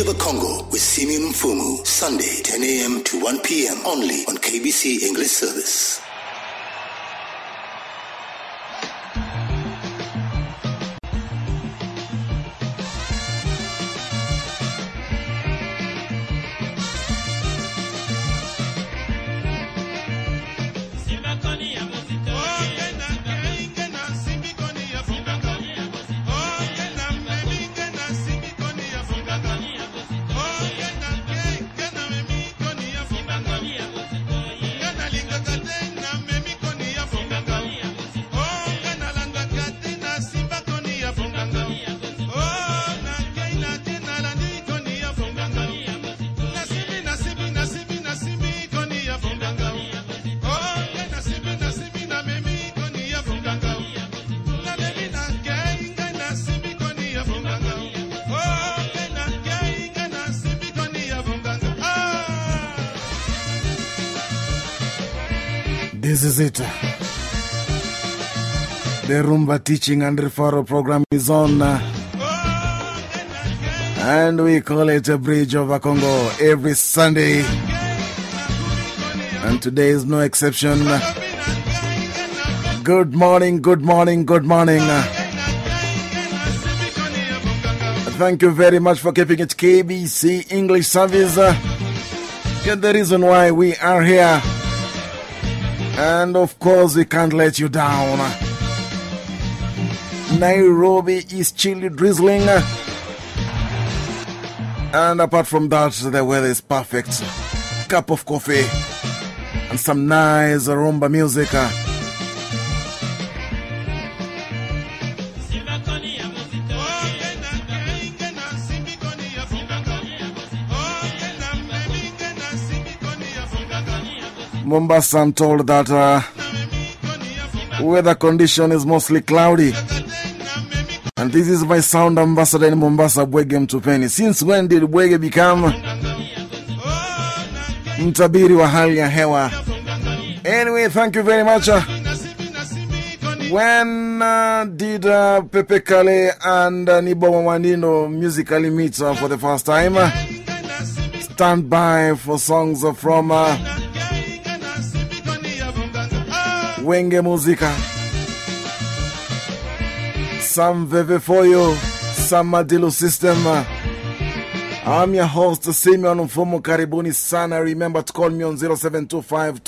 of the Congo with Simi Mfumu. Sunday, 10 a.m. to 1 p.m. only on KBC English Service. The Rumba Teaching and Referral Program is on. And we call it a Bridge over Congo every Sunday. And today is no exception. Good morning, good morning, good morning. Thank you very much for keeping it KBC English Service. Get the reason why we are here. And of course, we can't let you down. Nairobi is chilly, drizzling. And apart from that, the weather is perfect. Cup of coffee and some nice rumba music. Mombasa, I'm told that uh, weather condition is mostly cloudy. And this is my sound ambassador in Mombasa, Bwege Mtupeni. Since when did Bwege become mtabiri wa hali ya hewa? Anyway, thank you very much. Uh, when uh, did uh, Pepe Kale and uh, Wandino musically meet uh, for the first time? Stand by for songs from. Wenge Muzika. Some Veve for you, some Madilu System. I'm your host, Simeon Mfumu Karibuni Sana. Remember to call me on 0725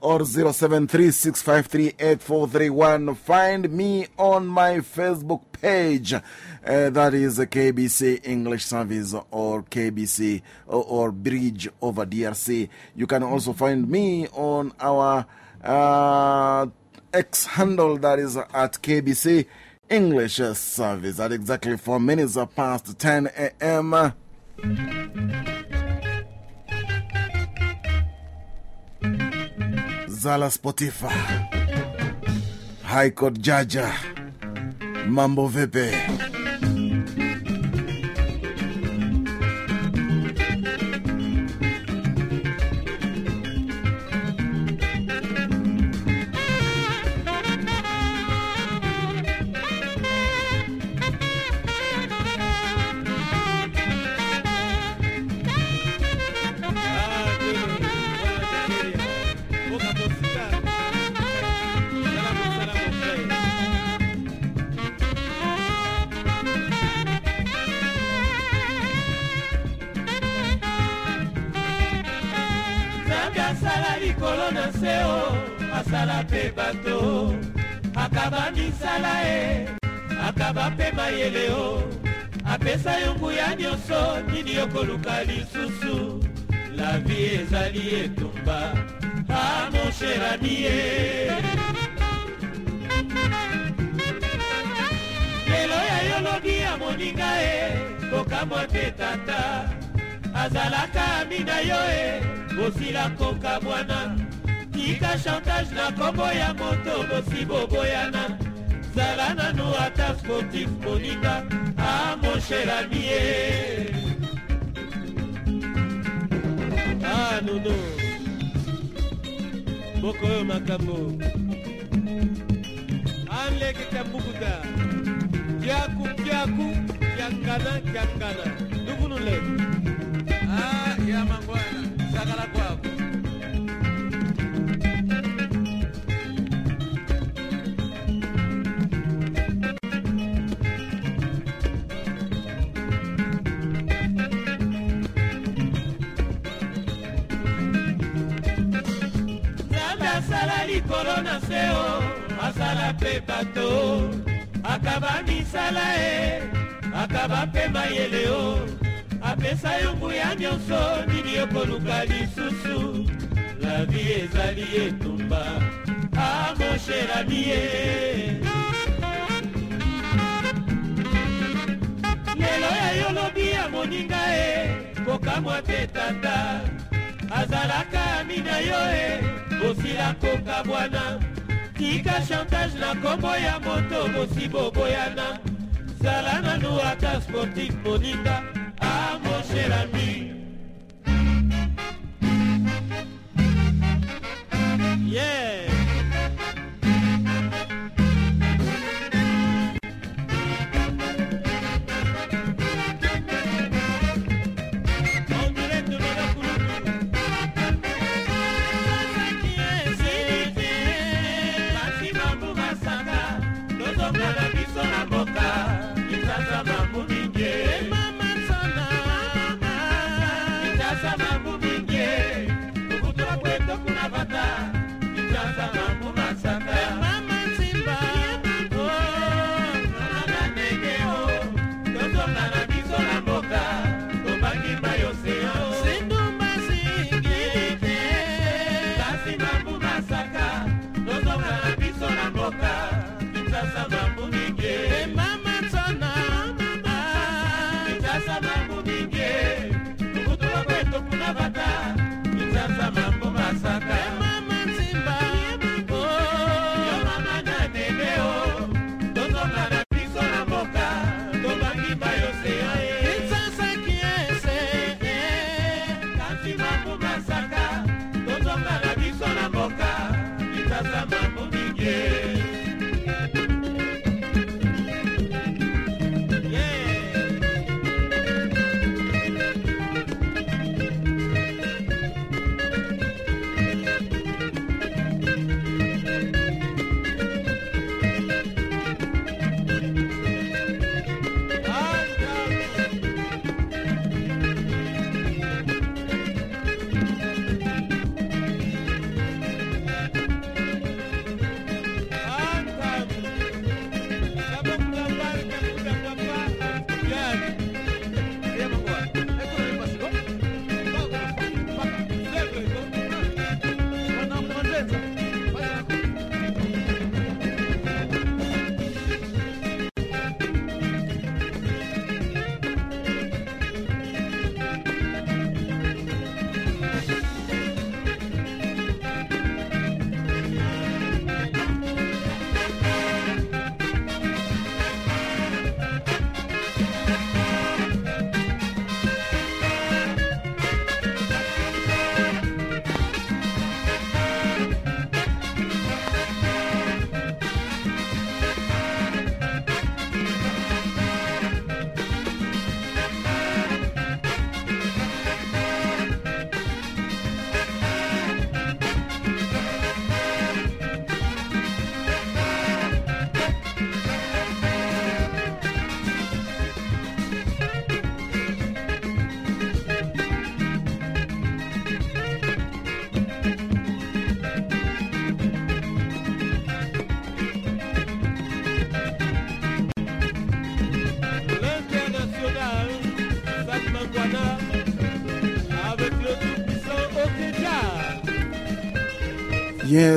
or 0736538431. Find me on my Facebook page. Uh, that is KBC English Service or KBC or, or, Bridge over DRC. You can also find me on our uh, X handle that is at KBC English Service at exactly 4 minutes past 10 a.m. Zala Sportif High Court Judge Mambo Vipi se o asala mpe bato akaba misala e akaba mpe mayele o. Apesa yo nguya nyonso nini okoluka lisusu? La vie ezali etumba a mon cher ami ye lelo ya yolobi ya moninga e kokamwa mpe tata. Azalaka ami na yo e bosila koka bwana tika chantage na kombo ya moto bosi boboyana. Zala nanu ata sportif moninga a mon cher ami. Ye ah nono moko oyo makambo. Anlekeka mbukuta. Kiaku kiaku kiangana kiangana ndugunule ah ya mangwana. Sagala kwako likolo na se o asala mpe bato. Akaba misala e akaba mpe mayele o. Apesa yo nguya nyonso nini okoluka lisusu. Lavi ezali etumba. Amosherami ye lelo ya yo lobi ya moninga e kokamwa te tata. Azalaka ami na yo e bosila koka bwana tika chantage na nkombo ya moto bosi boboyana zala nanu ata sportif moninga amosherami yeah.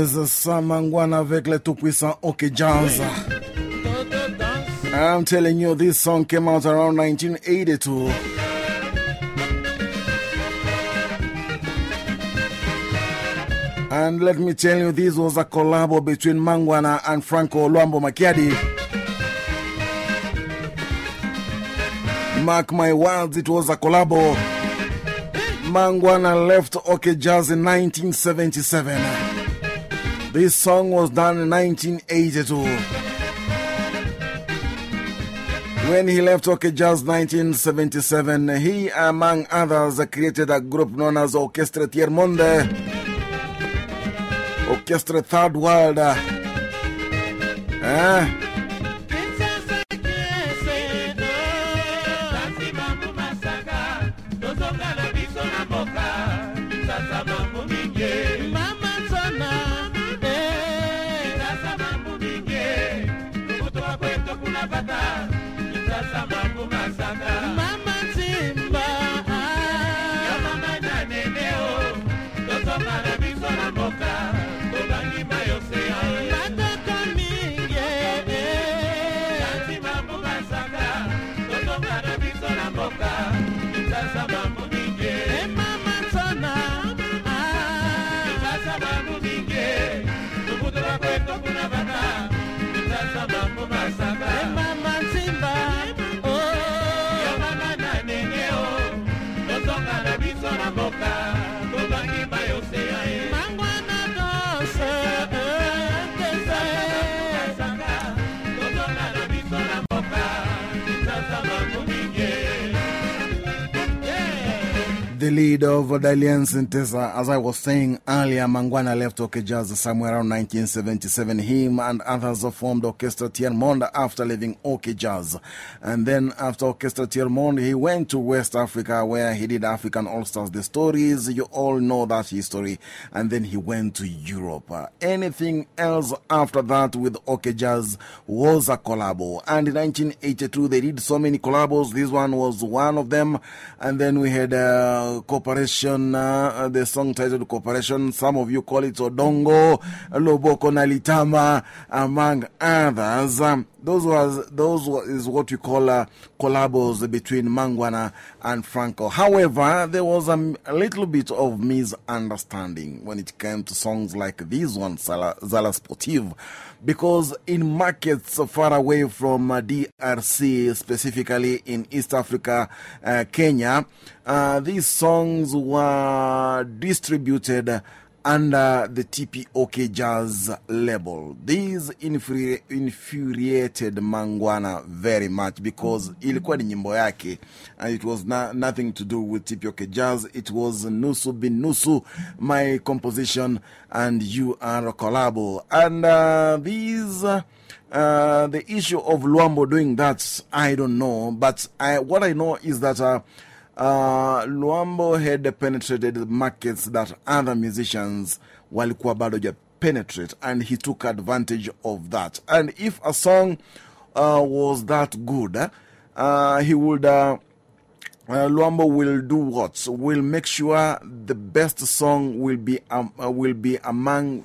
Sam Mangwana avec le tout-puissant Jazz. I'm telling you, this song came out around 1982. And let me tell you, this was a collab between Mangwana and Franco Luambo Makiadi. Mark my words, it was a collab. Mangwana left OK Jazz in 1977. This song was done in 1982. When he left OK Jazz 1977, he, among others, created a group known as Orchestre Tiers Monde, Orchestre Third World. Uh, the lead of Dalian Sintesa. As I was saying earlier, Mangwana left OK Jazz somewhere around 1977. Him and others formed Orchestra Tiers Monde after leaving OK Jazz. And then after Orchestra Tiers Monde, he went to West Africa where he did African All Stars. The stories, you all know that history. And then he went to Europe. Anything else after that with OK Jazz was a collabo. And in 1982, they did so many collabos. This one was one of them. And then we had. Uh, Cooperation, uh, the song titled Cooperation. Some of you call it Odongo, Loboko Nalitama, among others. Um, those, was, those is what we call uh, collabos between Mangwana and Franco. However, there was a, a, little bit of misunderstanding when it came to songs like this one, Zala, Zala Sportive, because in markets far away from uh, DRC, specifically in East Africa, uh, Kenya, uh, these songs were distributed under the TPOK Jazz label. This infuri infuriated Mangwana very much because ilikuwa ni nyimbo yake and it was na nothing to do with TPOK Jazz. It was Nusu bin Nusu, my composition, and you are a collabo. And uh, these. Uh, the issue of Luambo doing that, I don't know. But I, what I know is that uh, uh, Luambo had penetrated the markets that other musicians walikuwa bado penetrate, and he took advantage of that. And if a song uh, was that good, uh, he would. Uh, uh, Luambo will do what? Will make sure the best song will be, um, uh, will be among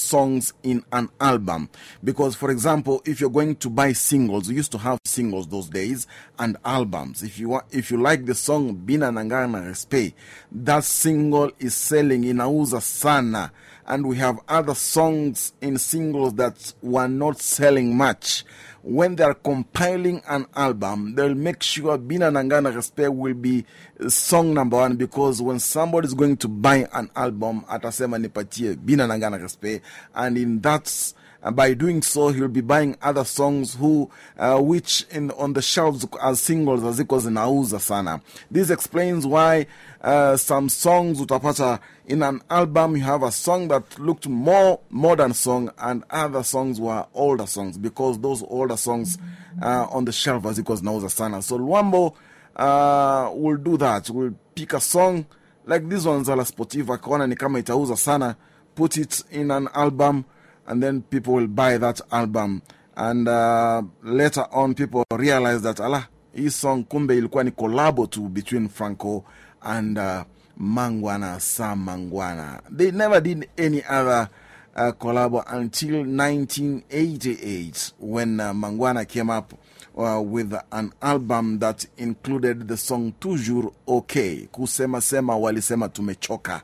songs in an album. Because, for example, if you're going to buy singles, we used to have singles those days and albums. If you, want, if you like the song Bina Nangana Respe, that single is selling in Auza Sana. And we have other songs in singles that were not selling much when they are compiling an album, they'll make sure Bina Nangana Respect will be uh, song number one because when somebody is going to buy an album, atasema nipatie Bina Nangana Respect, and in that by doing so, he'll be buying other songs who, uh, which in, on the shelves as singles as ziko zinauza sana. This explains why uh, some songs utapata in an album you have a song that looked more modern song and other songs were older songs because those older songs uh, on the shelf as ziko zinauza sana. So Luambo uh, will do that. We'll pick a song like this one Zala Sportiva, akaona ni itauza sana, put it in an album and then people will buy that album. And uh, later on, people realize that, Allah, his song kumbe ilikuwa ni collabo to between Franco and uh, Mangwana, Sam Mangwana. They never did any other uh, collabo until 1988 when Mangwana came up with an album that included the song Toujours OK, Kusema Sema Walisema Tumechoka.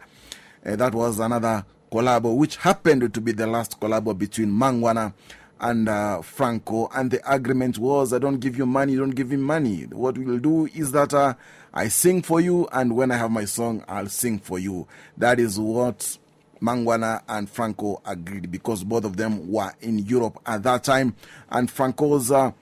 that was another collabo, which happened to be the last collabo between Mangwana and uh, Franco. And the agreement was I don't give you money, don't give him money. What we'll do is that uh, I sing for you, and when I have my song, I'll sing for you. That is what Mangwana and Franco agreed because both of them were in Europe at that time. And Franco's uh,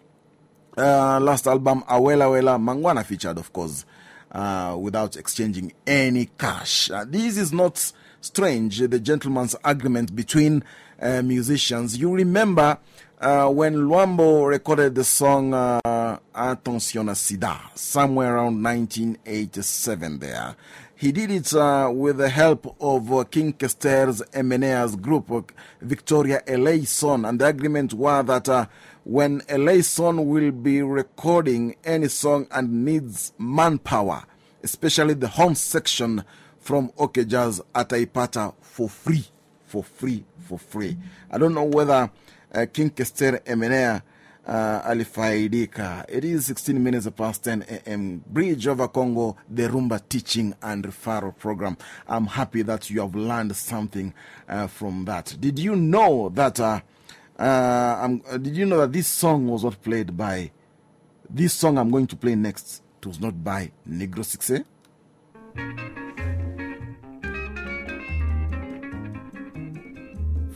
last album, Awela Wela, Mangwana featured, of course, uh, without exchanging any cash. Uh, this is not strange, the gentleman's agreement between uh, musicians. You remember uh, when Luambo recorded the song uh, Attention à Sida, somewhere around 1987 there. He did it with the help of King Kester's Emeneya's group, Victoria Eleison, and the agreement was that when Eleison will be recording any song and needs manpower, especially the home section from OK Jazz Ataipata for free, for free, for free. I don't know whether uh, King Kester Emeneya uh, alifaidika. It is 16 minutes past 10 a.m. Bridge over Congo, the Rumba Teaching and Referral Program. I'm happy that you have learned something uh, from that. Did you know that? Uh, did you know that this song was not played by this song I'm going to play next? It was not by Negro Succès.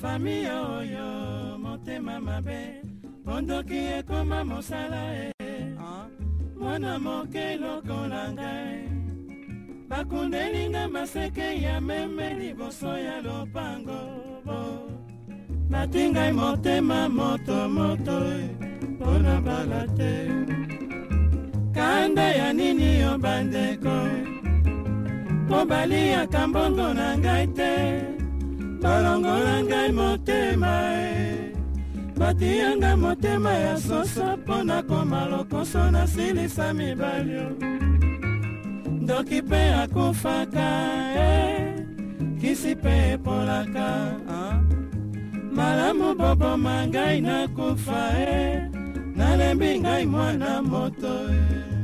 Famille oyo motema mabe. Pondoki ekoma mosala e mwana moke lokola ngai bakundelinga maseke ya meme liboso ya lopango bo. Bati ngai motema motomoto mpo na bala te. Kanda ya nini yo bandeko? Mpo baliaka mbongo na ngai te balongola ngai motema e. Batiyanga motema ya soso mpo na koma lokoso nasilisa mibalio ndoki mpe akufaka e. Kisi mpe epolaka. Malamu boboma ngai nakufa e. Nalembi ngai mwana moto e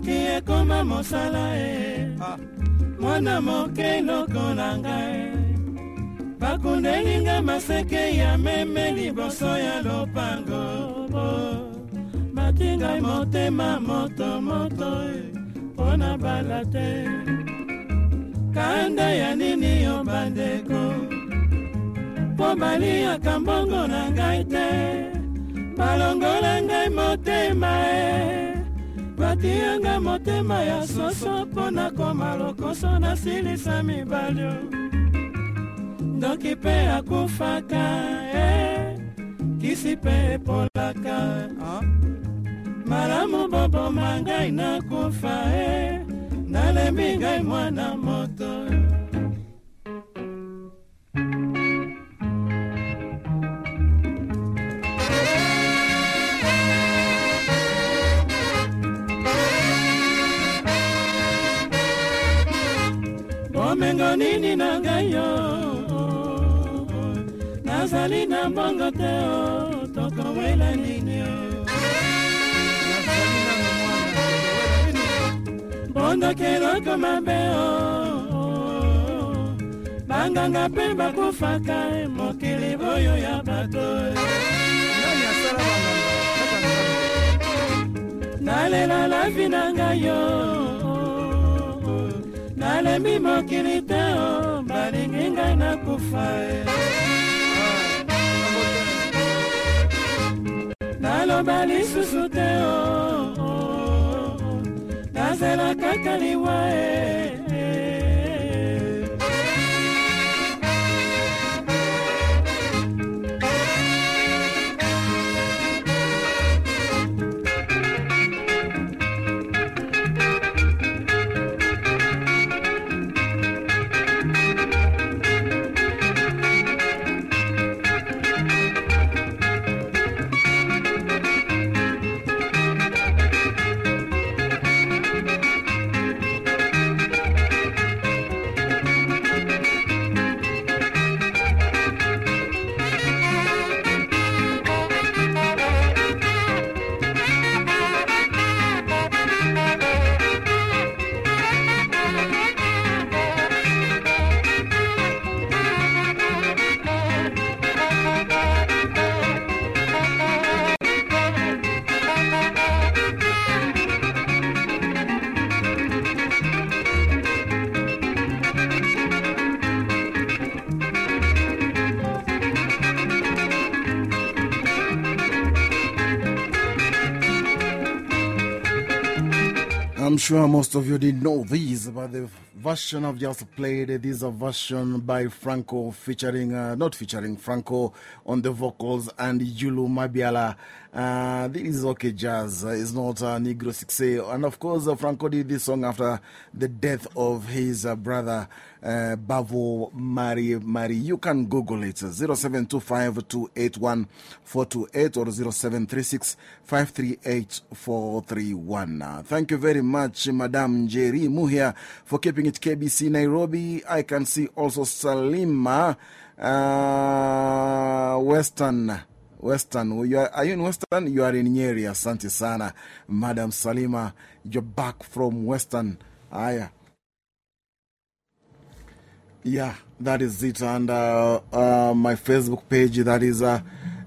soki ekoma mosala e. Mwana moke lokola ngai. Bakundelinga maseke ya meme liboso ya lopango batingai motema motomoto mpo na bala te kanda ya nini yo bandeko? Mpo baliaka mbongo na ngai te. Balongola ngai motema e batiyanga motema ya soso mpo na koma lokoso nasilisa mibalio. Ndoki mpe akufaka e kisi mpe epolaka. Malamu boboma ngai nakufa e nalembi ngai mwana moto bomengo nini na ngai yo nazali na mbongo te o tokowela nini o bondokeloko mabe o banganga mpe bakufaka mokili oyo ya bato nalela lavi na ngai yo nalembi mokili te o balingi ngai nakufa e naloba lisusu te o nazela kaka liwa e I'm sure most of you didn't know these, but the version I've just played, this is a version by Franco featuring, uh, not featuring Franco on the vocals and Youlou Mabiala. Uh, this is okay jazz, uh, it's not uh, Negro Succès And of course, uh, Franco did this song after the death of his brother Bavo Mari Mari. You can Google it 0725 281 428 or 0736 538 431. Thank you very much, Madam Jerry Muhia, for keeping it KBC Nairobi. I can see also Salima uh, Western. Western, you are, are, you in Western? You are in Nyeri, asante sana. Madam Salima, you're back from Western. Aya. Yeah, that is it. And uh, uh, my Facebook page, that is uh,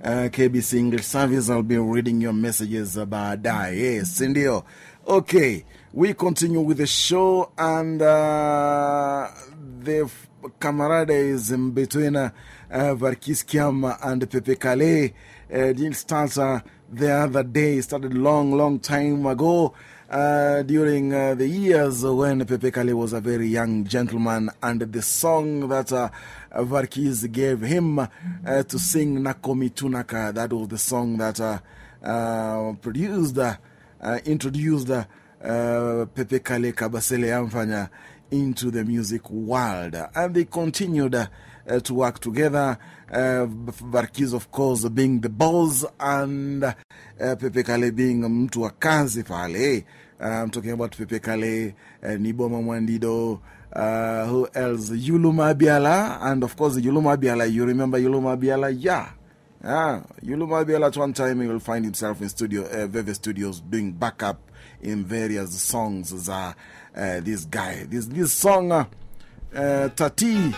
KBC English Service. I'll be reading your messages about that. Yes, Indio. Okay, we continue with the show, and the camaraderie is in between uh, Verckys Kiam and Pepe Kale. Uh, didn't start uh, the other day, started long, long time ago. Uh, during uh, the years when Pepe Kale was a very young gentleman, and the song that uh, Verckys gave him uh, to sing Nakomi Tunaka, that was the song that produced, introduced Pepe Kale Kabasele Amfanya into the music world. And they continued to work together. Uh, of course, being the boss, and Pepe Kale being mtu wa kazi pale. I'm talking about Pepe Kale, Nyboma Mwandido, uh, who else? Youlou Mabiala, and of course, Youlou Mabiala. You remember Youlou Mabiala? Yeah. Yeah. Youlou Mabiala, at one time, he will find himself in studio, uh, Veve Studios doing backup in various songs. As, uh, this guy, this, this song, uh, Tati.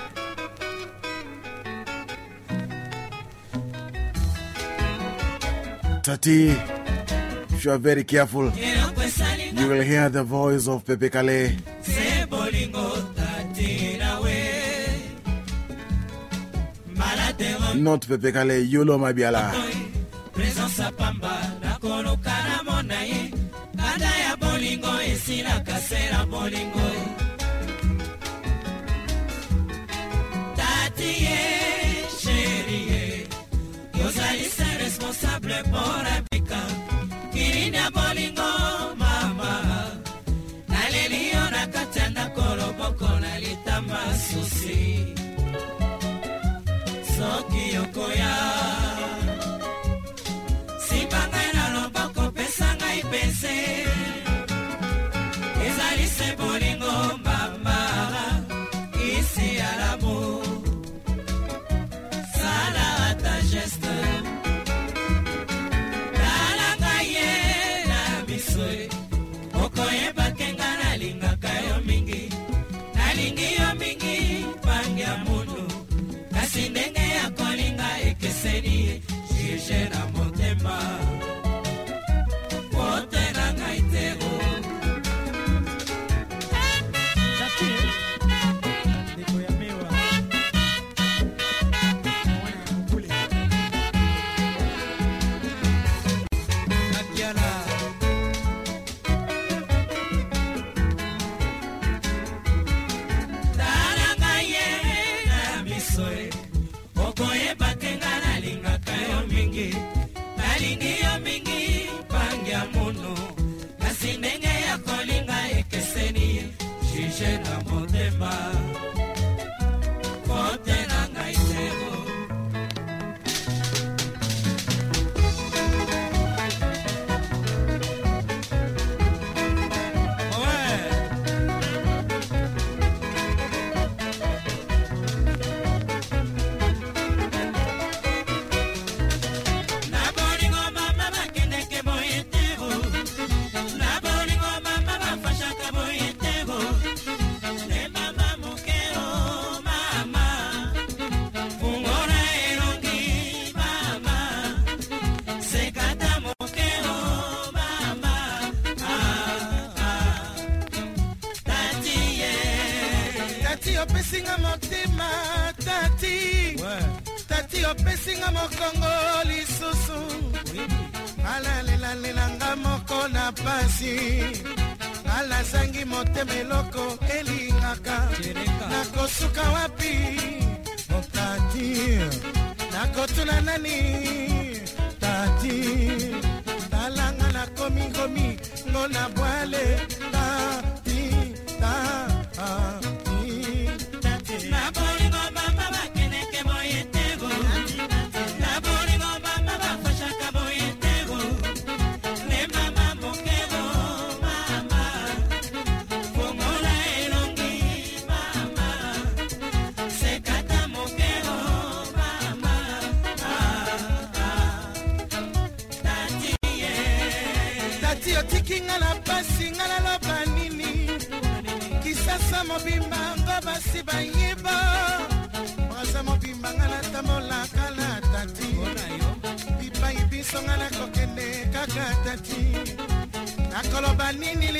Tati, if you are very careful, you will hear the voice of Pepe Kale. Not Pepe Kale, Youlou Mabiala. Présence responsable por apika kirinde bolingo epesi nalasangi motema eloko elingaka. Nakosuka wapi? Motati nakotuna nani? Tati. Talanga nakomi ngomi ngo na bwale. Tati ta ah. Nakoloba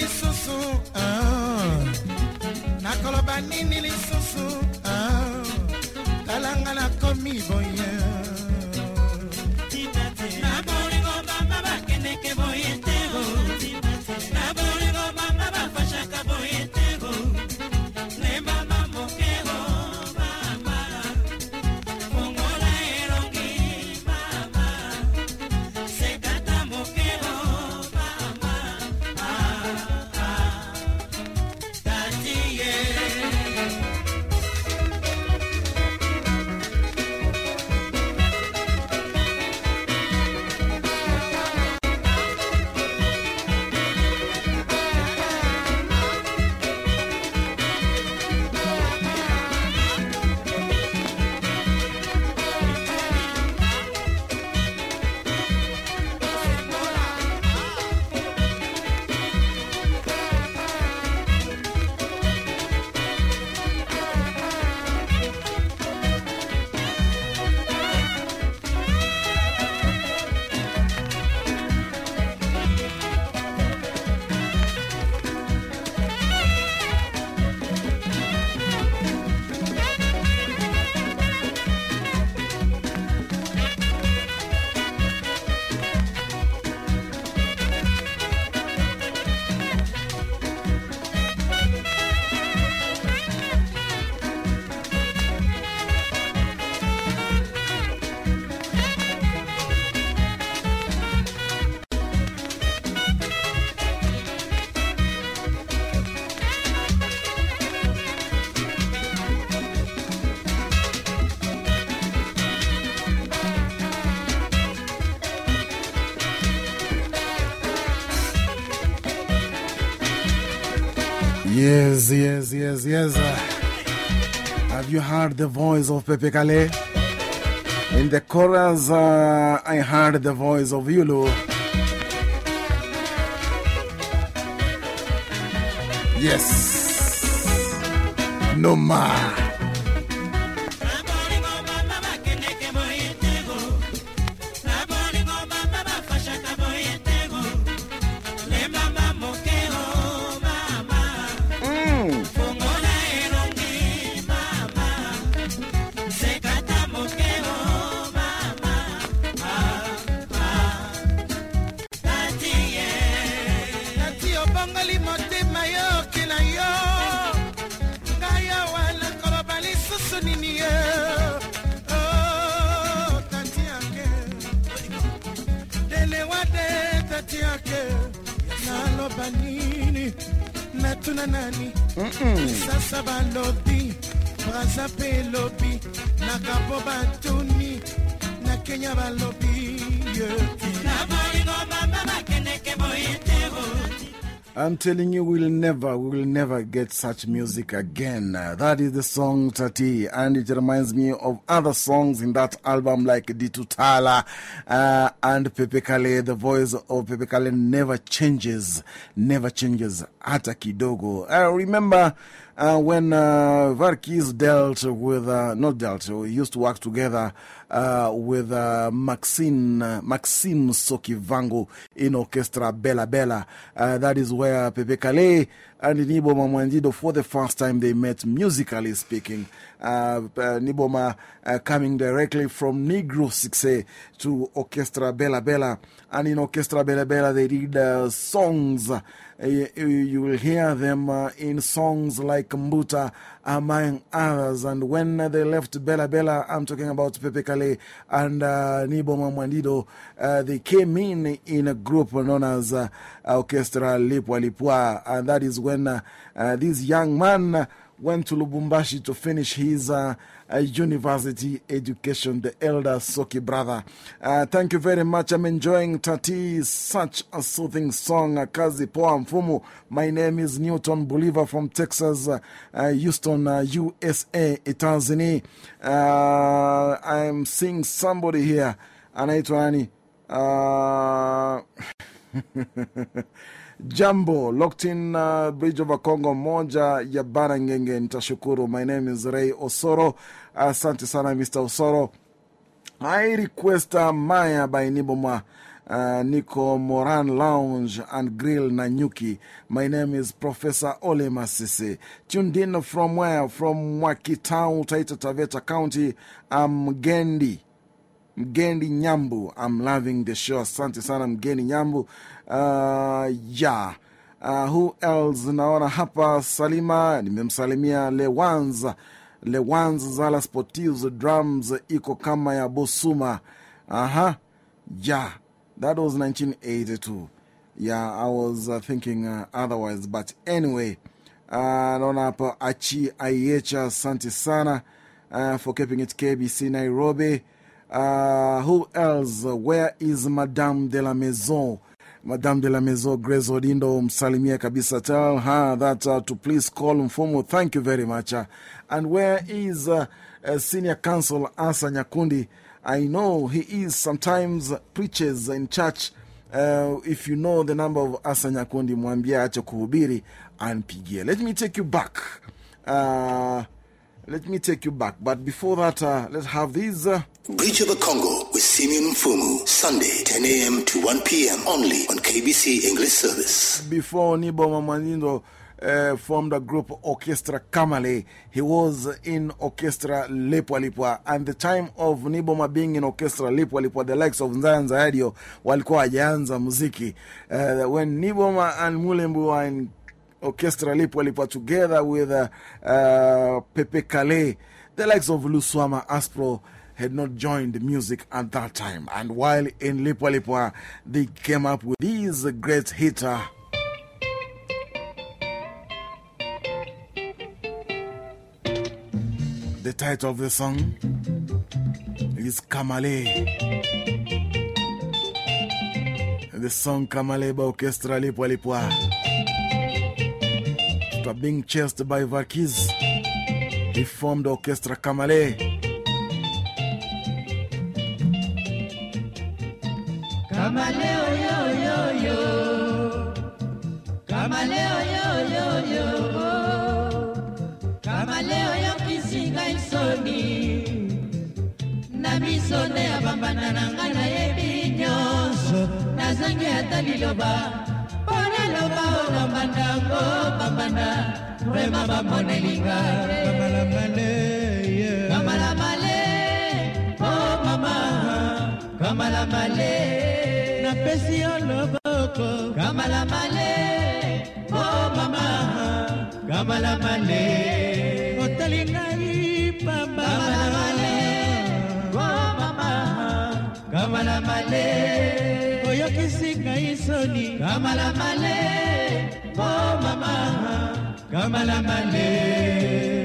Yes, yes, yes, yes. Have you heard the voice of Pepe Kale? In the chorus, uh, I heard the voice of Youlou. Yes. No ma. Telling you, we'll never, we will never get such music again. Uh, that is the song Tati, and it reminds me of other songs in that album like Ditutala uh, and Pepe Kale. The voice of Pepe Kale never changes, never changes. Hata kidogo. I remember uh, when uh, Verckys dealt with, uh, not dealt, we used to work together uh, with uh, Maxine, uh, Maxime Soki Vangu in Orchestra Bella Bella. Uh, that is where Pepe Kallé and Nyboma Mwan'dido, for the first time, they met musically speaking. Uh, uh, Nyboma uh, coming directly from Negro Succès to Orchestra Bella Bella. And in Orchestra Bella Bella, they did songs. Eh, you will hear them uh, in songs like Mbuta, among others. And when they left Bella Bella, I'm talking about Pepe Kallé and uh, Nyboma Mwan'dido, uh, they came in in a group known as Orchestra Lipwa Lipwa. And that is when this young man went to Lubumbashi to finish his uh, uh, university education, the elder Soki brother. Uh, thank you very much. I'm enjoying Tati, such a soothing song. Kazi Poa Mfumu. My name is Newton Bolivar from Texas, uh, uh, Houston, uh, USA, Tanzania. I'm seeing somebody here. Anaitwa nani? Jambo, locktin uh, Bridge over Congo, moja ya bara ngenge, nitashukuru. My name is Ray Osoro. Asante uh, sana Mr. Osoro. I request uh, Maya by Niboma. Uh, niko Moran Lounge and Grill na nyuki My name is Professor Ole Masisi. Tuned in from where? From Wakitown, Taita Taveta County. I'm Gendi. Mgendi Nyambu. I'm loving the show. Asante sana Mgeni Nyambu. Uh, yeah. Uh, who else? Naona hapa Salima, nimemsalimia Lewanza. Lewanza Zala Sportives drums iko kama ya Bosuma. Aha. Yeah. That was 1982. Yeah, I was uh, thinking uh, otherwise. But anyway, uh, naona hapa Achi Aiecha, asante sana uh, for keeping it KBC Nairobi. Uh, who else? Where is Madame de la Maison? Madame de la Maison, Grace Odindo, msalimia kabisa. Tell her that uh, to please call Mfumu. Thank you very much. Uh, and where is uh, Senior Counsel Asa Nyakundi? I know he is sometimes preaches in church. if you know the number of Asa Nyakundi, mwambie ache kuhubiri anpigie. Let me take you back. let me take you back. But before that, let's have these. Bridge of the Congo with Simeon Mfumu, Sunday, 10 a.m. to 1 p.m. only on KBC English Service. Before Nyboma Mamanindo uh, formed a group Orchestra Kamale, he was in Orchestra Lipwa Lipwa. And the time of Nyboma being in Orchestra Lipwa Lipwa, the likes of Nzanza Radio, walikuwa hajaanza muziki. Uh, when Nyboma and Mulembu were in Orchestra Lipwa Lipwa together with uh, uh, Pepe Kallé, the likes of Luswama Aspro had not joined the music at that time. And while in Lipwa Lipwa, they came up with these great hitter. The title of the song is Kamale. The song Kamale by Orchestra Lipwa Lipwa. After being chased by Verckys, he formed Orchestra Kamale. kamale oyoyoyo kamale oyoyoyo kamale oyokisi ngai soni na miso nde ya bambanda na ngai nayebi nyonso. Nazangi ata liloba. Mpo naloba ona mbandango bambanda. Vrema bamonelinga kamalamale o mama kamalamale napesi yo loboko. Kamala male o oh mama. Kamala male. Otali ngai pamba kamala male o oh mama. Kamala male. Oyokisi ngai soni. Kamala male o oh mama. Kamala male.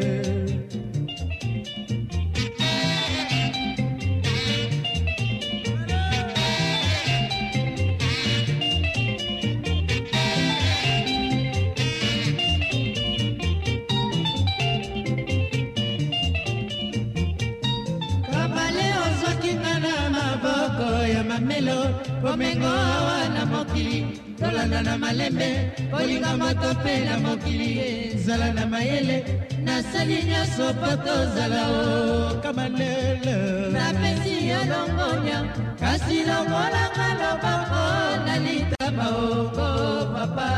Komengo awa na mokili tolanda na malembe kolinga moto mpe na mokili. Ezala na mayele nasali nyonso mpo tozala o. Kamalele napesi yo longonya kasi longolanga loboko nalitama oko papa.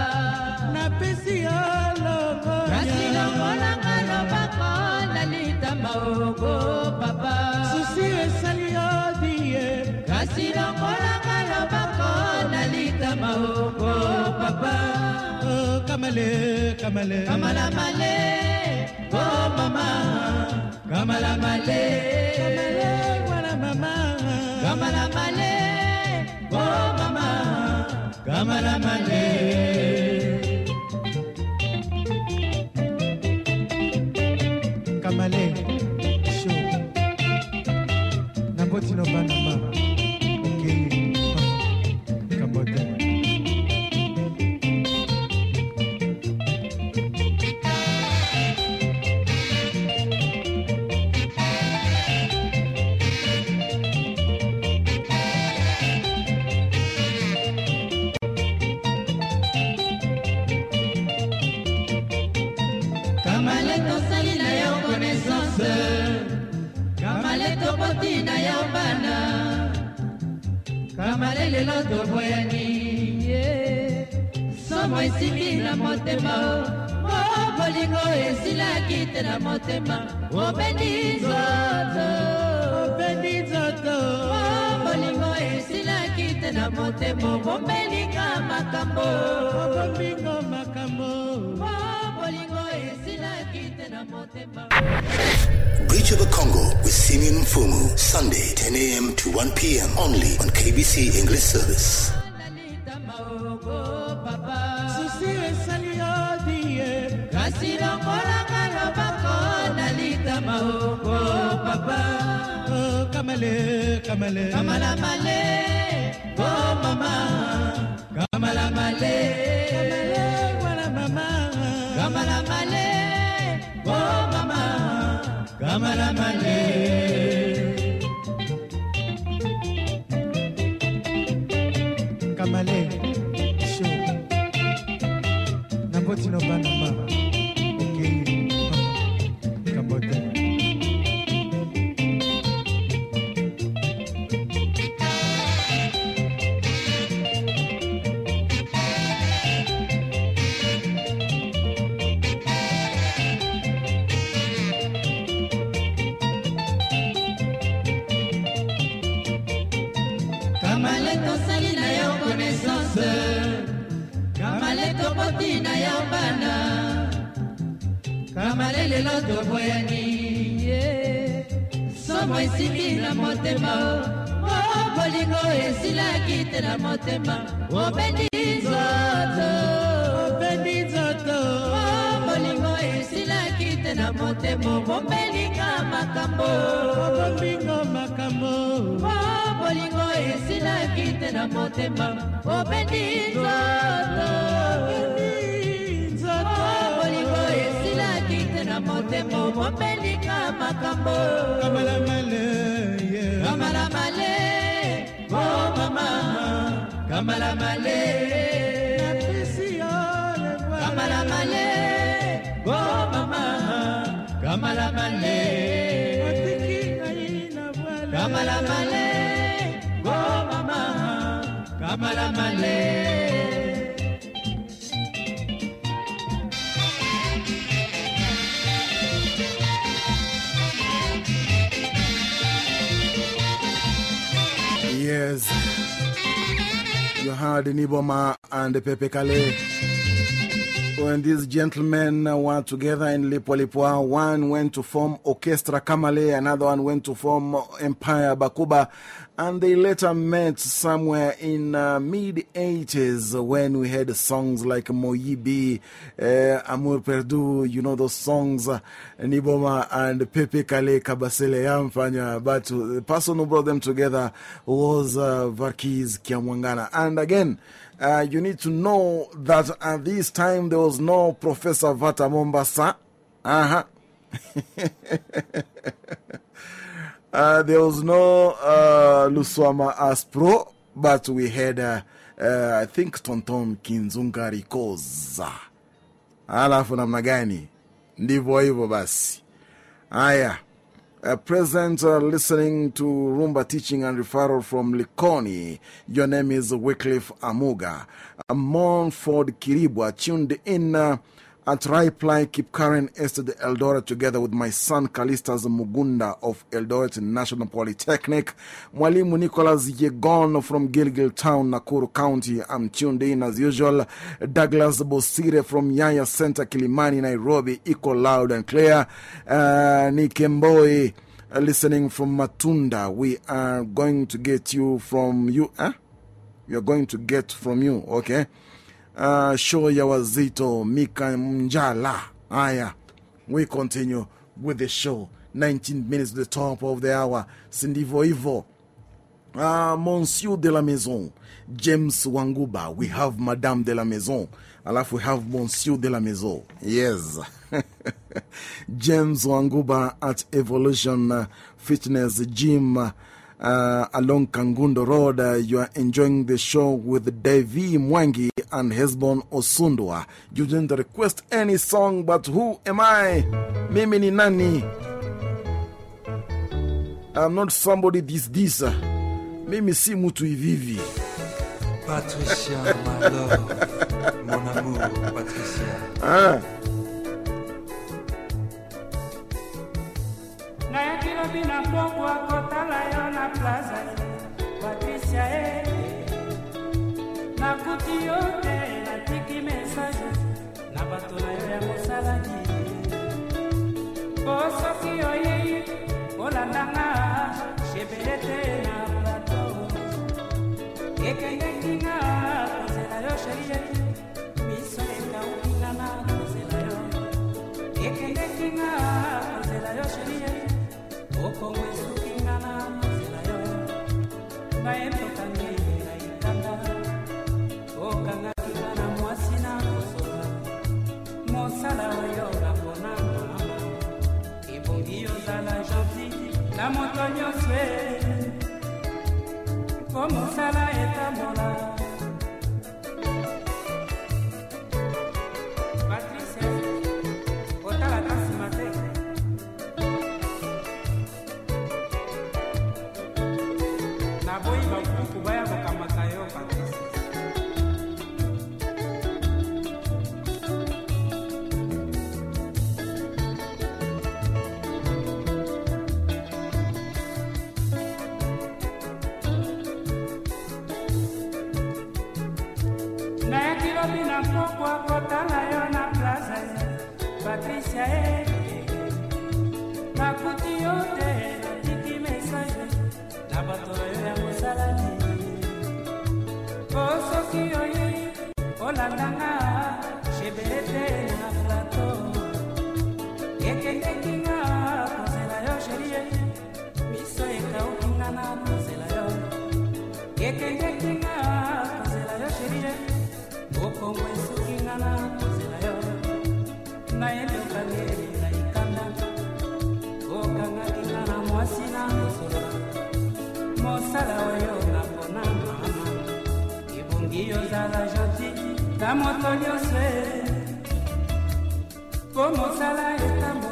Napesi yo longonya. Kasi longolanga loboko nalitama oko kamale kamale. Kamala male. Oh mama. Kamala male. Kamale wala mama. Kamala male. Oh mama. Kamala male. Kamale show. Naboti no lelo toboyani somo esimbi na motema. O bolingo esilaki te na motema. Obendi nzoto. Obendi nzoto. Bolingo esilaki te na motema. Bomelinga makambo. Bombingo makambo. Bolingo esilaki Bridge of the Congo with Simeon Mfumu, Sunday, 10 a.m. to 1 p.m. only on KBC English Service. kamala oh mama kamala malamalamalamane kamale sho naboti nobanamama kamale toboti na yo bana. Kamale lelo toboyani somo esimbi na motema. O bolingo esilaki te na motema. Obendi nzoto. Obendi nzoto. O bolingo esilaki te na motema. Bomelinga makambo. Bombingo makambo bolingo esilaki te na motema. Obendi nzoto bolingo esilaki te na motema. Bomelinga makambo kamala male male oh mama kamala male kamala male oh mama kamala male kamala male You heard Nyboma and Pepe Kallé. When these gentlemen were together in Lipwa Lipwa, one went to form Orchestra Kamale, another one went to form Empire Bakuba, and they later met somewhere in uh, mid 80s when we had songs like Moyibi, uh, Amour Perdu, you know those songs, uh, Nyboma and Pepe Kallé Kabasele Yampanya. But the person who brought them together was uh, Verckys Kiamuangana. And again, uh, you need to know that at this time there was no Professor Vata Mombasa. Uh huh. uh, there was no uh, Luswama Aspro, but we had uh, uh, I think Tonton Kinzunga Rikoza. Alafu namna gani? Ndivyo basi. Haya. Present uh, listening to Rumba teaching and referral from Likoni. Your name is Wycliffe Amuga. Uh, Monford Kiribwa tuned in at Ripeline Kipkaren Estate Eldoret together with my son Kalistas Mugunda of Eldoret National Polytechnic. Mwalimu Nicholas Yegon from Gilgil Town, Nakuru County. I'm tuned in as usual. Douglas Bosire from Yaya Center, Kilimani, Nairobi. Equal loud and clear. Uh, Nikemboi uh, listening from Matunda. We are going to get you from you. Huh? We are going to get from you. Okay. Uh, show ya wazito Mika Mjala. Aya, we continue with the show. 19 minutes to the top of the hour. Sindivo Ivo. Uh, Monsieur de la Maison, James Wanguba. We have Madame de la Maison. Alafu we have Monsieur de la Maison. Yes. James Wanguba at Evolution Fitness Gym. Uh, along Kangundo Road. Uh, you are enjoying the show with Devi Mwangi and Hesbon Osundwa. You didn't request any song, but who am I? Mimi ni nani? I'm not somebody this this. Mimi si mutu hivivi. Patricia, my love, mon amour, Patricia. Ah. Nayaki lobi na pokwa kotala yo na plaza. Patricia e nakuti yo te natiki mesage na bato na yo ya mosalaki. Po soki oyei olandanga shebele te na plato ekendeki nga kozela yo sherie miso ekaukinga na kozela yo. Ekendeki na moto nyonso e. Po mosala etambola ekendeki nga kozela yo sherie okongo esukinga na kozela yo. Nayebokani na ikanda okangaki nga na mwasi na kosolola mosala oyo napona mama. Ebongi ozala gentil na moto nyonso. Po mosala etambola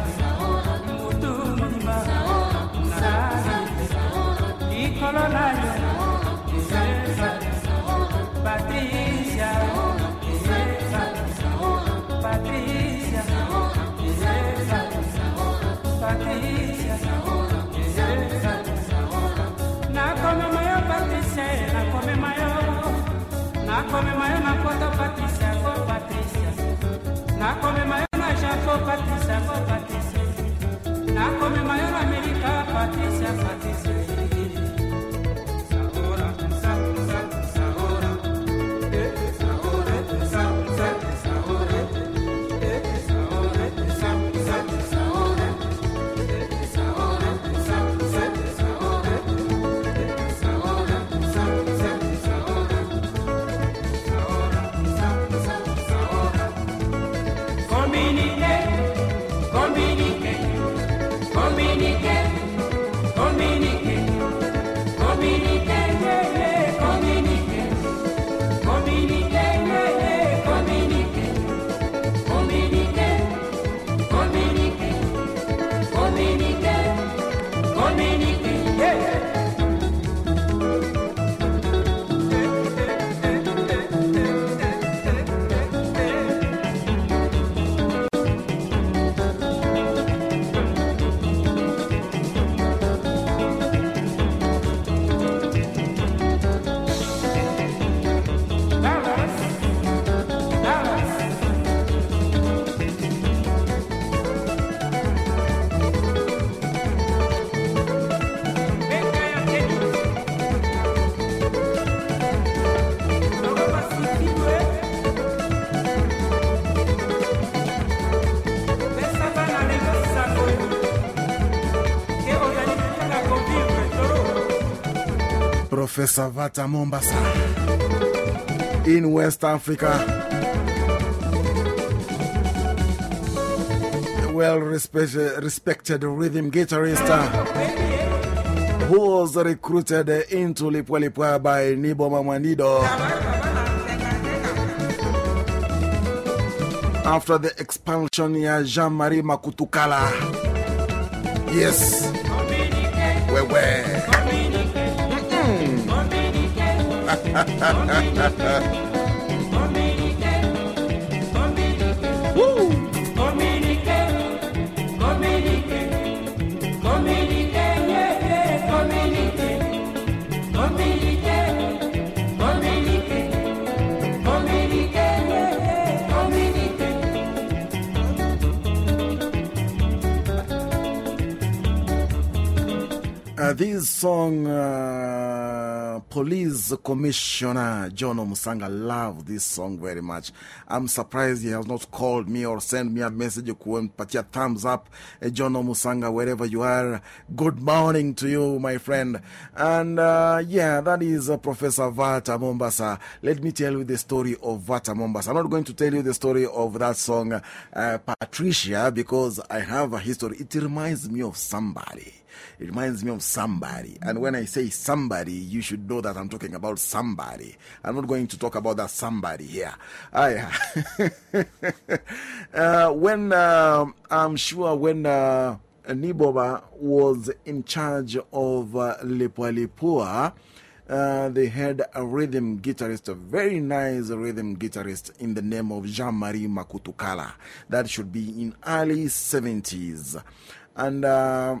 Colonel, Patrícia, Patrícia, Patrícia, na come maior Patrícia, na come maior, na come maior na conta Patrícia, Patrícia, na come maior na já com Patrícia, Patrícia. Professor Vata Mombasa in West Africa. Well respected, respected rhythm guitarist uh, who was recruited into Lipwa by Nibo Mamanido after the expulsion ya Jean-Marie Makutukala. Yes, song, uh, Police Commissioner John Omusanga loved this song very much. I'm surprised he has not called me or sent me a message. Kumpatia thumbs up, uh, John Omusanga, wherever you are. Good morning to you, my friend. And uh, yeah, that is uh, Professor Vata Mombasa. Let me tell you the story of Vata Mombasa. I'm not going to tell you the story of that song, uh, Patricia, because I have a history. It reminds me of somebody. It reminds me of somebody. And when I say somebody, you should know that I'm talking about somebody. I'm not going to talk about that somebody here. I, uh, when uh, I'm sure when uh, Nyboma was in charge of uh, Lipwa, uh, they had a rhythm guitarist, a very nice rhythm guitarist in the name of Jean Marie Makutukala. That should be in early 70s. And uh,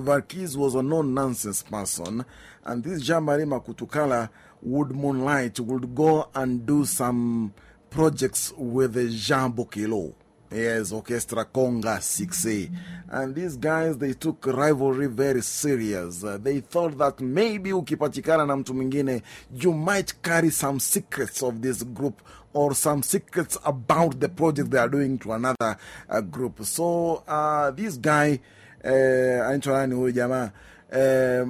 Verckys was a no nonsense person, and this Jean Marie Makutukala would moonlight, would go and do some projects with Jean Bokelo. Yes, Orchestra Conga 6A. And these guys, they took rivalry very serious. Uh, they thought that maybe ukipatikana na you might carry some secrets of this group or some secrets about the project they are doing to another uh, group. So, uh, this guy, uh, anaitwa nani huyu jamaa eh,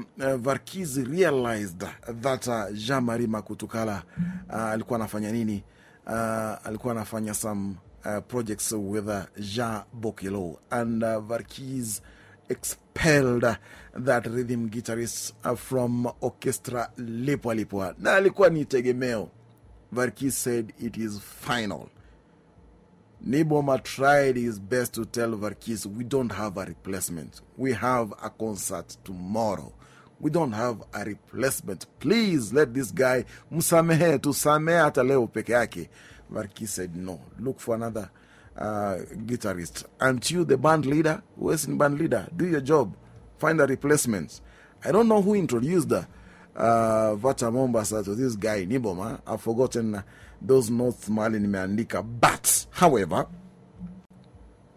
realized that uh, Jean-Marie Makutukala uh, alikuwa anafanya nini? Uh, alikuwa anafanya some uh, projects with uh, Jean and uh, Varkiz expelled that rhythm guitarist uh, from orchestra Lipwa Lipwa na alikuwa ni tegemeo. Varkiz said it is final. Nyboma tried his best to tell Verckys, we don't have a replacement. We have a concert tomorrow. We don't have a replacement. Please let this guy, msamehe, tusamehe hata leo peke. Verckys said, no, look for another uh, guitarist. Aren't you the band leader? Who is the band leader? Do your job. Find a replacement. I don't know who introduced the uh, Vata Mombasa to this guy, Nyboma. I've forgotten uh, those notes Mali nimeandika. But, however,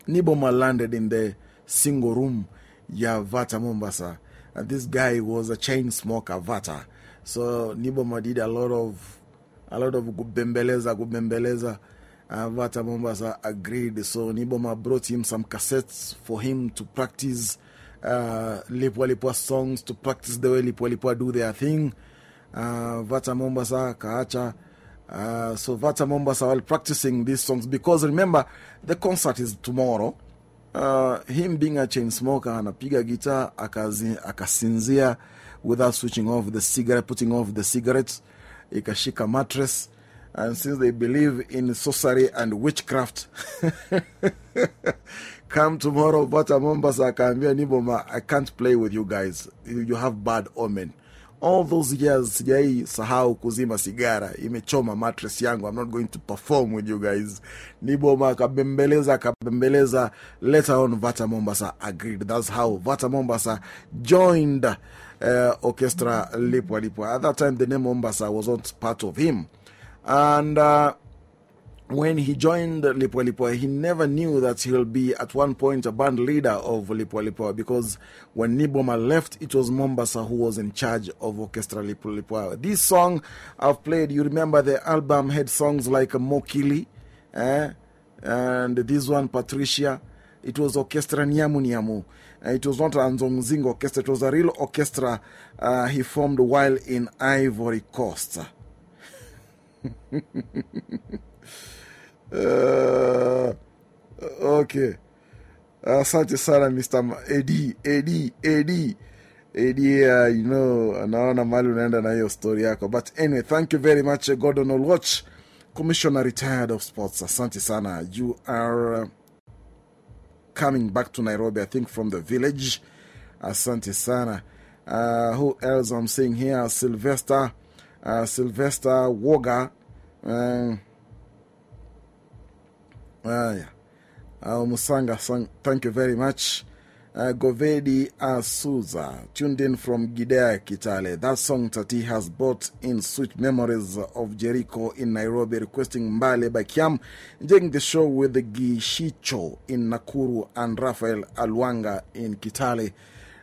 Niboma landed in the single room ya Vata Mombasa. And this guy was a chain smoker, Vata. So Niboma did a lot of a lot of kubembeleza, kubembeleza. Uh, Vata Mombasa agreed. So Niboma brought him some cassettes for him to practice uh, Lipwa songs, to practice the way Lipwa do their thing. Uh, Vata Mombasa, Kaacha. Uh, so Vata Mombasa while practicing these songs because remember the concert is tomorrow. Uh, him being a chain smoker anapiga guitar akazi, akasinzia without switching off the cigarette, putting off the cigarettes, ikashika mattress. And since they believe in sorcery and witchcraft, come tomorrow, Vata Mombasa akaambia Nyboma, I can't play with you guys. You, you have bad omen. All those years, sijai sahau kuzima sigara, imechoma matres yangu. I'm not going to perform with you guys. Niboma akabembeleza, akabembeleza. Later on, Vata Mombasa agreed. That's how Vata Mombasa joined uh, Orchestra Lipwa Lipwa. At that time, the name Mombasa wasn't part of him. And uh, when he joined Lipwa, he never knew that he'll be at one point a band leader of Lipwa because when Nyboma left, it was Mombasa who was in charge of Orchestra Lipwa. This song I've played, you remember the album had songs like Mokili, eh? and this one, Patricia. It was Orchestra Nyamu Nyamu. Uh, it was not an Anzongzing orchestra, it was a real orchestra uh, he formed while in Ivory Coast. Uh, okay. Asante sana Mr. Eddie, Eddie, Eddie. Eddie, uh, you know, anaona mali unaenda na hiyo story yako. But anyway, thank you very much, Gordon Olwatch, Commissioner retired of sports. Asante sana. You are uh, coming back to Nairobi, I think, from the village. Asante sana. Uh, who else I'm seeing here? Sylvester, uh, Sylvester Woga. Um, Yeah. Uh, Musanga, thank you very much. Uh, Govedi Asuza, tuned in from Gidea Kitale. That song Tati has brought in sweet memories of Jericho in Nairobi, requesting Mbale by Kiam, enjoying the show with Gishicho in Nakuru and Rafael Alwanga in Kitale.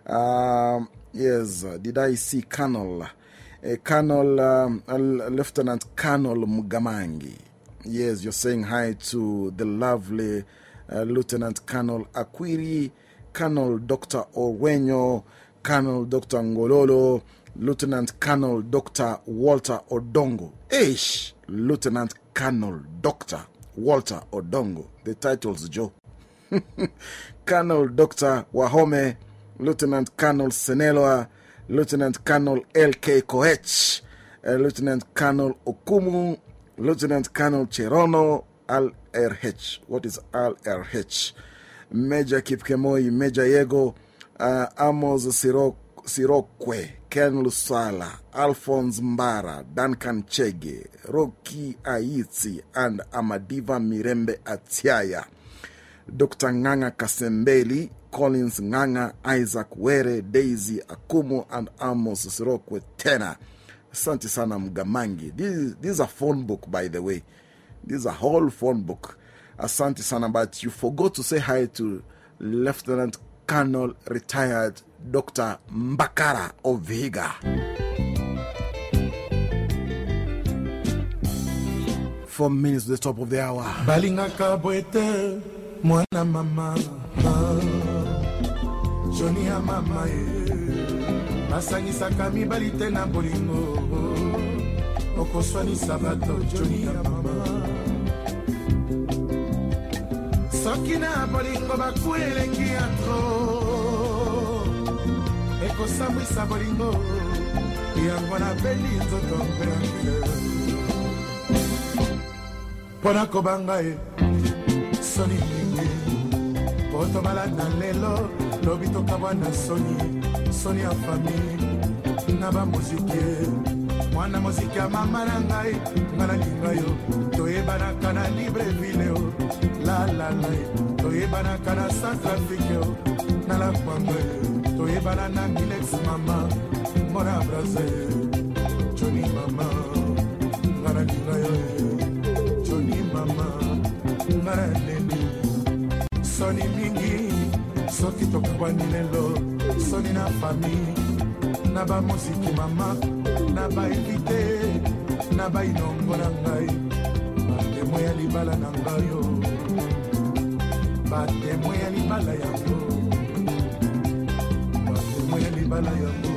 Um, yes, did I see Colonel? Uh, Colonel, um, Lieutenant Colonel Mugamangi. Yes, you're saying hi to the lovely uh, Lieutenant Colonel Akwiri, Colonel Dr. Orwenyo, Colonel Dr. Ngololo, Lieutenant Colonel Dr. Walter Odongo. Ish! Lieutenant Colonel Dr. Walter Odongo. The title's Joe. Colonel Dr. Wahome, Lieutenant Colonel Seneloa, Lieutenant Colonel L.K. Koech, uh, Lieutenant Colonel Okumu, Lieutenant Colonel Cherono LRH. What is LRH? Major Kipkemoi, Major Yego, uh, Amos Sirok, Sirokwe, Ken Lusala, Alphonse Mbara, Duncan Chege, Roki Aitsi, and Amadiva Mirembe Atiaya. Dr. Nganga Kasembeli, Collins Nganga, Isaac Were, Daisy Akumu, and Amos Sirokwe Tena. Asante sana Mgamangi. This, this is a phone book, by the way. This is a whole phone book. Asante sana, but you forgot to say hi to Lieutenant Colonel retired Dr. Mbakara of Vihiga. Four minutes to the top of the hour. balingaka bwete mwana mama mama basangisaka mibali te na bolingo. Okoswanisa bato joni ya mama. Soki na bolingo baku eleki ya tro ekosambwisa bolingo. Yango nabeli nzoto mpe mpo na kobanga ye soni mingi po tobalanda lelo lobi tokabwa na soni soni ya famille na bamoziki mwana moziki ya mama na ngai nga nalinga yo. Toyebanaka na libreville o lalala toyebanaka na centrafrike o na lakwango toyebana na milex mama mona brase joni mama nga nalinga yo. Joni mama nga na neni soni mingi soki tokabwani lelo soni na famille na bamosiki mama na bainvite na bainongo na ngai. Batemo ya libala na ngai yo. Batemo ya libala yango batemo ya libala yango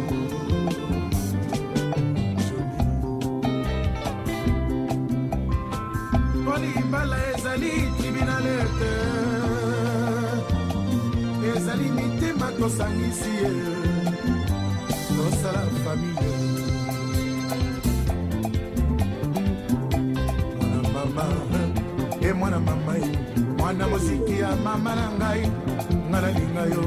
mpo libala ezali tribunalete ezali mitema tosangisi ye. Tosala famille. Mwana mama e mwana mama ye mwana mosiki ya mama na ngai nga nalinga yo.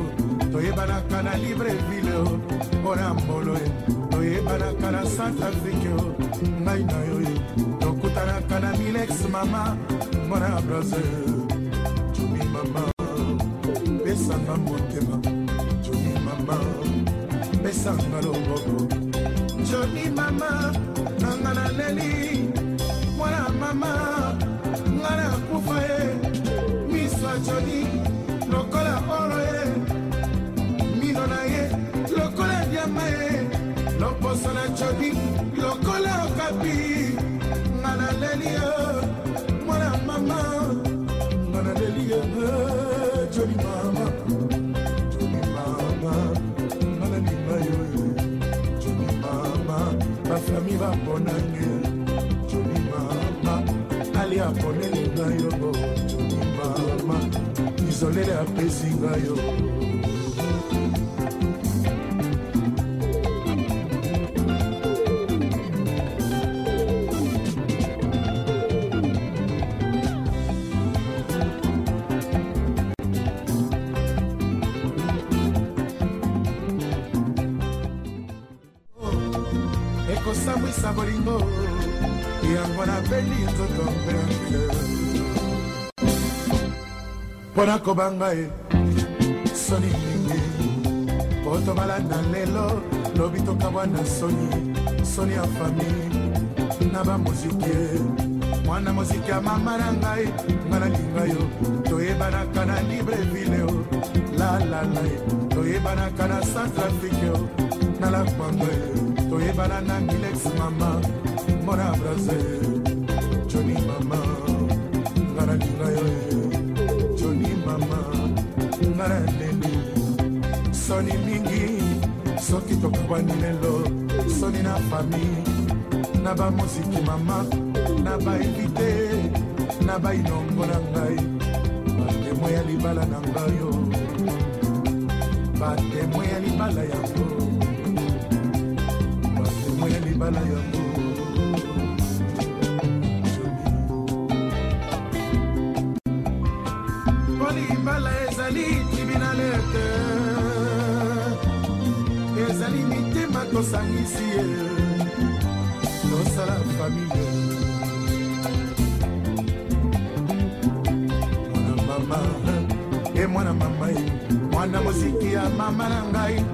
Toyebanaka na libreville o mpona mbolo ye toyebanaka na centrafrike o ngai na yo ye tokutanaka na milex mama mpona braser jumi mama pesanga motema jumi mama pesanga loboko. Joni mama nanga naleli mwana mama nga nakufa ye. Miso ya joni lokola oro ye. Mino na ye lokola diama ye. Loposo na joni lokola okapi. Nga naleli ye mwana mama nga naleli joni mama. joni yango na yo joli mama nalia poneli na yo joli mama izolele apesi nga yo ekosambwisa bolingo. Yango nabeli nzoto mpe yankile mpo na kobanga ye soni mingi po tobalanda lelo lobi tokabwa na soni soni ya famille na bamoziki mwana moziki ya mama na ngai nga nalinga yo. Toyebanaka na libreville o lalala ye toyebanaka na centrafrike o na lakwango toyebana na milex mama mona brase joni mama nga nalinga yo joni mama nga na neni soni mingi soki tokabwani lelo. Soni na famille na bamoziki mama na bainvite na bainongo na ngai. Batemo ya libala na ngai yo. Batemo ya libala yango libala yango. Mpo libala ezali tribunalete. Ezali mitema tosangisi ye. Tosala famille. Mwana mama e mwana mama ye mwana mosiki ya mama na ngai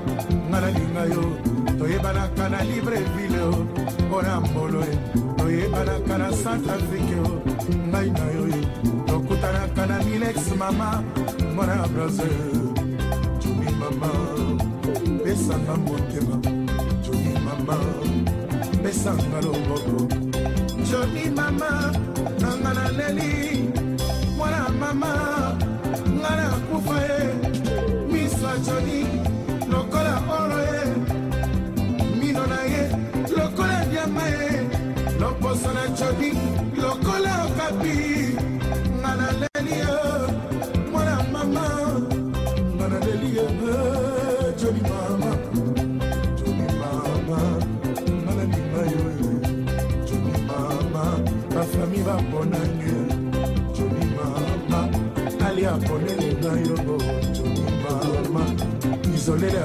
nga nalinga yo toyebanaka na libreville o mpona mbolo ye toyebanaka na centrafrike o ngai na yo ye tokutanaka na milex mama mbona braser jumi mama pesanga motema. Jumi mama pesanga loboko. Joni mama nanga naleli mwana mama nga nakufa ye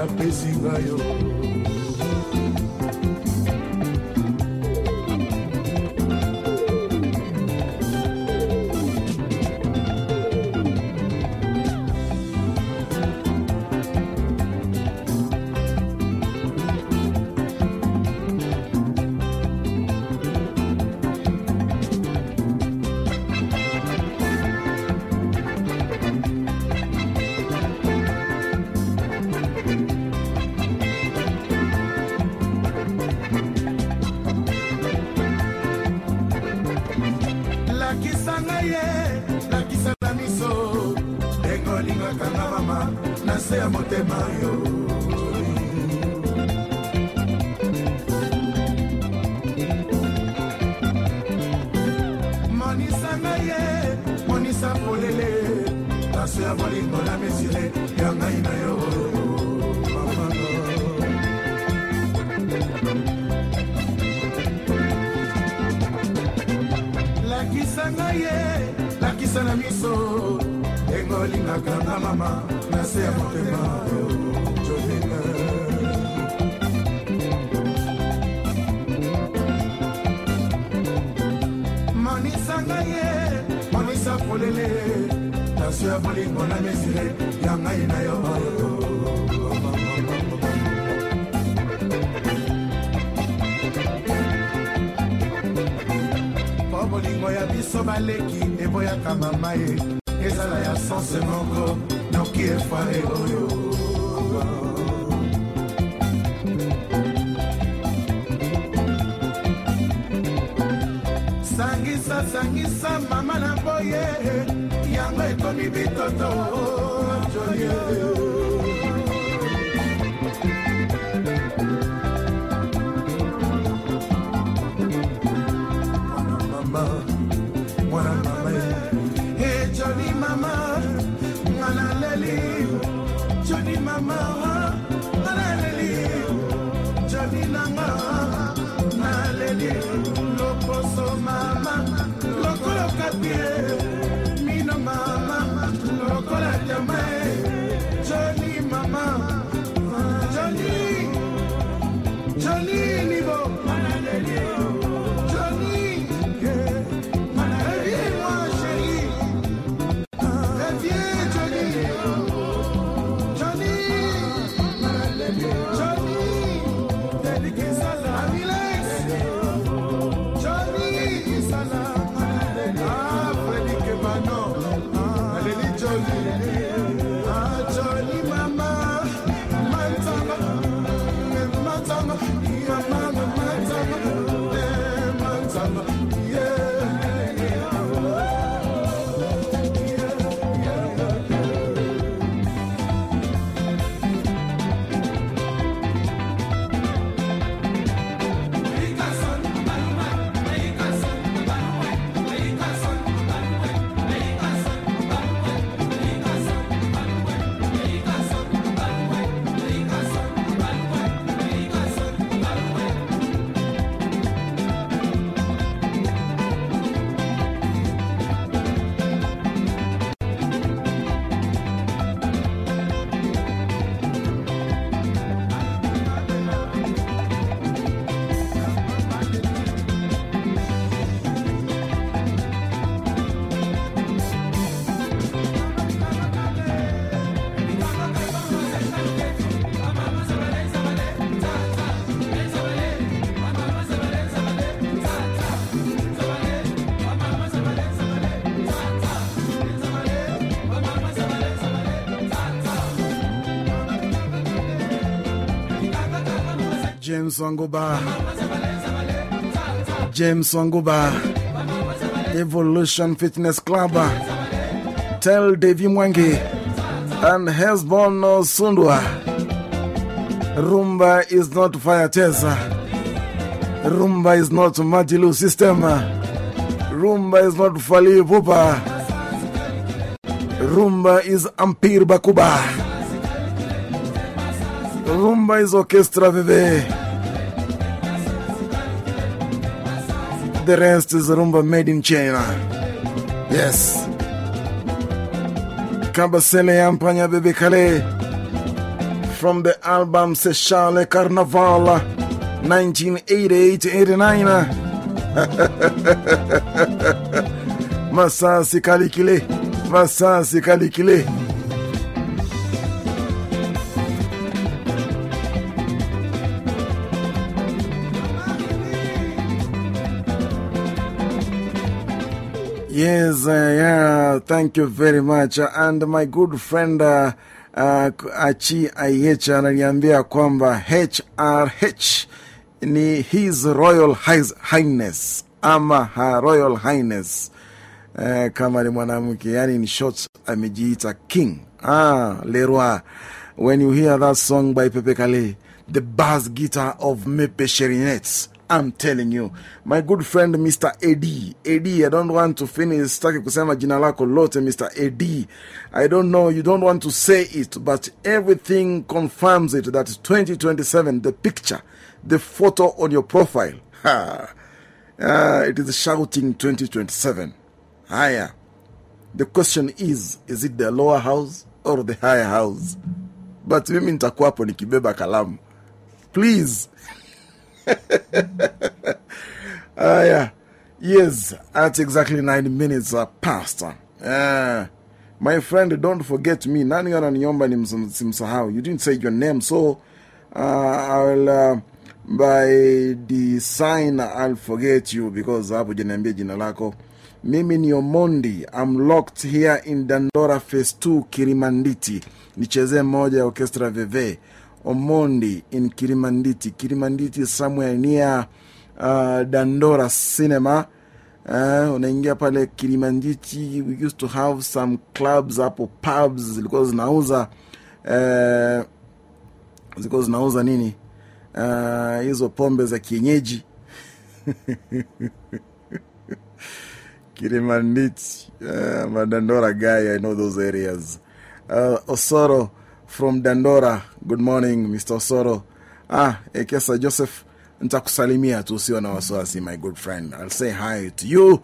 apesi ngai yo motema yo monisa ngai ye monisa polele na se ya bolingo na mesile ya ngai na yo. Lakisa ngai ye lakisa na miso ndenge olingaka nga mama na se ya motema yo jolinga monisa ngai ye monisa polele se ya bolingo na mesile ya ngai na yo mpo bolingo ya biso baleki eboyaka mama ye ezala ya sanse moko efare oyo sangisa sangisa mama na boye yango ekomi bitoto jolie James. James Wanguba. Evolution Fitness Club. Tell Davy Mwangi. And Hezbon Sundwa. Rumba is not fire tesa. Rumba is not Majilu system. Rumba is not Fali Pupa. Rumba is Ampir Bakuba. Rumba is Orchestra Vive. The rest is Rumba made in China. Yes. Kabasele Yampanya Pepe Kallé. from the album Sechale Carnaval 1988 89. Masasi Kalikile, Masasi Kalikile. Yes, uh, yeah, thank you very much. And my good friend uh, uh, Achi Ayecha ananiambia kwamba HRH ni His Royal Highness ama Her Royal Highness uh, kama ni mwanamke, yani in short amejiita king. Ah, Leroy. When you hear that song by Pepe Kale, the bass guitar of Mepe Sherinets. I'm telling you, my good friend Mr. ad ad I don't want to finish. Staki kusema jina lako lote, Mr. ad I don't know, you don't want to say it, but everything confirms it that 2027, the picture, the photo on your profile, ha, uh, it is shouting 2027. Higher. The question is, is it the lower house or the higher house? But mimi nitakuwa hapo nikibeba kalamu. Please. Uh, yeah. Yes, at exactly nine minutes uh, past. Uh, my friend, don't forget me. Nani ananiomba nimsahau. You didn't say your name, so uh, I'll, uh, by the sign, I'll forget you because hapo janiambia jina lako. Mimi ni Omondi. I'm locked here in Dandora Phase 2 Kirimanditi. Nicheze moja ya orchestra Veve. Omondi in Kirimanditi. Kirimanditi somewhere near uh, Dandora Cinema. Uh, unaingia pale Kirimanditi. We used to have some clubs hapo, pubs zilikuwa zinauza uh, zilikuwa zinauza nini uh, hizo pombe za kienyeji Kirimanditi, uh, Madandora guy, I know those areas. Uh, Osoro from Dandora, good morning Mr. Osoro. Ah, Ekesa Joseph, nitakusalimia tu usio na wasiwasi, my good friend. I'll say hi to you.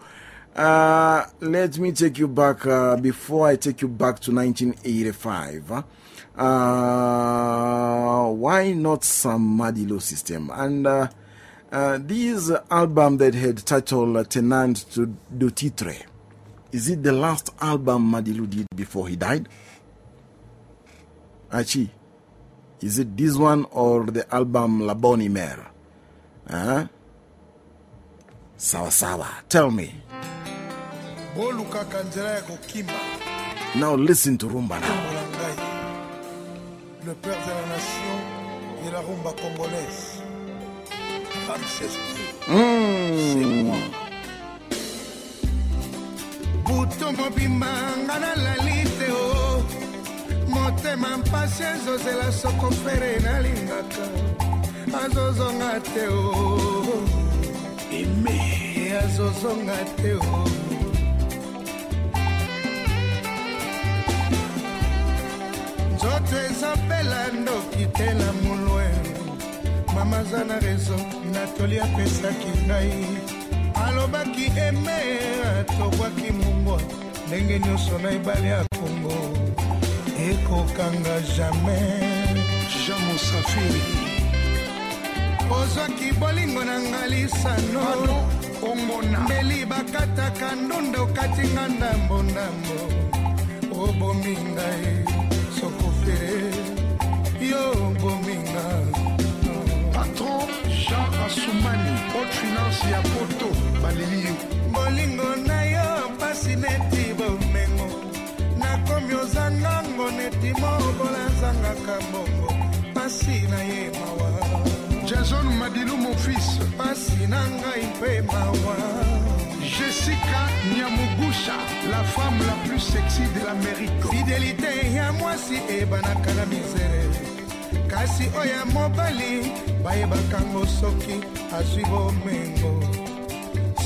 Uh, let me take you back, uh, before I take you back to 1985. Uh, why not some Madilu system? And uh, uh, this album that had titled Tenant to Du Titre, is it the last album Madilu did before he died? Achi, is it this one or the album La Bonne Mère? Huh? Sawa sawa, tell me. bolukaka nzela ya Now listen to Rumba now. le père de la nation et la rumba congolaise Ramsès Mm. buto mobimba nga nalali te o motema mpasi ezozela soko fere nalingaka. Azozonga te o. Eme azozonga te o. Nzoto ezopela ndoki te na molwe. Mama aza na rezo natoli apesaki ngai. Alobaki eme atobwaki mombwa ndenge nyonso na ebale ya kongo ekokanga jamai jean mosafiri. Ozwaki bolingo na nga lisano ongona mbeli bakataka ndunda okatinga ndambondambo obomi ngai sokofere yo obomi nga patron jean asumani haute finance ya poto baleli yo bolingo na yo pasi neti bomengo nakomi ozangango neti mobola nzangaka bongo pasi na ye mawa. Jason madilu mon fils. Pasi na ngai mpe mawa. Jessica nyamugusha la femme la plus sexy de l'amérique. Fidelite ya mwasi ebanaka na mizere kasi oyo ya mobali bayebakango soki azwi bomengo.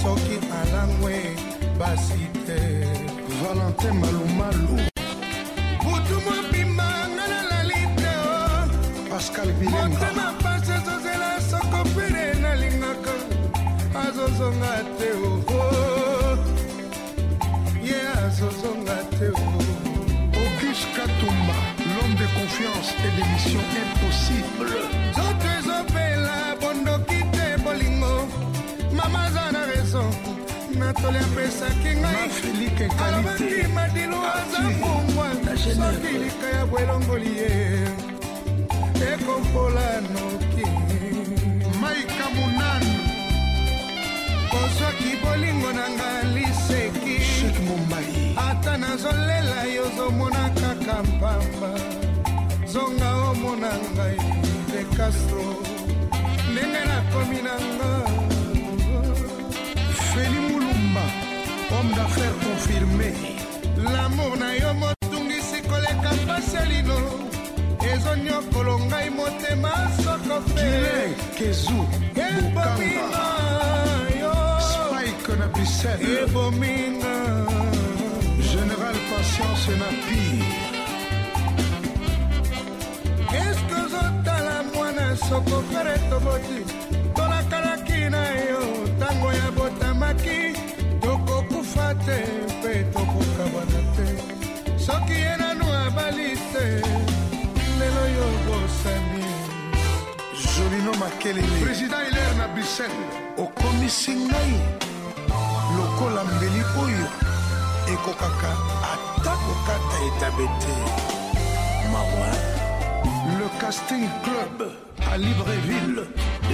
Soki alangwe basi te valentin malumalu butu mobimba nga nalali te o pascal bilenga motema pasi ezozela soko pene nalingaka. Azozonga te o ye azozonga te o auguste katumba l'homme de confiance confiance et l'émission impossible natoli apesaki ngai. Mafelike qualité. alobaki madilu aza Genève. soki likaya bwelongoli ye ekompola noki. Maika monane. Kozwaki bolingo na nga liseki. Ata nazolela yo ozomona kaka mpamba. Zonga omona ngai de castro. Ndenge nakomi na nga d'affaires confirmé lamour na yo motungisi koleka mpasi ya lino ezonyokolo ngai motema soko Guilin, fe kezu ebominga yo. Spike na bisele ebominga général patience na pire. Eske ozotala mwana soko fere toboti te mpe tokokabana te. Soki ye nanu abali te lelo yo bosani. Jolino makelele président hilaire na bisele okomisi ngai lokola mbeli oyo ekokaka ata kokata etabe te mawa le casting club à libreville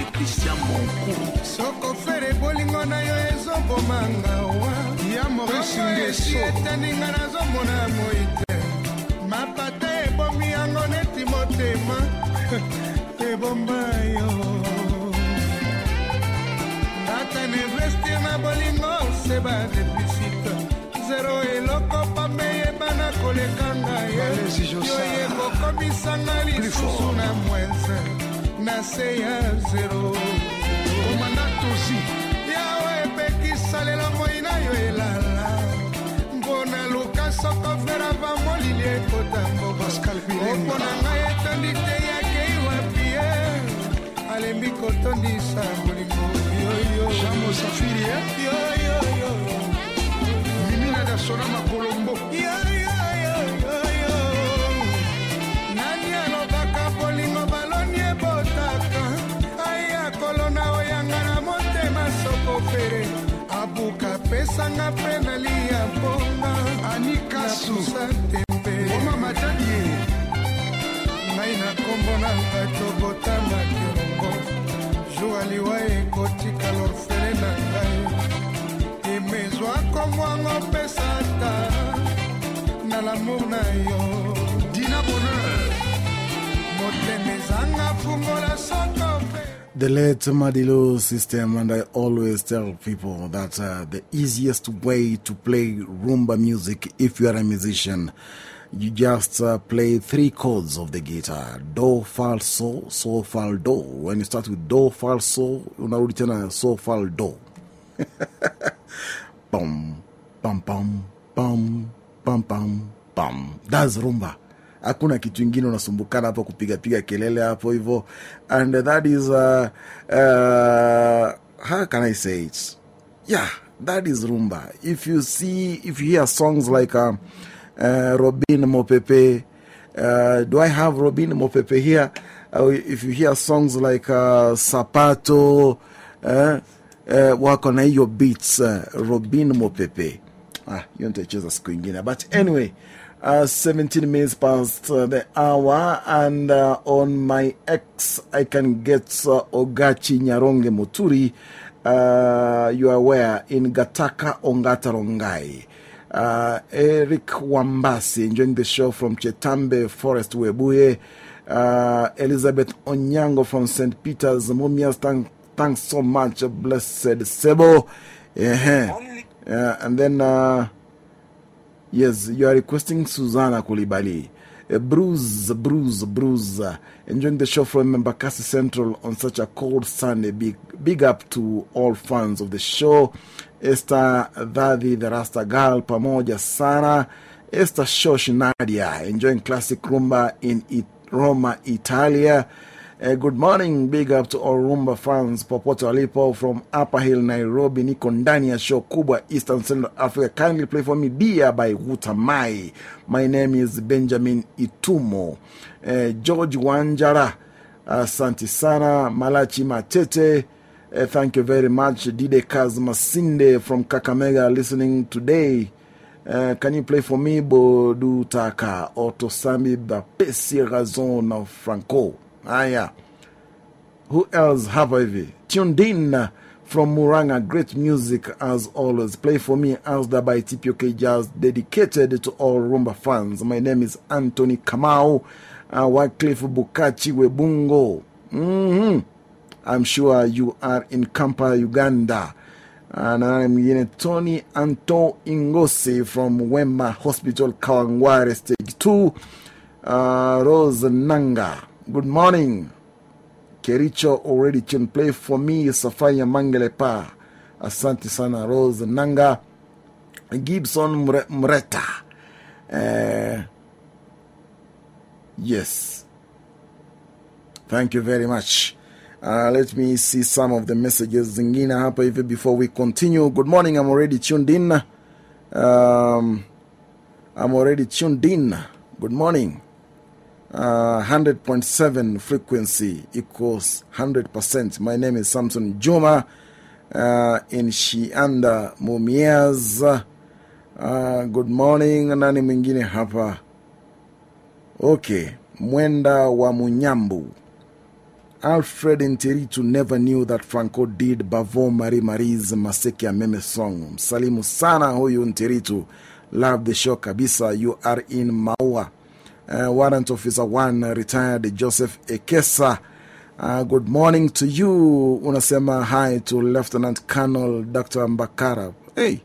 eklisia monkulu soko fere bolingo na yo ezobomanga wa ya mokoyoesieteninga nazomona moite. Mapata ebomi yango neti motema. Ebomba yo. Ata na investir na bolingo se badepisite zero eloko pambe yebana kolekanga ye. Yo yekokomisanga lisusu na mwese na se ya zero. Komanda tosi yawe ebekisa lelo moi na yo elala. Mpo na luka soko vera bamolili ekotango opo na ngai etondi te yakei wapi ye? Alembi kotondisa bolingo. Yoyoyoyoyo mimi na dasona makolombo yoyo pesanga mpe nalia mponga anikasu napusa tembe. Oma matadie ngai na kombo na ngai tobotama kelongo jour aliwa ekotika lorfele na ngai. Emezwa komwango pesa ta na lamour na yo. Dina bonheur motema ezanga fungola soko fe The late Madilu system, and I always tell people that uh, the easiest way to play rumba music, if you are a musician, you just uh, play three chords of the guitar do, fal, so, so, fal, do. When you start with do, fal, so, unarudi tena so, fal, do. Bum, bum, bum, bum, bum, bum. That's rumba. Hakuna kitu ingine unasumbukana hapo kupigapiga kelele hapo hivyo. And that is, uh, uh, how can I say it? Yeah, that is rumba. If you see, if you hear songs like uh, uh, Robin Mopepe, uh, do I have Robin Mopepe here? Uh, if you hear songs like uh, Sapato, uh, uh, wako na hiyo beats, uh, Robin Mopepe. Ah, hiyo nitaicheza siku ingine. But anyway, uh, 17 minutes past uh, the hour, and uh, on my X, I can get uh, Ogachi Nyaronge Muturi. Uh, you are where? In Gataka Ongata Rongai. Uh, Eric Wambasi enjoying the show from Chetambe Forest Webuye. Uh, Elizabeth Onyango from St. Peter's. Mumias, thank, thanks so much, blessed Sebo. Yeah. Uh, and then, uh, yes, you are requesting Susanna Kulibali. Uh, Bruce, Bruce, Bruce. Uh, enjoying the show from Mbakasi Central on such a cold Sunday. Big, big up to all fans of the show. Esther Dhadi, the Rasta Girl, pamoja sana. Esther Shosh Nadia, enjoying classic rumba in it, Roma, Italia. Uh, good morning, big up to all Rumba fans. Popoto Alipo from Upper Hill, Nairobi. Niko ndani ya show kubwa Eastern Central Africa. Kindly play for me Dia by Wutamai. My name is Benjamin Itumo. Uh, George Wanjara. Asante sana. Malachi Matete. Uh, thank you very much. Dide Kazmasinde from Kakamega listening today. Uh, can you play for me Bodu Taka Bapesi Razon Franco? Yeah. Who else have I? Tuned in from Muranga. Great music as always. Play for me as the by TPOK Jazz, dedicated to all Rumba fans. My name is Anthony Kamau, uh, Wycliffe Bukachi Webungo. Mm -hmm. I'm sure you are in Kampa, Uganda. And I'm in Tony Anto Ingosi from Wema Hospital, Kawangware, Stage 2. Uh, Rose Nanga. Good morning. Kericho already can play for me. Safaya Mangelepa. Asante sana. Rose Nanga. Gibson Mreta. Uh, yes. Thank you very much. Uh, let me see some of the messages zingine hapa hivi before we continue. Good morning, I'm already tuned in. Um, I'm already tuned in. Good morning. Uh, 100.7 frequency equals 100%. My name is Samson Juma uh, in Shianda Mumias. Uh, good morning. Nani mwingine hapa? Okay. Mwenda wa Munyambu. Alfred Nteritu never knew that Franco did Bavo Marie Marie's Maseki Meme song. Msalimu sana huyu Interitu. Love the show kabisa. You are in Maua. Uh, Warrant Officer 1 retired Joseph Ekesa. Uh, good morning to you. Unasema hi to Lieutenant Colonel Dr. Mbakara. Hey,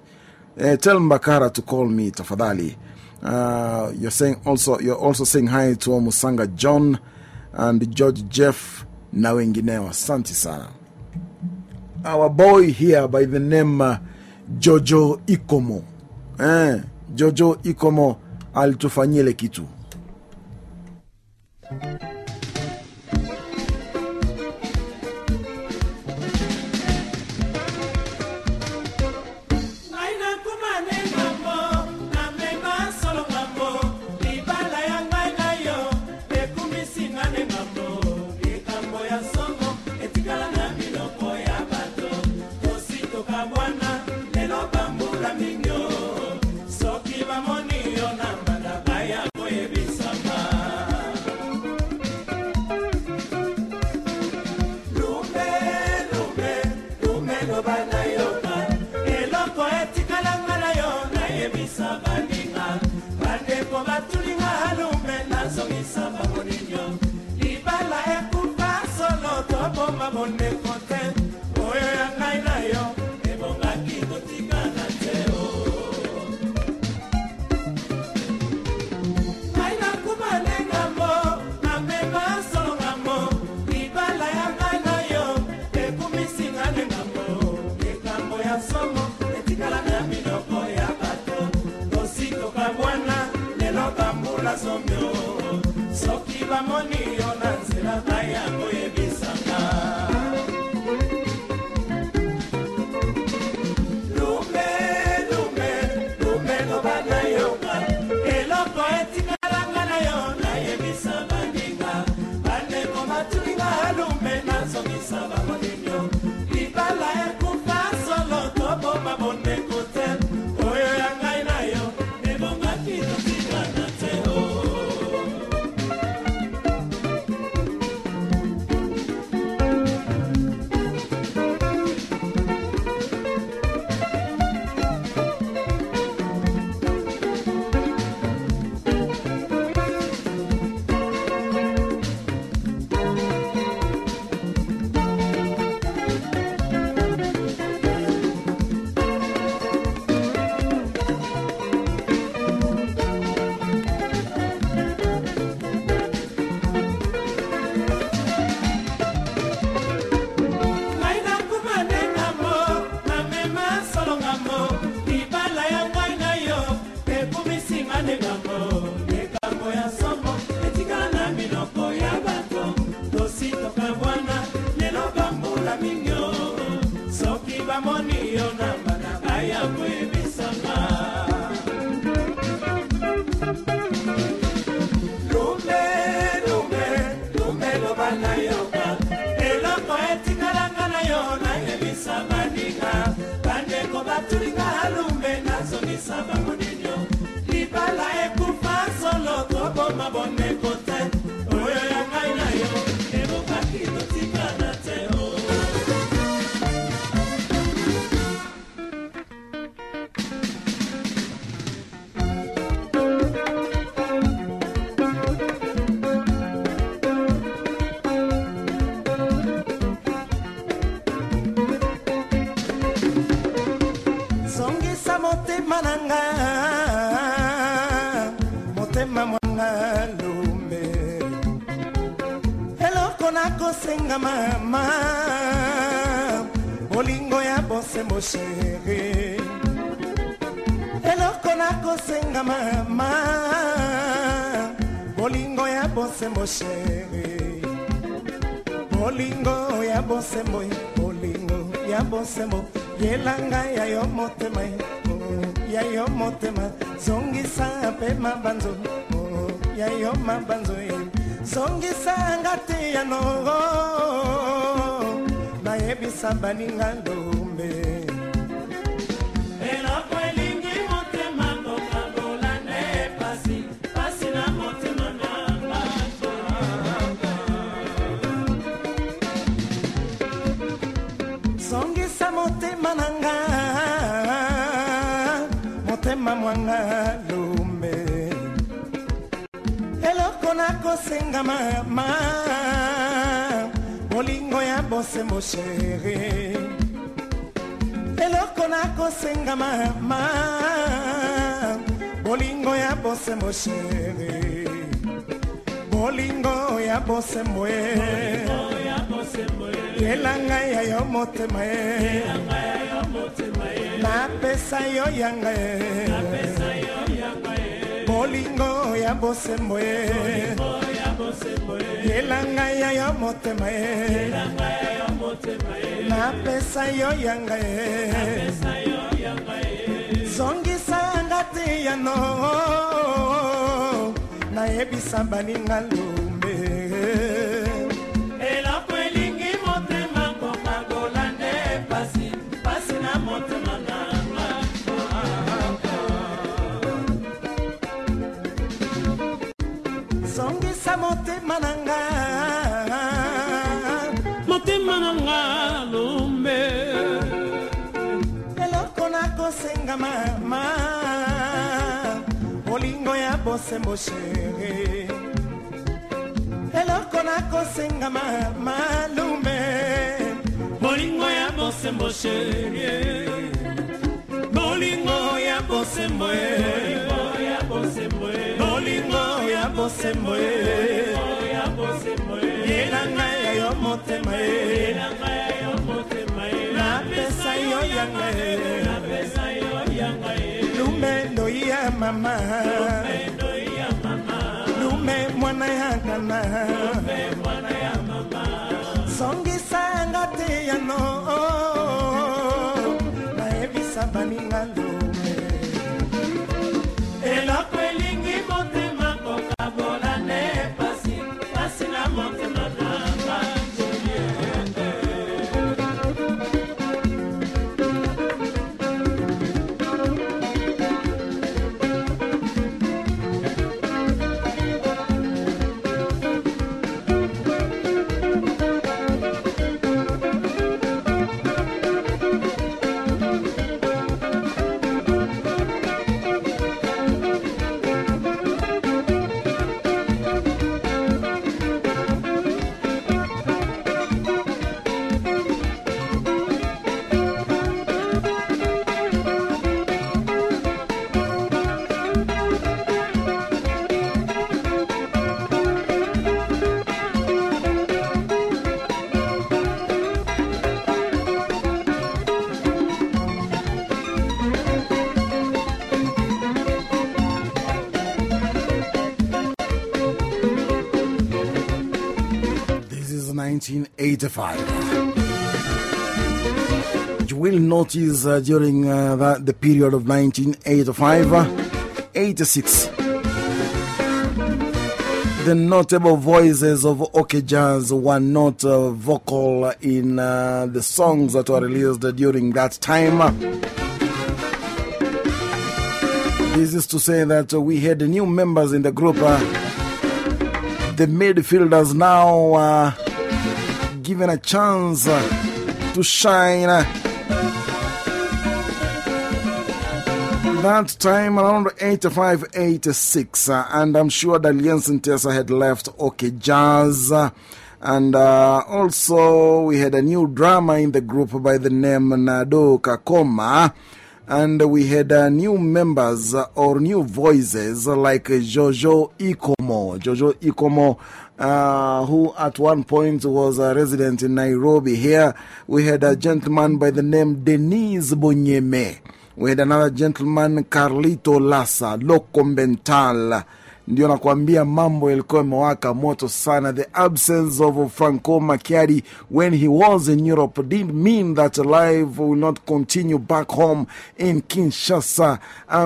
uh, tell Mbakara to call me, tafadhali. Uh, you're saying also, you're also saying hi to Musanga John and George Jeff na wengineo. Asante sana. Our boy here by the name uh, Jojo Ikomo. Eh, Jojo Ikomo alitufanyile ile kitu. makambo bamoni nakosenga mama bolingo ya bosembo sheri eloko nakosenga mama bolingo ya bosembo sheri bolingo ya bosembo bolingo ya bosembo yelanga ya yo motema ya yo motema zongisa mpe mabanzo ya yo mabanzo eh. zongisa nga te ya noro. Nayebisa baninga lombe eloko elingi motema kokabola nde pasi. Pasi na motema nanga zongisa motema na nga. Motema mwanga bosengama ma bolingo ya bosembo shere eloko nakosengama ma bolingo ya bosembo shere bolingo ya bosembo ye yelanga ya yo motema ye napesa yo yanga ye bolingo ya bosembo e. Yelanga ya yo motema e. Napesa yo yanga e. Zongisanga te yano nayebisa baninga lumbe nga mama bolingo ya bosembo shere eloko nakosenga malume. Bolingo ya bosembo shere bolingo ya bosembo bolingo e. ya bosembo e. yelanga ya yo motema e. napesa yo yanga ya mama. Lume mwana ya ngana songisanga te yano 1985. You will notice uh, during uh, that, the period of 1985, uh, 86, the notable voices of OK Jazz were not uh, vocal in uh, the songs that were released during that time. This is to say that we had new members in the group. Uh, the midfielders now uh, given a chance to shine. That time around 85 86, uh, and I'm sure that Jensen Tessa had left OK Jazz. And uh, also, we had a new drama in the group by the name Nado Kakoma. And we had uh, new members or new voices like Jojo Ikomo. Jojo Ikomo, uh, who at one point was a resident in Nairobi. Here we had a gentleman by the name Denise Bonyeme. We had another gentleman Carlito Lassa, Lokombental. Ndio nakwambia mambo yalikuwa yamewaka moto sana. The absence of Franco Macchiari when he was in Europe didn't mean that life will not continue back home in Kinshasa. I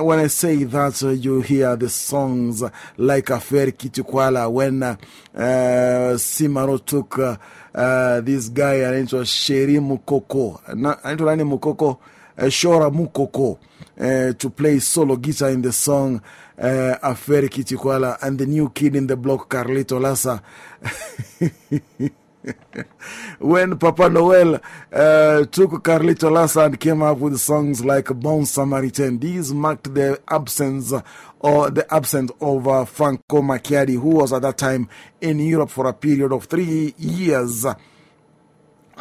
when I say that, uh, you hear the songs like Affair Kitukwala when uh, uh, Simaro took uh, uh, this guy anaitwa Sheri Mukoko. Anaitwa nani Mukoko? Uh, Shora Mukoko. Uh, to play solo guitar in the song uh, Affair Kitikwala and the new kid in the block, Carlito Lassa. when Papa Noel uh, took Carlito Lassa and came up with songs like Bon Samaritan, these marked the absence or the absence of uh, Franco Makiadi, who was at that time in Europe for a period of three years.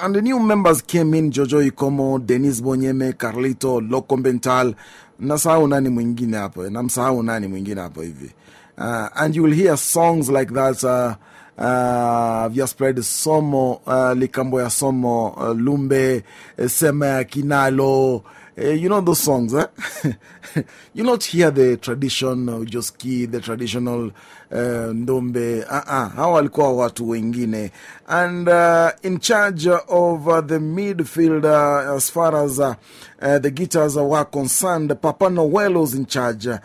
And the new members came in Jojo Ikomo, Denis Bonyeme, Carlito, Lokombental. Nasahau nani mwingine hapo, namsahau nani mwingine hapo hivi. Uh, and you will hear songs like that. Uh, uh, just played Somo, uh, Likambo ya Somo, uh, Lumbe, uh, Sema ya Kinalo. Uh, you know those songs, eh? you not hear the traditional Josky, the traditional uh, Ndombe. Uh -uh. Hawa walikuwa watu wengine. And uh, in charge of uh, the midfield, uh, as far as uh, uh, the guitars were concerned, Papa Noel was in charge. Uh,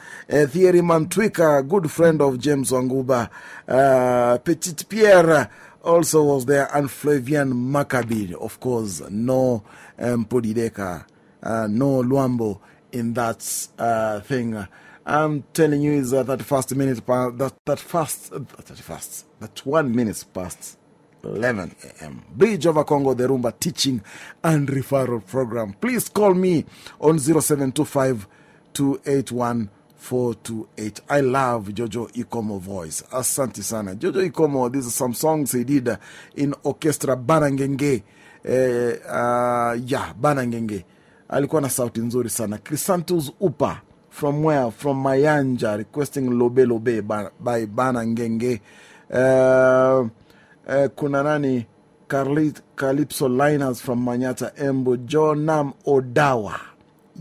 Thierry Mantwika, good friend of James Wanguba. Uh, Petit Pierre also was there. And Flavian Maccabi, of course. No um, Podideka. Uh, no Luambo in that uh, thing. I'm telling you, is uh, that first minute, past, that, that first, that first, that one minute past 11 a.m. Bridge over Congo, the Rumba teaching and referral program. Please call me on 0725 281 428. I love Jojo Ikomo voice. Asante sana. Jojo Ikomo, these are some songs he did in orchestra Banangenge. Uh, uh, yeah, Banangenge. alikuwa na sauti nzuri sana. Crisantus Upa from where? From Mayanja requesting Lobe Lobe by Bana Ngenge. Uh, uh, kuna nani? Carlit, Calypso Liners from Manyata Embo, Jonam Odawa.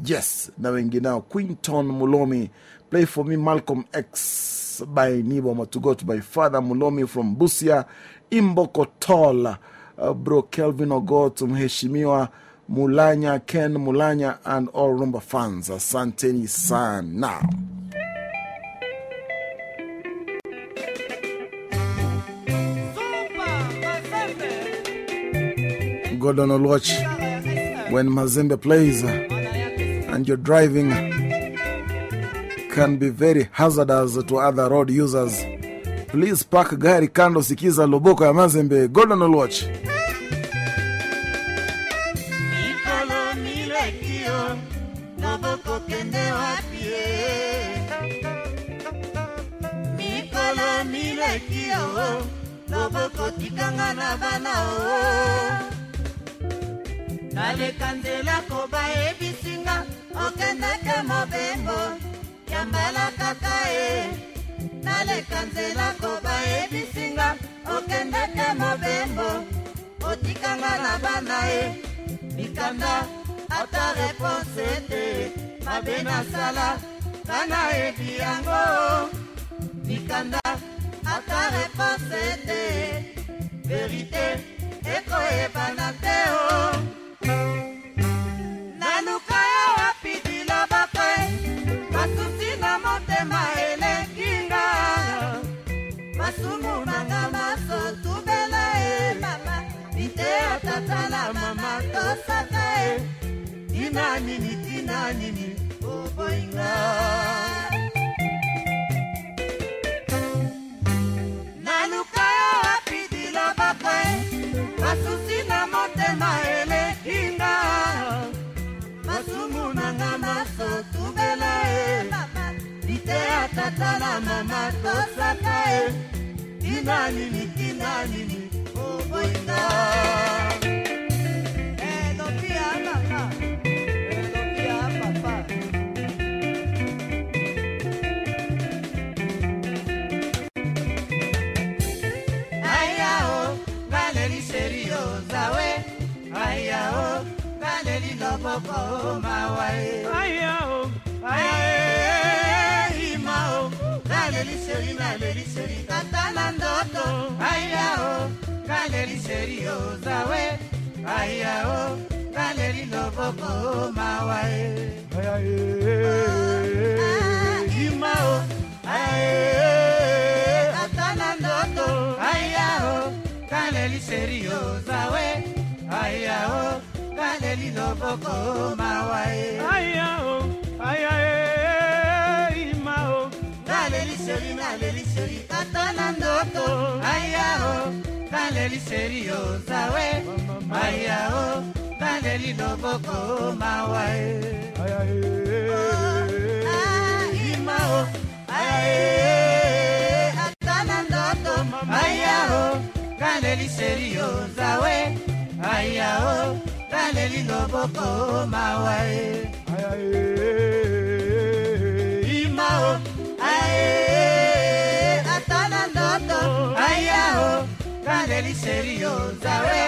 Yes, na wengineo. Quinton Mulomi. Play for me Malcolm X by Nibo Matugot by Father Mulomi from Busia. Imboko Tola, Uh, bro Kelvin Ogot, mheshimiwa Mulanya, Ken Mulanya, and all Rumba fans. Asanteni sana. Gordon will watch when Mazembe plays and you're driving can be very hazardous to other road users. Please park gari kando, sikiza loboko ya Mazembe. Gordon will mileki o loboko tikanga na bana o. Naleka nzela ko bayebisinga okendeke mobembo ya mbala kaka e. Naleka nzela ko bayebisinga okendeke mobembo otikanga na bana e. Mikanda ata reponse te mabe nasala kana yebi yango. Mikanda ata reponse te verite ekoyebana te o naluka yo wapi diloboko masusi na motema elenginga masumu nanga maso tubela e mama biteyo tata na mama tosaka e tina nini tina nini boinga tata na mama. Tosaka e tina nini nini elopia na ndoto ayao ngaleli serio zawe ayao ngaleli loboko mawae. Imao ayae tata na ndoto ayao ngaleli serio zawe ayao ngaleli loboko mawae. Ayao ayae imao ngaleli seri ngaleli seri tata na ndoko ayao taleli seri ozawe ayao taleli loboko mawa oh, ah, imao ata na ndoto. Ayao taleli seri ozawe ayao taleli loboko mawa imao ayao ngaleli serio zawe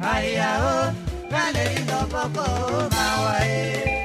ayao ngaleli eh. loboko mawae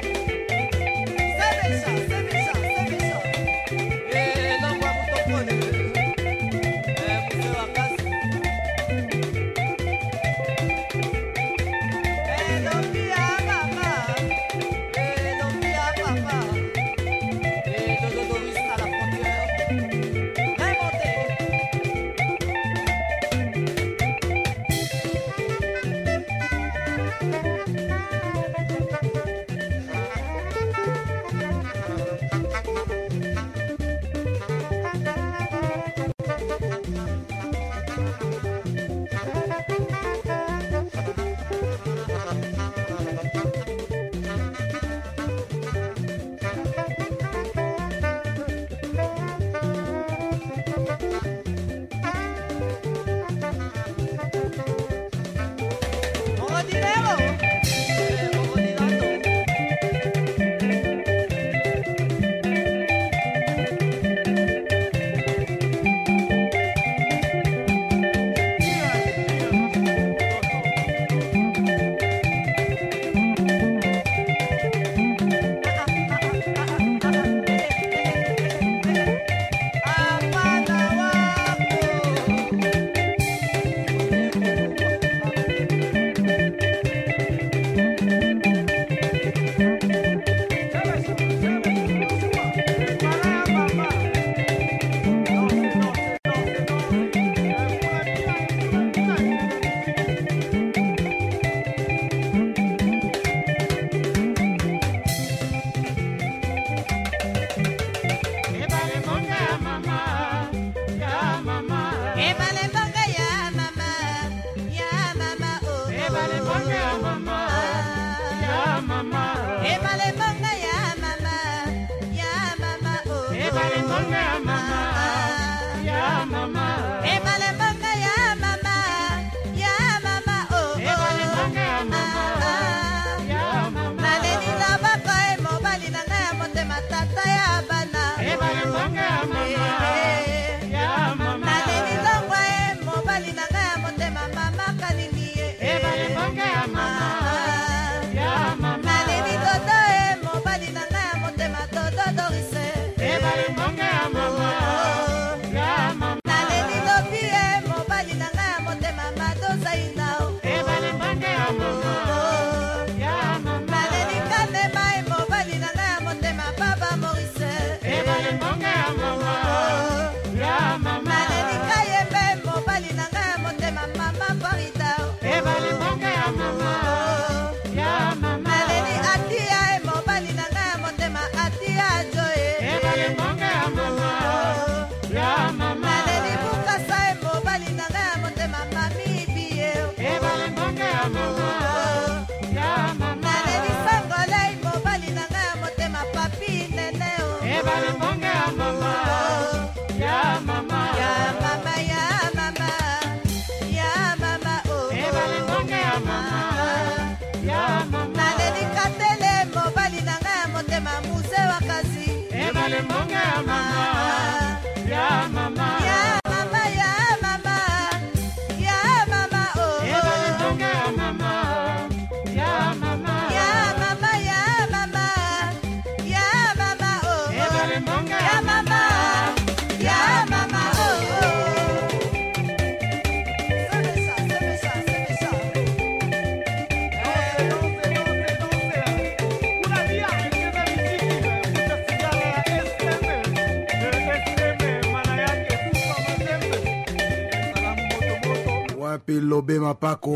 Wapi Lobe Mapako,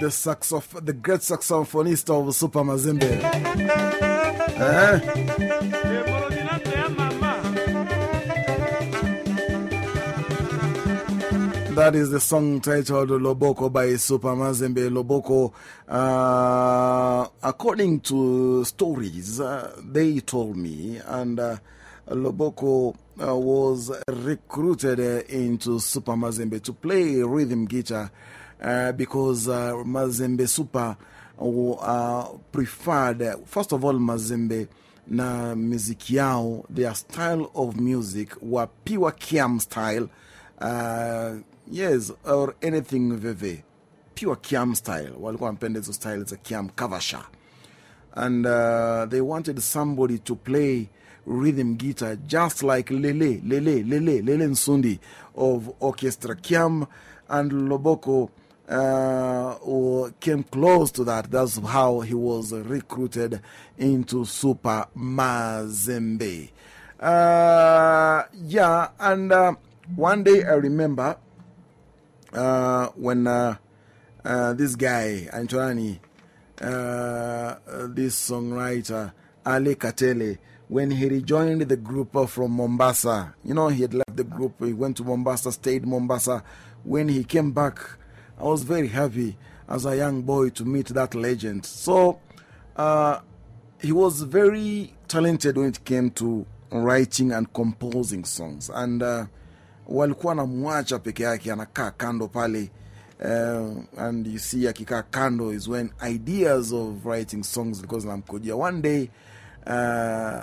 the, saxoph the great saxophonist of Super Mazembe. Eh? That is the song titled Loboko by Super Mazembe. Loboko, uh, according to stories uh, they told me, and uh, Loboko uh, was recruited uh, into Super Mazembe to play rhythm guitar uh, because uh, Mazembe Super preferred, first of all, Mazembe na muziki yao, their style of music were pure Kiam style. Yes, or anything veve. Pure Kiam style. Walikuwa wanapenda hizo style za Kiam Kavasha. And they wanted somebody to play rhythm guitar just like Lele, Lele, Lele, Lele Nsundi of Orchestra Kiam and Loboko uh, came close to that. That's how he was recruited into Super Mazembe. Uh, yeah, and uh, one day I remember uh, when this guy, Antoine, uh, this songwriter, Ali Katele, when he rejoined the group from Mombasa, you know, he had left the group, he went to Mombasa, stayed Mombasa. When he came back, I was very happy as a young boy to meet that legend. So, uh, he was very talented when it came to writing and composing songs. And uh, walikuwa na mwacha peke yake anakaa kando pale uh, and you see akikaa kando is when ideas of writing songs because namkujia one day uh,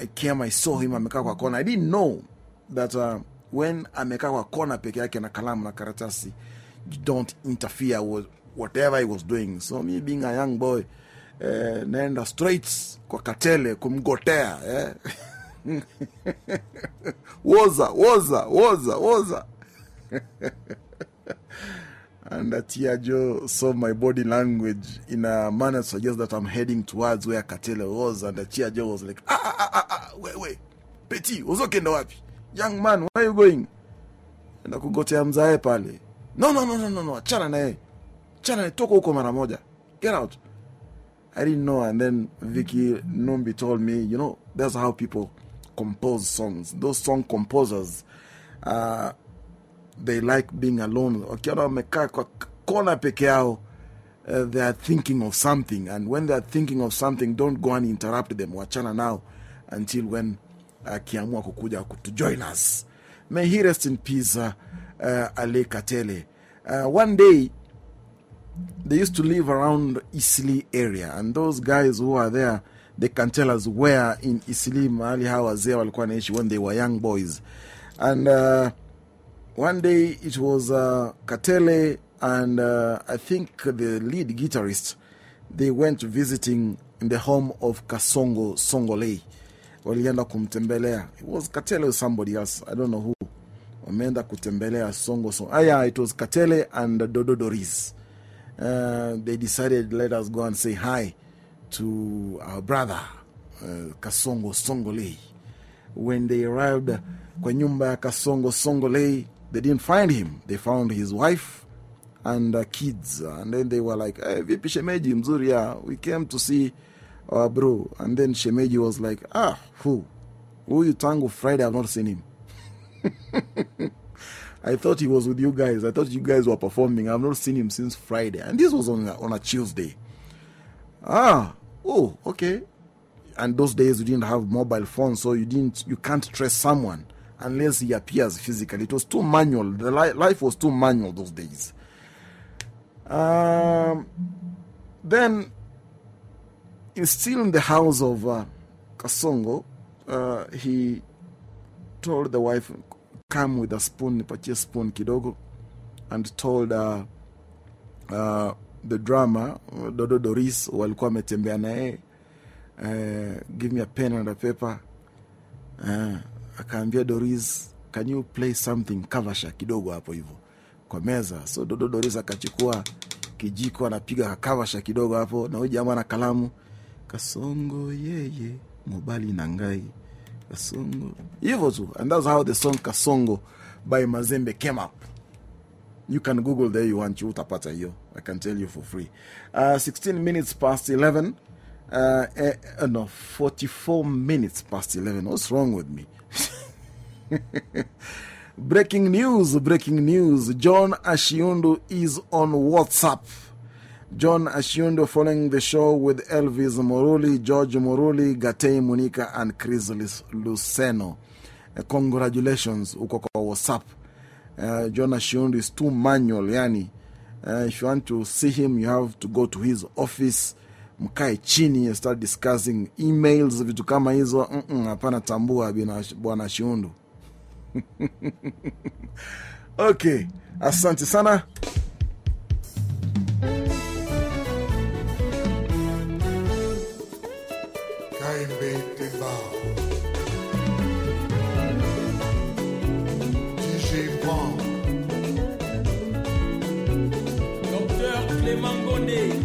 I came I saw him amekaa kwa kona. I didn't know that uh, when amekaa kwa kona peke yake na kalamu na karatasi you don't interfere with whatever he was doing. So me being a young boy uh, naenda straight kwa katele kumgotea eh? woza woza woza woza and so Tiajo saw my body language in a manner to suggest that I'm heading towards where Katele was. And uh, Tiajo was like ah ah ah ah, ah wait wait. Petit uzokenda wapi? Young man where are you going? Enda kugotea mzae pale. No no no no no no. Achana naye achana naye toka huko mara moja. Get out. I didn't know. And then Vicky Numbi told me you know that's how people compose songs. Those song composers, uh, they like being alone. Wakiona wamekaa kwa kona peke yao, uh, they are thinking of something. And when they are thinking of something, don't go and interrupt them. Wachana now until when akiamua uh, kukuja to join us. May he rest in peace, uh, uh, Ale Katele. Uh, one day, they used to live around Eastleigh area, and those guys who are there, they can tell us where in Eastleigh mahali hawa wazee walikuwa naishi when they were young boys. And uh, one day it was uh, Katele and uh, I think the lead guitarist, they went visiting in the home of Kasongo Songolei. Walienda kumtembelea. It was Katele or somebody else, I don't know who. Wameenda kutembelea Songo Songo. Ah, yeah, it was Katele and Dodo Doris. Uh, they decided let us go and say hi to our brother uh, Kasongo Songole. When they arrived kwa nyumba ya Kasongo Songolei, they didn't find him. They found his wife and uh, kids. And then they were like, hey, vipi shemeji mzuri we came to see our bro. And then shemeji was like, ah, who? Huyu tangu Friday, I've not seen him. I thought he was with you guys. I thought you guys were performing. I've not seen him since Friday. And this was on a, on a Tuesday. Ah, oh, okay. And those days you didn't have mobile phones, so you didn't, you can't trace someone unless he appears physically. It was too manual. The li life was too manual those days. Um, then, he's still in the house of uh, Kasongo. Uh, he told the wife, come with a spoon, nipatie spoon kidogo, and told uh, uh, the drama Dodo Doris walikuwa metembea naye uh, give me a pen and a paper uh, akaambia Doris can you play something kavasha kidogo hapo hivo kwa meza so Dodo Doris akachukua kijiko anapiga kavasha kidogo hapo na huyu jamaa na kalamu kasongo yeye mobali na ngai kasongo hivyo tu and that's how the song kasongo by mazembe came up You can Google there you want you utapata hiyo. I can tell you for free. Uh, 16 minutes past 11. Uh, eh, uh, no, 44 minutes past 11. What's wrong with me? breaking news, breaking news. John Ashiundu is on WhatsApp. John Ashiundo following the show with Elvis Moruli, George Moruli, Gatei Munika, and Chris Luceno. Uh, congratulations, uko kwa WhatsApp. Uh, John Ashiundo is too manual, yani. Uh, if you want to see him, you have to go to his office, mkae chini and start discussing emails, vitu kama hizo. Mm -mm, hapana tambua bwana Shiundu. okay asante sana. Docteur Clément Gondé.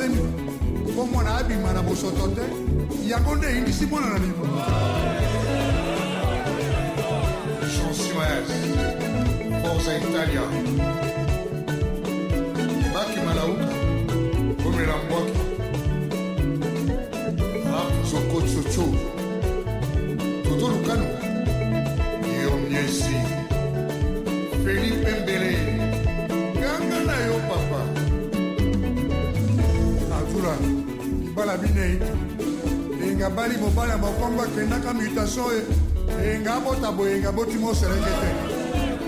Zemi mpo mwana abima na bosoto te. Yango nde eyindisi mwana na libo e enga abota boye enga boti moseleke te.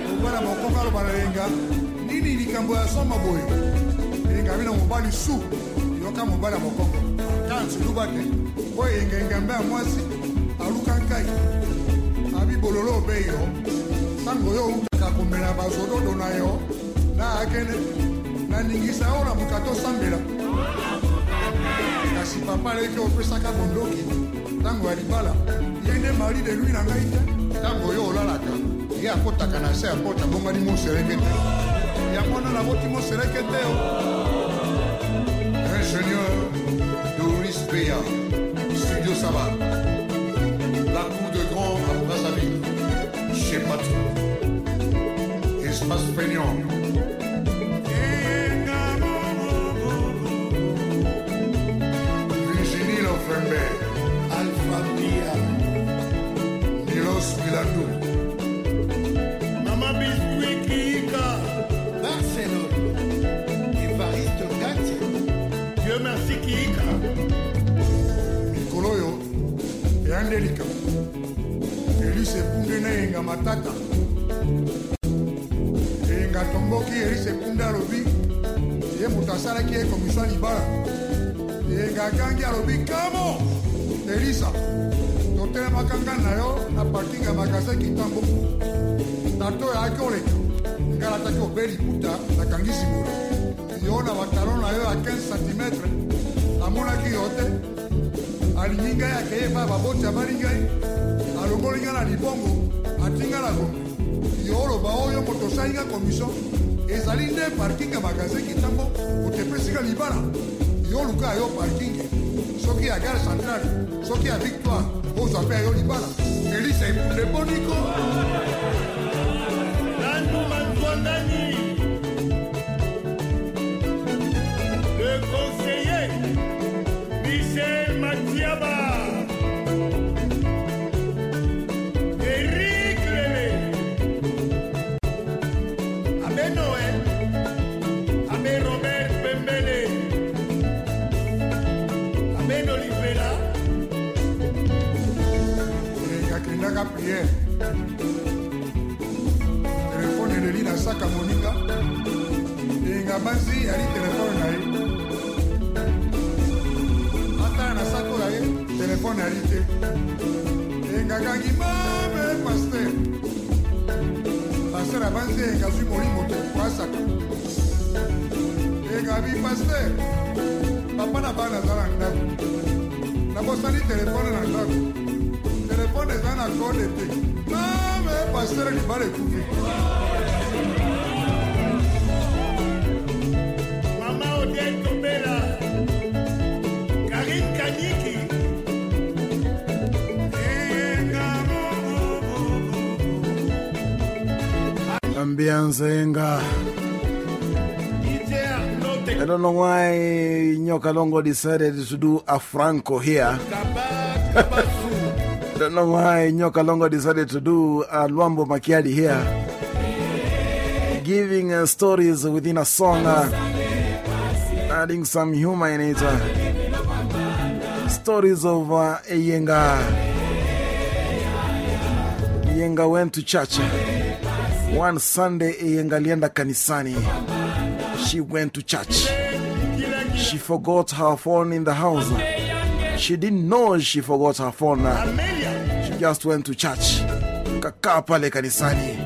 Mobali ya mokongo aloba na enga nini likambo ya soma boye? Enga bina mobali su yoka mobali ya mokongo. Kansi luba te. Mpo enga engambe ya mwasi aluka nkai. Abi bololo obe yo. Ntango yo outaka komela bazododo na yo na akende naningisa yo na moka tosambela. Kasi papa aleki opesaka bondoki ntango ya libala ye nde mari de lui na ngai te ntango yo olalaka ye akotaka na se ya pota bongani mosereke te. Yango wana naboti mosereke te ingénieur doris beya studio saba. La cour de grand à Brazzaville chez Patou espace feignant. Nde likambo. Elise epunde na eyenga matata. Eyenga tomboki elise epunde alobi. Ye moto asalaki ye komisio libala. Eyenga agangi alobi kamo! Elisa totelemaka nga na yo na parking ya magasin kitambo. Tato oyaki oleka nga nataki obe liputa nakangisi mola yo na batalon na yo ya 15 cm amonaki yo te alingi ngai akeye mpa baboti abali ngai alongoli ngai na libongo atinga na gombe yo oloba oyo moto osali nga komisio ezali nde parking ya magazin kitambo otepesika libala. Yo luka yo parking soki ya gare centrale soki ya victoire ozwa mpe yo libala. Elisa epunde boniko Nanduma akendaka priere telefone eleli na saka moninga eyenga banzi yali telefone na ye atala na saka oyo ye telefone yali te eyengakangi mame paster paster abanzi eyenga zwi molimo te kwasaka eyenga bi paster papa na bana aza na ndako. Nabosani telefone na ndako eza na kode te mame paster libala ekufi Mama Odette Tobela, Karine Kaniki, Ambiance Enga. I don't know why Nyoka Longo decided to do a Franco here. Don't know why Nyoka Longo decided to do a Luambo Makiadi here. Giving uh, stories within a song, uh, adding some humor in it. uh, stories of uh, Yenga. Yenga went to church. One Sunday, Yenga alienda kanisani. She went to church. She forgot her phone in the house. She didn't know she forgot her phone. Just went to church. Kakaa pale kanisani.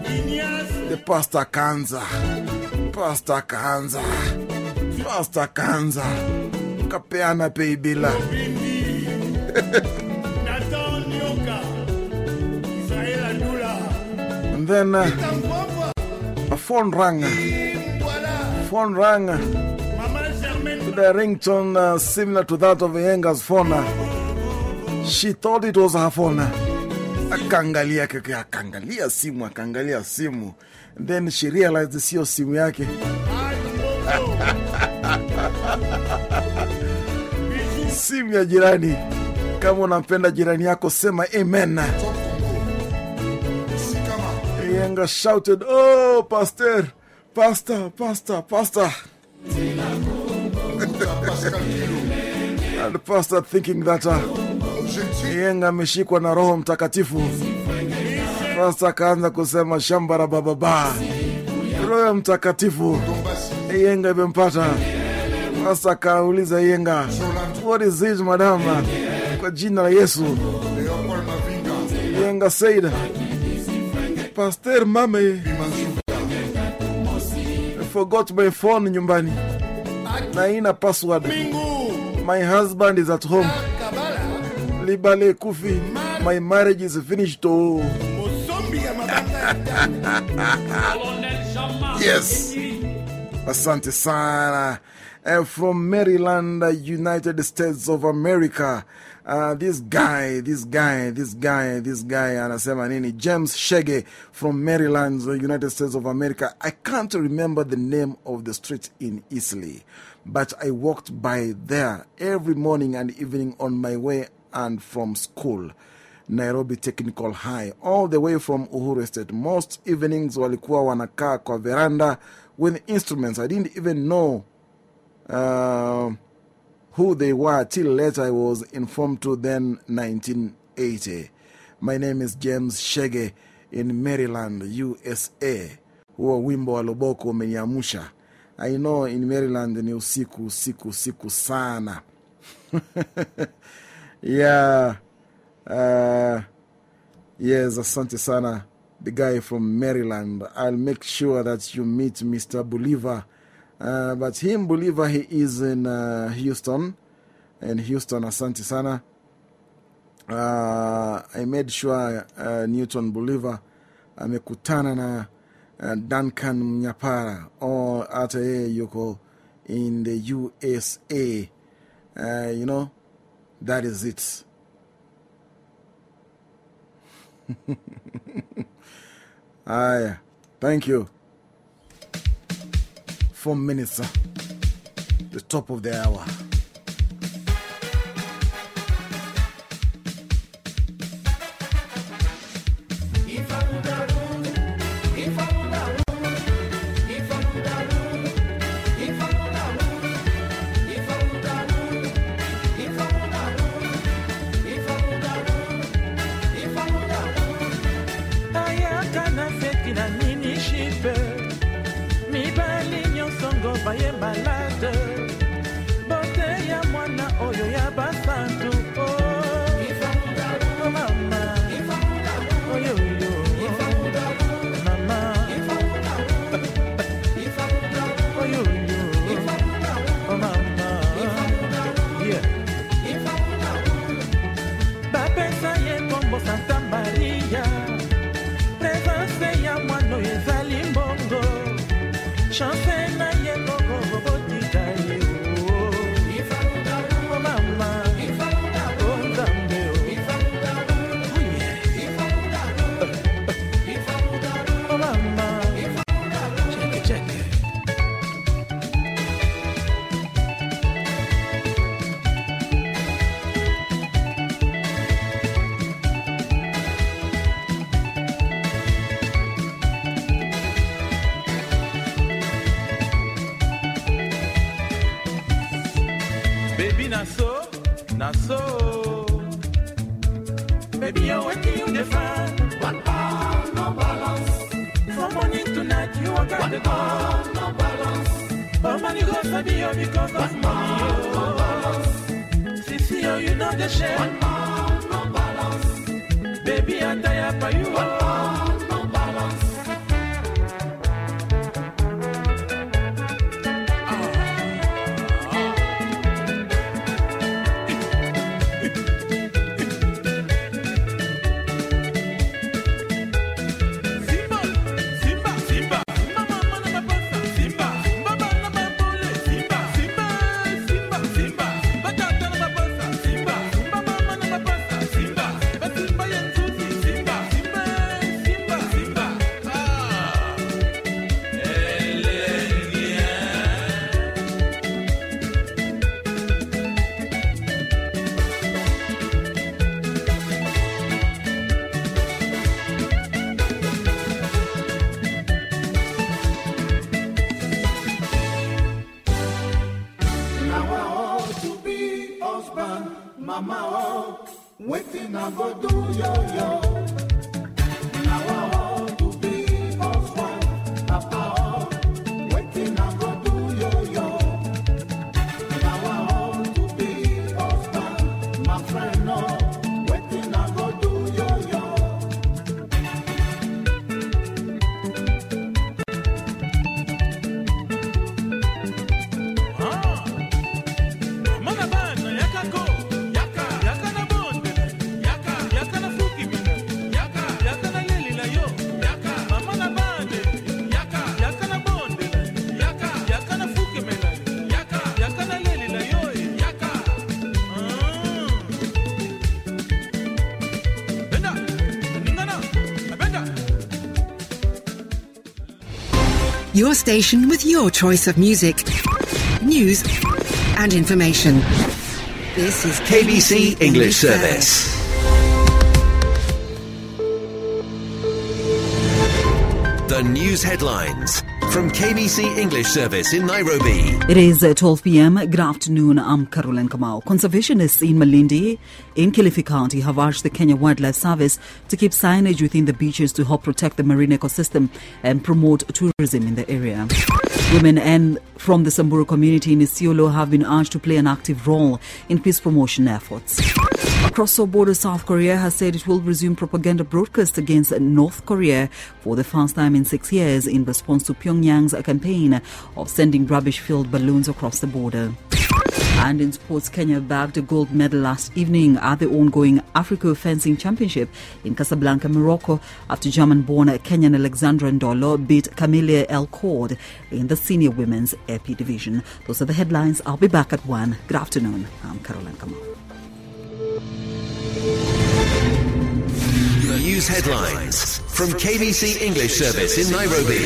The pastor kaanza. Pastor kaanza. Pastor kaanza. Kapeana pay bila. And then uh, a phone rang. Phone rang. The ringtone uh, similar to that of Yenga's phone. She thought it was her phone. Akaangalia akaangalia simu, akaangalia simu. Then she realized sio simu yake. simu ya jirani. Kama unampenda jirani yako, sema amen. Yenga shouted, Oh, Pastor, Pastor, Pastor, Pastor. And pastor thinking that uh, Yenga ameshikwa na Roho Mtakatifu. Sasa akaanza kusema shambara bababa, Roho Mtakatifu. Yenga imempata. sasa. akauliza Yenga, what is it madama? Kwa jina la Yesu. Yenga seida Pastor mame, forgot my phone nyumbani na ina password. My husband is at home. Libale kufi. My marriage is finished. Oh. yes. Asante sana. Uh, from Maryland, uh, United States of America. Uh, this guy, this guy, this guy, this guy, anasema nini? James Shege from Maryland, United States of America. I can't remember the name of the street in Eastleigh, but I walked by there every morning and evening on my way and from school. Nairobi Technical High, all the way from Uhuru Estate. Most evenings walikuwa wanakaa kwa veranda with instruments. I didn't even know uh, who they were till later I was informed to then 1980. My name is James Shege in Maryland, USA. Huo wimbo wa Loboko umeniamusha. I know in Maryland ni usiku, usiku, usiku sana. yeah. Uh, yes, asante sana. The guy from Maryland. I'll make sure that you meet Mr. Bolivar. Uh, but him, Bolivar, he is in uh, Houston. In Houston, asante sana. Uh, I made sure uh, Newton Bolivar amekutana na uh, Duncan Mnyapara or hata yeye yuko in the USA. Uh, you know, that is it. Ah, Aya, thank you. Four minutes, the top of the hour. Nyonso ngo bayemba Your station with your choice of music, news, and information. This is KBC English Service. The news headlines from KBC English Service in Nairobi. It is uh, 12 p.m. Good afternoon. I'm Caroline Kamau. Conservationists in Malindi in Kilifi County have urged the Kenya Wildlife Service to keep signage within the beaches to help protect the marine ecosystem and promote tourism in the area. Women and from the Samburu community in Isiolo have been urged to play an active role in peace promotion efforts. Across border, South Korea has said it will resume propaganda broadcasts against North Korea for the first time in six years in response to Pyongyang's campaign of sending rubbish filled balloons across the border. And in sports, Kenya bagged a gold medal last evening at the ongoing Africa Fencing Championship in Casablanca, Morocco, after German born Kenyan Alexandra Ndolo beat Camelia El Cord in the senior women's épée division. Those are the headlines. I'll be back at 1. Good afternoon. I'm Caroline Kamau. Headlines from KBC English Service in Nairobi.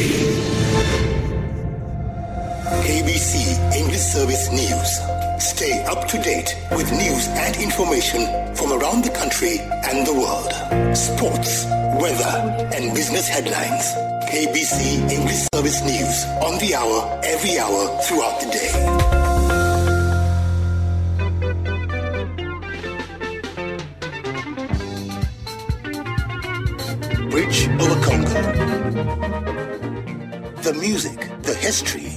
KBC English Service News. Stay up to date with news and information from around the country and the world. Sports, weather, and business headlines. KBC English Service News on the hour, every hour throughout the day. Bridge over Congo. The music, the history,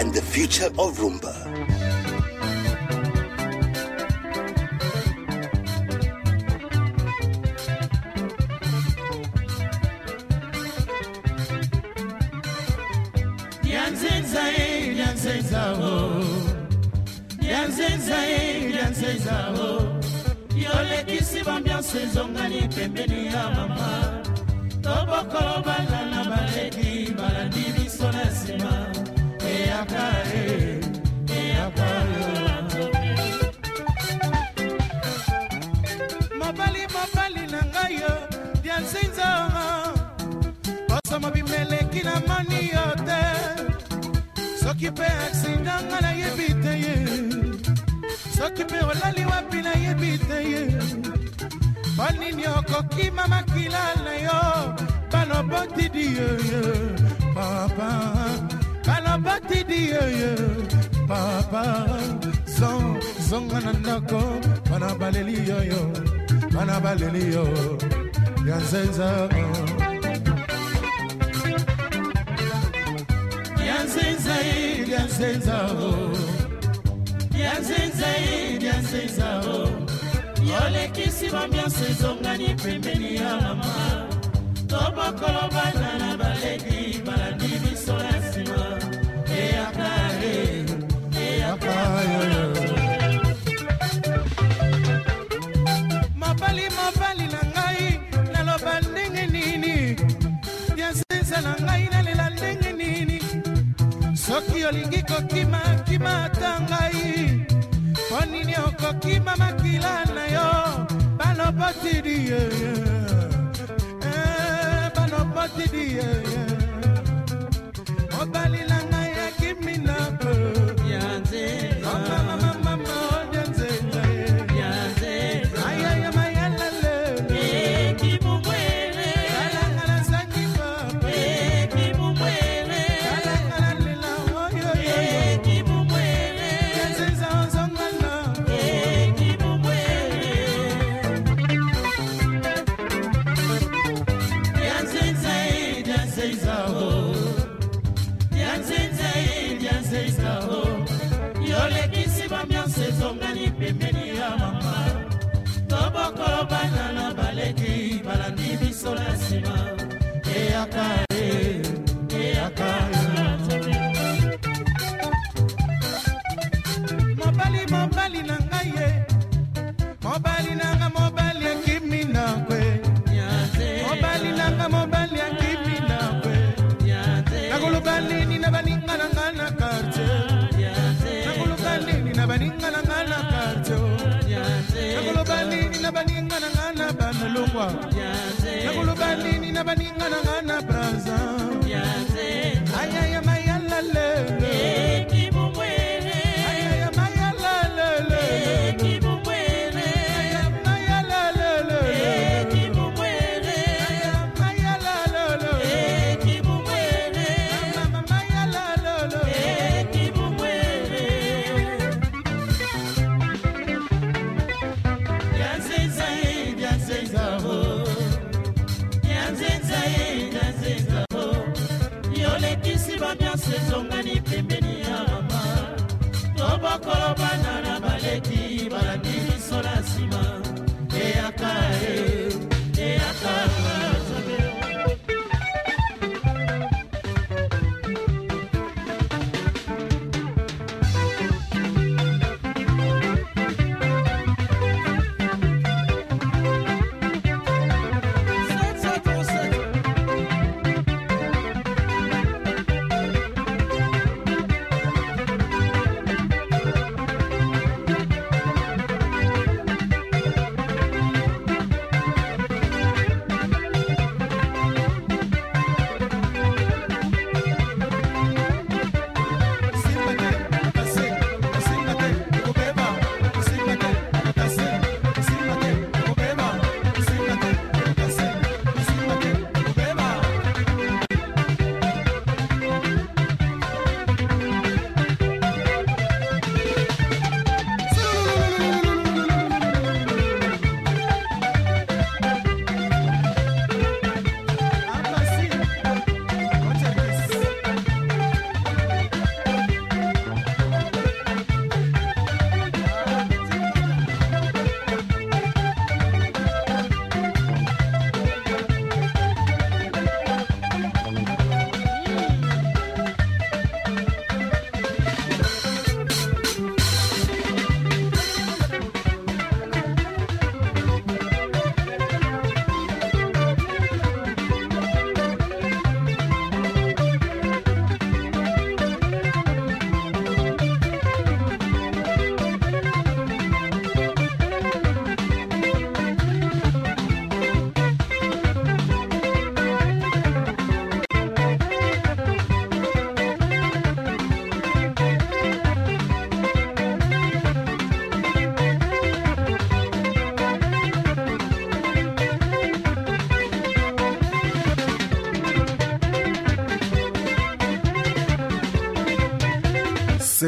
and the future of Rumba. Nyanzenza e, nyanzenza o. yolekisi bambiance ezongani pembeni ya mama. Tobokolo bana na baleki balandi biso na nsima. Eyaka e eyaka yo mobali mobali na ngai yo bya nzinza bosomo bimeleki na moni yo te. Soki mpe aksida nga nayebi te ye soki mpe olali wapi nayebi te ye. Mpo nini okokima makila na yo. Bano botidi yeye papa. Bano botidi yeye papa. Zon zonga na ndako bana baleli yoyo bana baleli yo ya nzenza. Ya nzenza ya nzenza oh. byanzenza ye byanzenza o yolekisi bambiance ezongani pembeni ya mama. Tobokolo bana na baleki balandi biso na nsima eyaka e eyaka yoyo mobali mobali na ngai naloba ndenge nini? Byanzenza na ngai nalela ndenge nini? Soki olingi kokima kima nini okokima makila na yo balobotidi yeye balobotidi yeye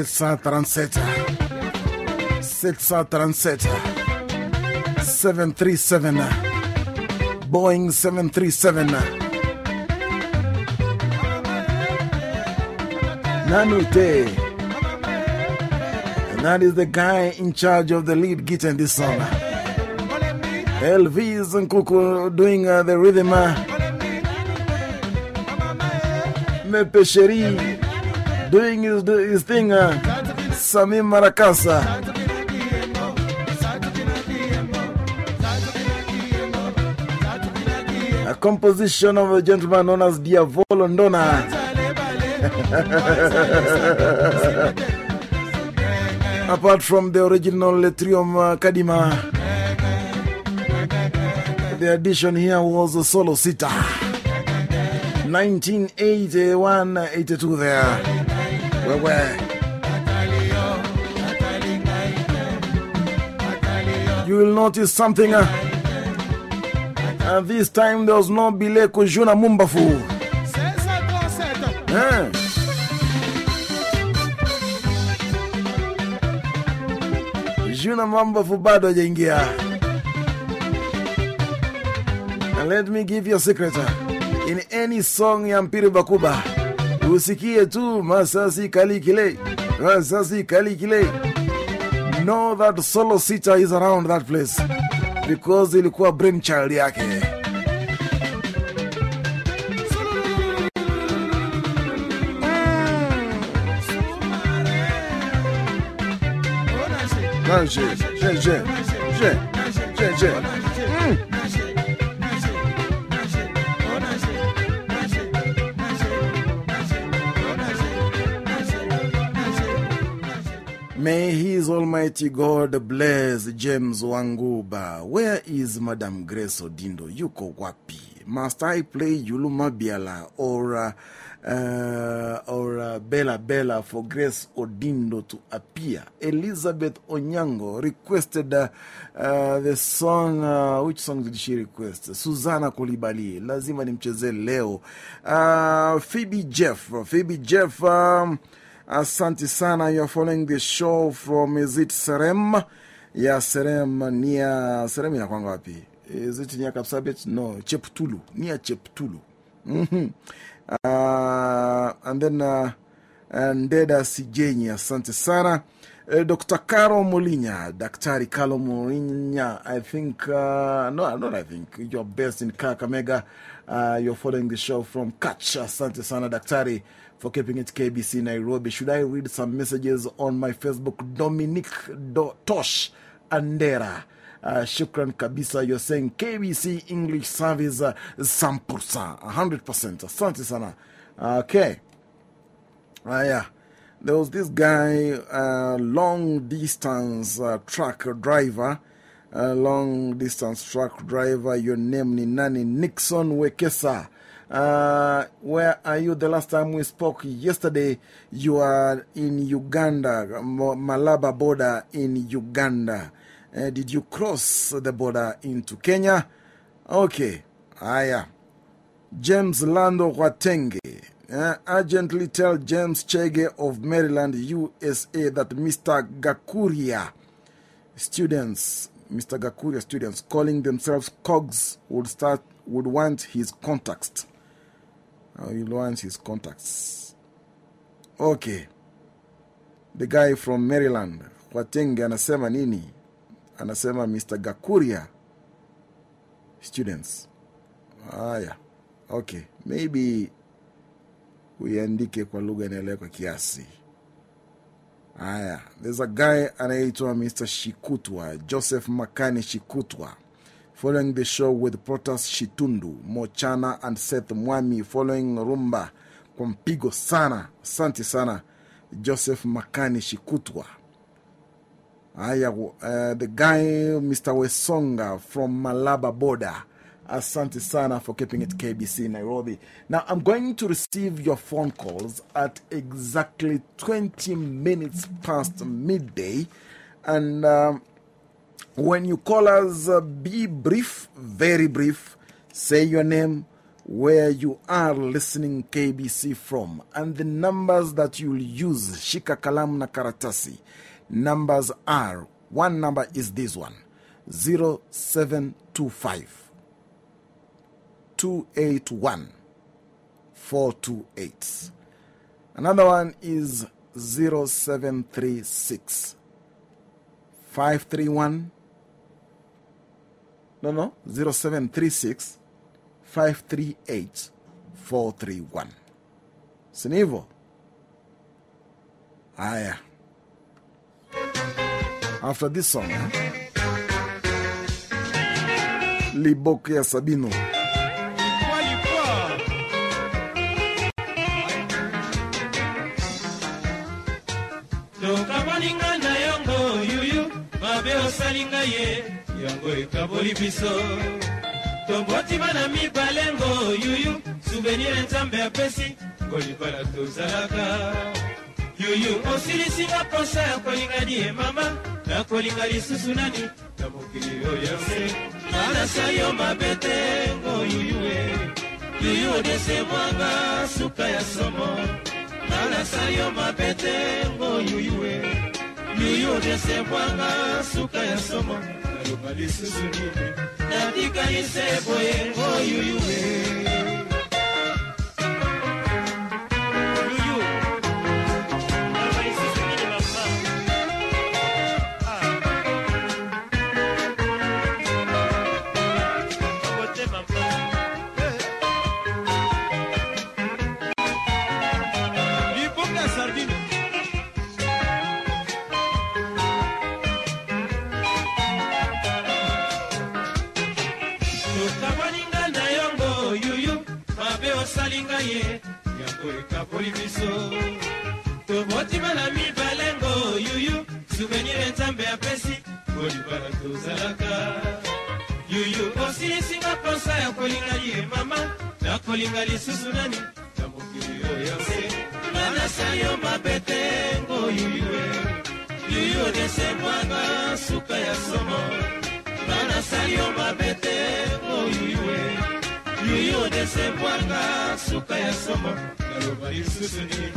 737 737 737 Boeing 737 Nanute and that is the guy in charge of the lead guitar in this song. Elvis and Kuku doing uh, the rhythm uh, Me Cherie doing his, his thing. Uh, Samim Marakasa. A composition of a gentleman known as Diavolo Ndona. Apart from the original Letrium uh, Kadima, the addition here was a solo sitter. 1981 82 there. Where? You will notice something. Uh, uh, this time there was no Bileko Juna Mumbafu. Eh. Juna Mumbafu bado hajaingia. And let me give you a secret. In any song ya Empire Bakuba, usikie tu Masasi Kalikile, Masasi Kalikile. Know that solo sitter is around that place because ilikuwa brain child yake. Je, je, je, je, je, je, je. May His Almighty God bless James Wanguba. Where is Madam Grace Odindo? Yuko wapi? Must I play Youlou Mabiala or, uh, or uh, Bella Bella for Grace Odindo to appear? Elizabeth Onyango requested uh, uh, the song. Uh, which song did she request? Susanna Kulibali. Lazima nimcheze leo. Uh, Phoebe Jeff. Phoebe Jeff. Um, Asante sana. You are following the show from, is it Serem? Yeah, Serem nia Serem inakwanga wapi? Is it near Kapsabet? No, Cheptulu. nia Cheptulu. Mm -hmm. Uh, and then uh, Ndeda Sijenyi, asante sana. Uh, Dr. Caro Molinya, Daktari caro Molinya, I think, uh, no, not I think, you're best in Kakamega. Uh, you're following the show from Catch. Asante sana, Daktari, for keeping it KBC Nairobi. Should I read some messages on my Facebook? Dominic Do Tosh Andera. Uh, shukran kabisa, you're saying KBC English service uh, 100%, 100%. Asante sana. Okay. Uh, yeah. There was this guy, uh, long distance uh, truck driver, uh, long distance truck driver. Your name ni nani? Nixon Wekesa. Uh, where are you? The last time we spoke yesterday, you are in Uganda, Malaba border in Uganda. Uh, did you cross the border into Kenya? Okay. Aya. James Lando Watenge. Uh, urgently tell James Chege of Maryland, USA, that Mr. Gakuria students, Mr. Gakuria students calling themselves COGS would, start, would want his contacts. Uh, he learns his contacts. Okay. The guy from Maryland, Watenge, anasema nini? Anasema Mr. Gakuria students. Ah, yeah. Okay. Maybe uiandike kwa lugha inaeleweka kiasi. Haya, there's a guy anaitwa Mr. Shikutwa, Joseph Makani Shikutwa, following the show with Protas Shitundu, Mochana and Seth Mwami, following Rumba kwa mpigo sana. Asante sana, Joseph Makani Shikutwa. Haya, uh, the guy Mr. Wesonga from Malaba border. Asante sana for keeping it KBC Nairobi. Now, I'm going to receive your phone calls at exactly 20 minutes past midday. And um, when you call us, uh, be brief, very brief. Say your name, where you are listening KBC from, and the numbers that you'll use. Shika kalam na karatasi. Numbers are one number is this one 0725. 281 428. Another one is 0736 531 no no. 0736 538 431 Sinivo Aya. After this song eh? Liboko ya Sabino. Tokaboninga na yongo yuyu mabe osali ngai ye yango ekaboli biso. Tobotima na mibalengo yuyu suvenire nzambe apesi kolibala tozalaka. Yuyu osilisinga posa ya kolingani ye mama nakolinga lisusu nani? Na mokili oyo se nanasa yo mabe te ngo yuyue yuyu odese mwanga suka ya somo nalasa yo mabe te ngo yuyue yuyu odese mwanga suka ya somo naloba lisusu nini. Natika ise boye oyuyue nakolinga lisusu nani? Na mokili oyo se. Nanasa yo mabe te ngo yuyue yuyu odese mwanga suka ya somo. Nanasali yo mabe te ngo yuyue yuyu odese mwanga suka ya somo. Naloba lisusu nini?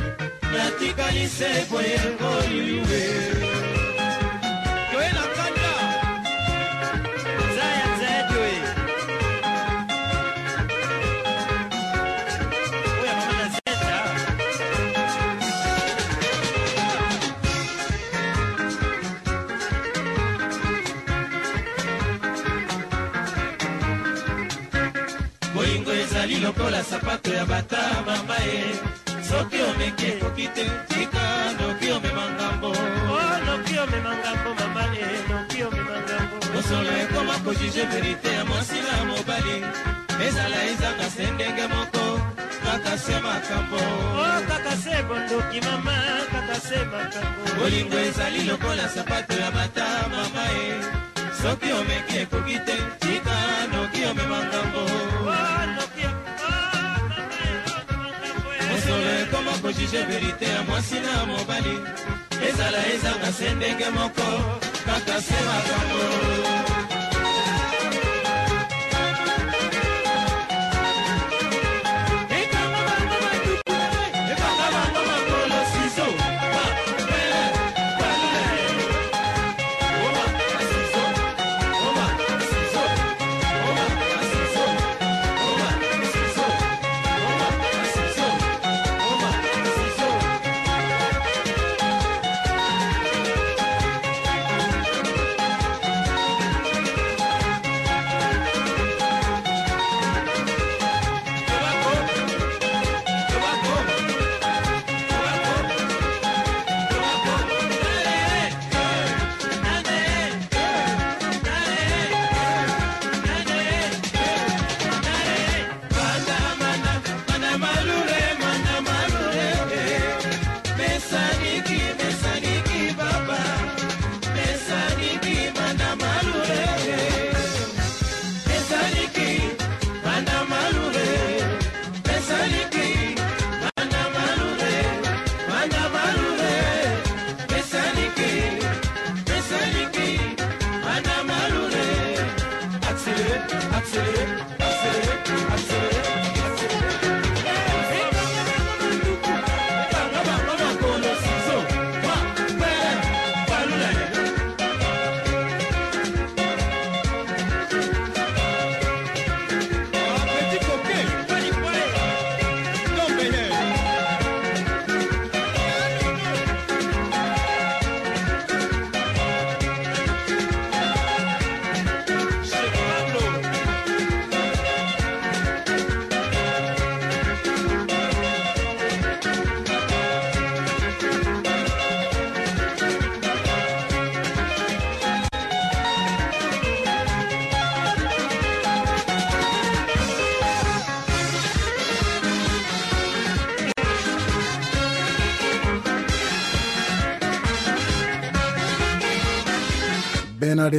Natikali se boye ngo lokola sapato ya bata mama ye soki omeki ekoki te tika noki omema ngambo Oh, noki omema ngambo mama e noki omema ngambo mosolo ekoma kojuge verite ya mwasi na mobali. Ezala ezanga se ndenge moko kaka se makambo. Oh, kaka se bondoki mama kaka se makambo. Bolingo ezali lokola sapato ya bata mama ye soki omeki ekoki te tika noki omema ngambo kojuge verite ya mwasi na mobali. Ezala ezanga se ndenge moko kaka se makambo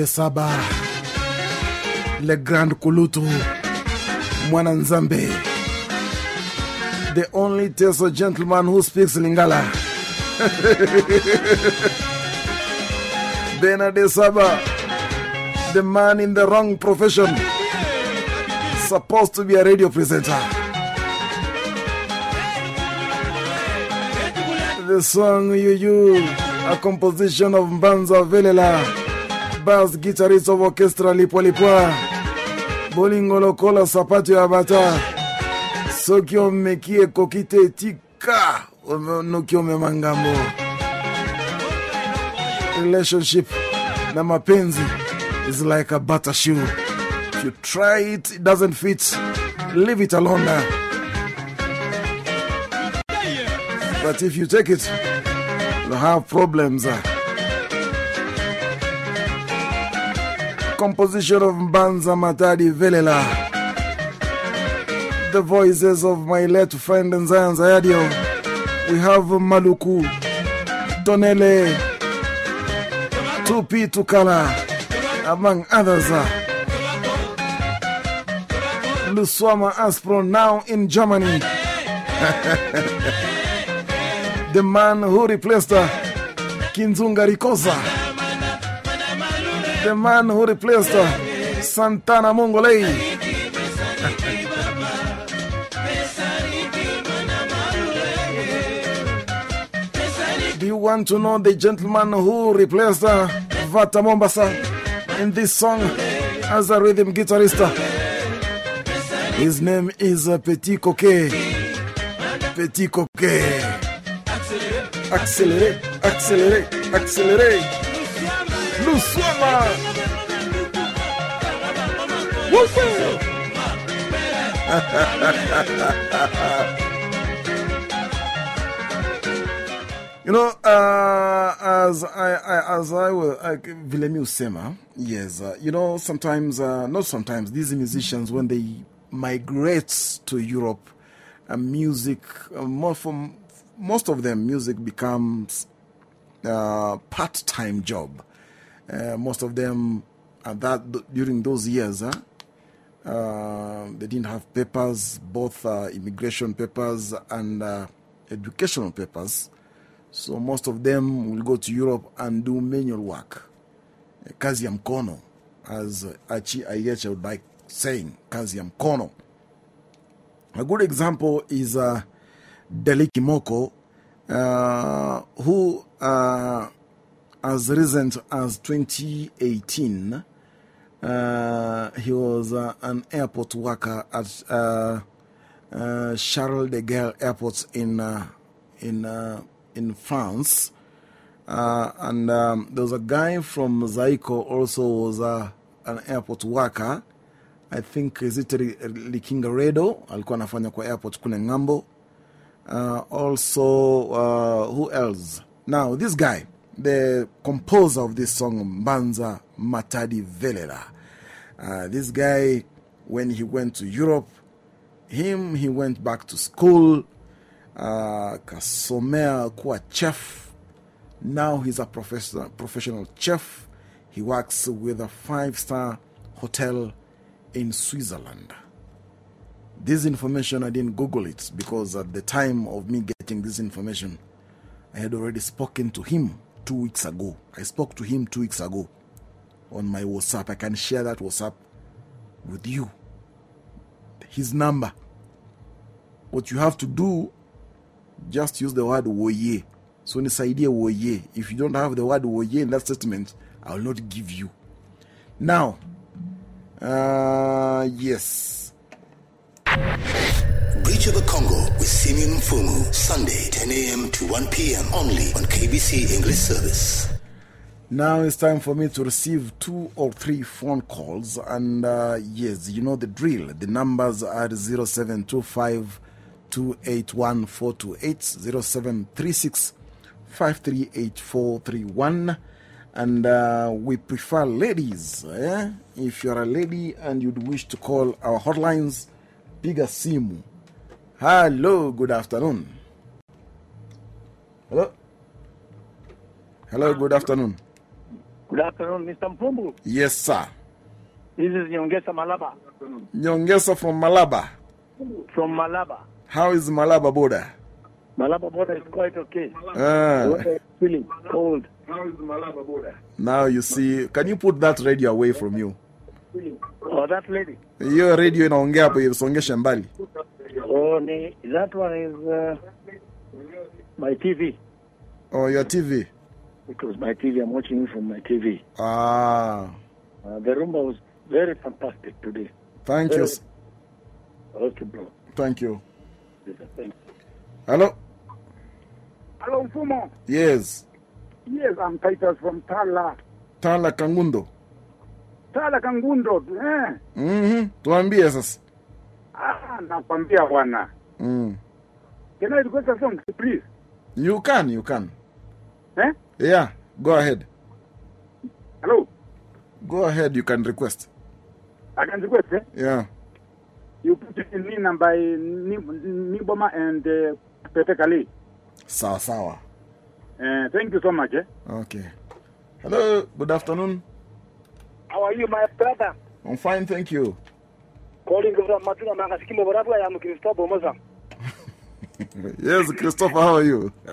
Saba, Le Grand Kulutu, the only Teso gentleman who speaks Lingala. Benade Saba, the man in the wrong profession, supposed to be a radio presenter. The song You You, a composition of Mbanza Velela bass guitarist of orchestra lipwalipwa bolingolokola sapato ya bata. Soki omeki ekoki te etika noki omema ng'ambo relationship na mapenzi is like a butter shoe. If you try it it doesn't fit. Leave it alone but if you take it you'll have problems composition of Mbanza Matadi Velela. The voices of my late friend Nzaya Nzayadio. We have Maluku, Tonele, Tupi Tukala, among others. Luswama Aspro now in Germany. the man who replaced uh, Kinzunga Rikosa the man who replaced uh, Santana Mongolei. Do you want to know the gentleman who replaced uh, Vata Mombasa in this song as a rhythm guitarist? His name is uh, Petit Coquet. Petit Coquet. Accelerate, accelerate, accéléré. You know, uh, as I, I as I will, Vilemi Usema, yes, uh, you know, sometimes, uh, not sometimes, these musicians, when they migrate to Europe, uh, music, uh, more from, most of them, music becomes uh, part time job. Uh, most of them, at that, during those years, huh, uh, they didn't have papers, both uh, immigration papers and uh, educational papers. So most of them will go to Europe and do manual work. Eh, Kazi mkono, as Achi would like saying, kazi mkono. A good example is uh, Dally Kimoko, uh, who, uh, as recent as 2018, uh, he was uh, an airport worker at uh, uh, Charles de Gaulle Airport in, uh, in, in France. And um, there was a guy from Zaiko also was an airport worker. I think is it Likinga Redo alikuwa anafanya kwa airport kule ngambo. Also, who else? Now, this guy, the composer of this song, Mbanza Matadi Velela. Uh, this guy, when he went to Europe, him, he went back to school, uh, kasomea chef. Now he's a professional, professional chef. He works with a five star hotel in Switzerland. This information, I didn't Google it because at the time of me getting this information, I had already spoken to him two weeks ago. I spoke to him two weeks ago on my WhatsApp. I can share that WhatsApp with you. His number. What you have to do, just use the word woye. So, nisaidie woye. If you don't have the word woye in that statement, I will not give you. Now, uh, yes. Bridge of the Congo with Simi Mfumu, Sunday, 10 a.m. to 1 p.m. only on KBC English Service. Now it's time for me to receive two or three phone calls. And uh, yes, you know the drill. The numbers are 0725 281 428, 0736 538431. And uh, we prefer ladies. Eh? If you're a lady and you'd wish to call our hotlines, piga simu. Hello, good afternoon. Hello? Hello, good afternoon. Good afternoon, Mr. Mpumbu. Yes, sir. This is Nyongesa Malaba Nyongesa from Malaba. from Malaba. How is Malaba border? Malaba border is quite okay. Ah. The weather is feeling cold. Now you see, can you put that radio away from you? Oh, that lady. Hiyo radio inaongea hapo, isongeshe mbali. Oh, ni, that one is uh, my TV. Oh, your TV. It was my TV. I'm watching it from my TV. Ah, Uh, the rumba was very fantastic today. thank you. Okay, bro. Thank you. Thank Hello? Hello, Fumo. Yes. Yes, I'm Titus from Tala. Tala Kangundo. Tala Kangundo. Eh. Mhm. Tuambie sasa. Nakwambia bwana. Mm. Can I request a song, please? You can, you can. Eh? Yeah, go ahead. Hello? Go ahead, you can request. I can request, eh? Yeah. You put it in Nina by Ni- Nyboma and uh, Pepe Kallé. Sawa sawa. Uh, thank you so much, eh? Okay. Hello, good afternoon. How are you, my brother? I'm fine, thank you. Calling Matuna Makasikimo yes, Christopher, how are you?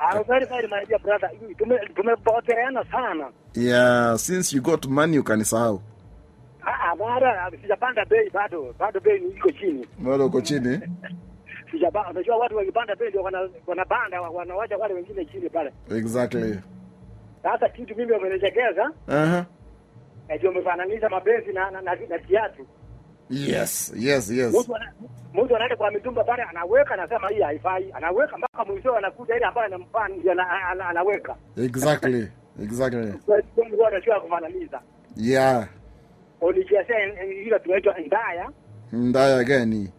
I'm very, very, my dear brother. Tume- Tumepoteana sana. yeah, since you got money, you can sell. Ah, bwana, sijapanda bei bado. Bado bei iko chini. Bado uko chini. Sijapanda. Unajua watu wakipanda bei ndio wana- wanapanda wanawacha wale wengine chini pale. Exactly. Sasa kitu mimi wamenichekeza Uh-huh. na ndio umefananisha mapenzi na na, na, na kiatu. Yes, yes, yes. Mtu anaenda kwa mitumba pale anaweka anasema hii haifai. Anaweka mpaka mwisho anakuja ile ambayo anamfaa ndio anaweka. Exactly. Exactly. Hiyo kufananiza. Yeah. Ulijiasia ile tunaitwa ndaya Ndaya gani?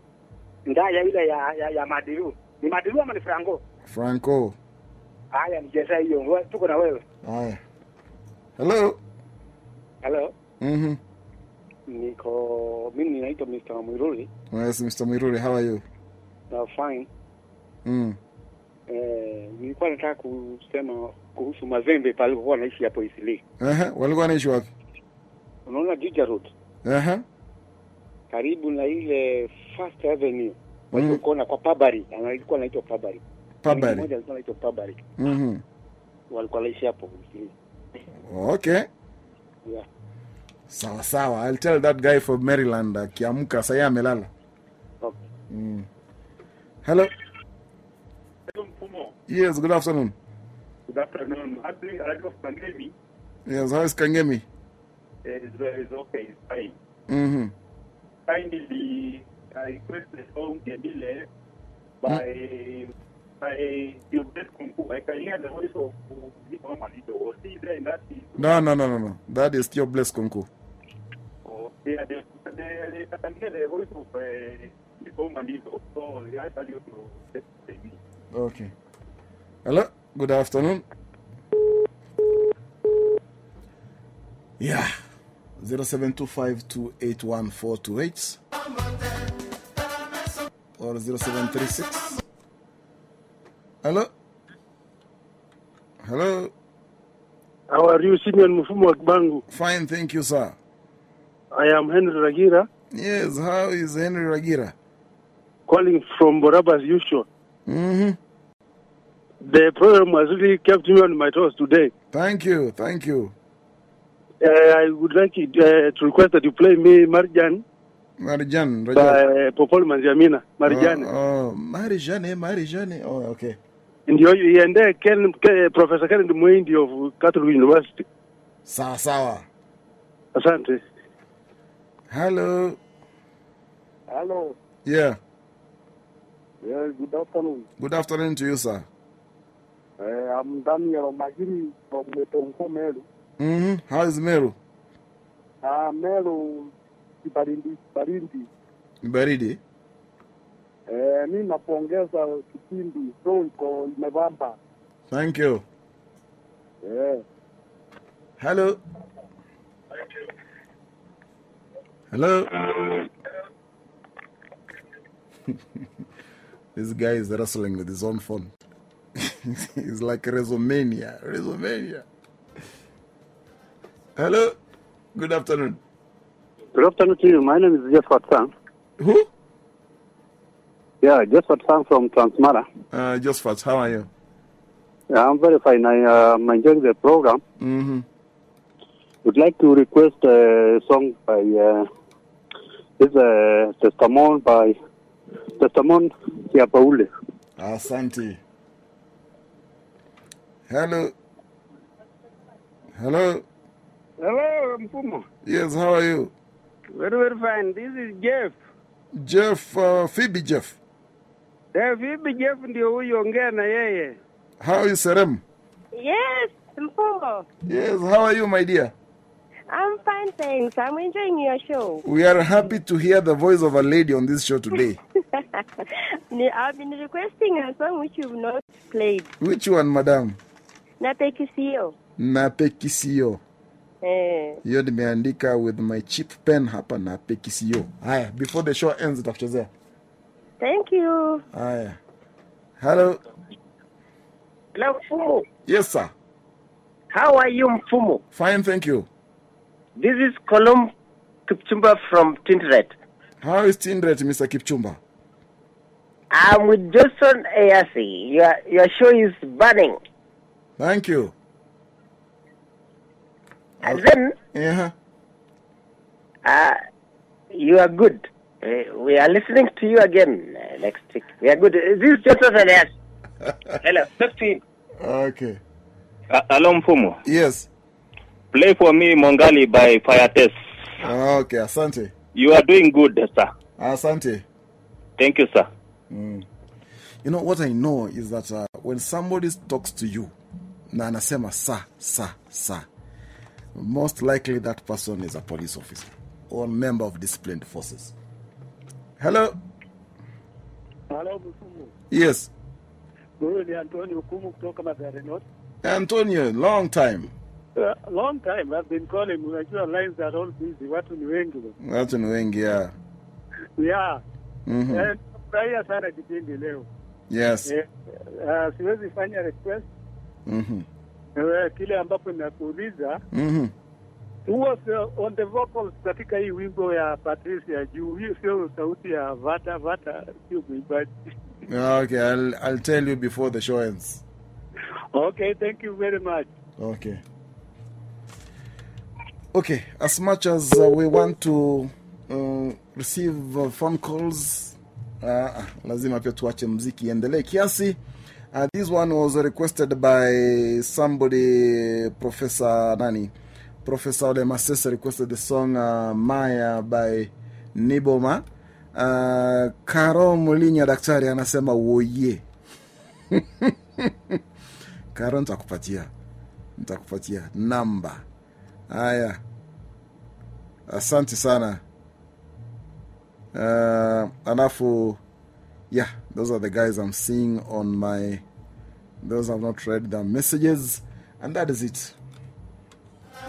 ndaya ile ya, ya, ya madiru ni madiru ama ni franco Franco. haya nicheza hiyo tuko na wewe Haya. Hello. hello Mhm. Niko mimi naitwa Mr. Mwiruri Yes, Mr. Mwiruri, how are you? na fine Mm. eh, nilikuwa nataka kusema kuhusu Mazembe pale walikuwa wanaishi hapo Isili uh-huh. walikuwa wanaishi wapi? unaona Juja Road Aha. karibu na ile First Avenue Mm. kuona kwa Pabari alikuwa anaitwa Pabari Pabari. mmoja alikuwa anaitwa Pabari Mhm. walikuwa wanaishi hapo Isili Okay. yeah. Sawa sawa. I'll tell that guy from Maryland akiamka sasa amelala. Okay. Mm. Hello. Yes, good afternoon. Good afternoon. Actually, I got Kangemi. Yes, how is Kangemi? It's, uh, it's okay, it's fine. Mm-hmm. Finally, I request the song Kedile by by No, no, no, no, no. That is still the beat. Okay. Hello. Good afternoon. Yeah. 0725281428 or 0736. Hello. Hello. How are you, Simeon Mufumu Akbangu? Fine, thank you, sir. I am Henry Ragira, Yes, how is Henry Ragira? calling from Boraba as usual. Mm-hmm. The program has really kept me on my toes today. Thank you, thank you. Uh, I would like it, uh, to request that you play me Marjan Marijan, by Rajan. uh, Popol Manziamina. Marjan. Oh, oh, Marjan, Marjan. Oh, okay. Ndio iende Ken, Ken, Professor Kennedy Mwindi of Catholic University. Sawa sawa. Asante. Hello. Hello. Yeah. Yeah, good afternoon. Good afternoon to you, sir. Uh, I'm Daniel Magiri from Metongo Meru. Mm-hmm. How is Meru? Uh, Meru Kibarindi, Barindi. Baridi. Uh, mi napongeza kipindi so iko imebamba. Thank you. Yeah. Hello. Hello. this guy is wrestling with his own phone. He's like WrestleMania. WrestleMania. Hello. Good afternoon. Good afternoon to you. My name is Jeff Sang. Who? Yeah, Jeff Sang from Transmara. Uh, just fast. How are you? Yeah, I'm very fine. I uh, am enjoying the program. Mm-hmm. Would like to request a song by uh, this uh, Testamon by Testamon Siapaule. Asante. Hello. Hello. Hello, Mfumu. Yes, how are you? Very, very fine. This is Jeff. Jeff, uh, Phoebe Jeff. Eh, vipi Jeff ndio huyu ongea na yeye. How is Serem? Yes, Mfumo. Yes, how are you, my dear? I'm fine, thanks. I'm enjoying your show. We are happy to hear the voice of a lady on this show today. Ni- I've been requesting a song which you've not played. Which one, madam? Napekisio. Napekisio. Eh. Hiyo nimeandika with my cheap pen hapa napekisio. Haya, before the show ends itakuchezea. Thank you. Haya. Hello. Hello, Mfumu. Yes, sir. How are you, Mfumu? Fine, thank you. This is Colum Kipchumba from Tindret. How is Tindret, Mr. Kipchumba? I'm with Johnson ARC. Your, your show is burning. Thank you. And then, Yeah. uh, you are good. Uh, we are listening to you again uh, next week. We are good. Uh, This is Joseph Elias. Hello, talk to him. Okay. Uh, hello, Mfumo. Yes. Play for me Mongali by Fire Test. Okay, asante. You are doing good, sir. Asante. Thank you, sir. Mm. You know, what I know is that uh, when somebody talks to you, na anasema sa, sa, sa, most likely that person is a police officer or member of disciplined forces. Hello. Hello, Mfumu. Yes. Huyu ni Antonio Kumu kutoka Mathare North. Antonio, long time. Uh, long time I've been calling. Unajua lines are all busy. Watu ni wengi. Watu ni wengi ya. Yeah. Mhm. Eh, Furahia sana kipindi leo. Yes. Eh, uh, siwezi fanya request Mhm. Uh, kile ambapo nakuuliza Mhm. who was sio on the vocals katika hii wimbo ya Patricia juu hiyo sio sauti ya Vata Vata sio mwimbaji. Okay, I'll I'll tell you before the show ends. Okay, thank you very much. Okay. Okay, as much as uh, we want to uh, receive uh, phone calls, uh, lazima pia tuache mziki endelee kiasi. Uh, this one was requested by somebody, Professor Nani. Professor Ole Masese requested the song uh, Maya by Niboma. Uh, Karo Mulinya daktari anasema woye. Karo nitakupatia nitakupatia namba. Haya, asante sana. Uh, alafu yeah, those are the guys I'm seeing on my. Those have not read the messages, and that is it.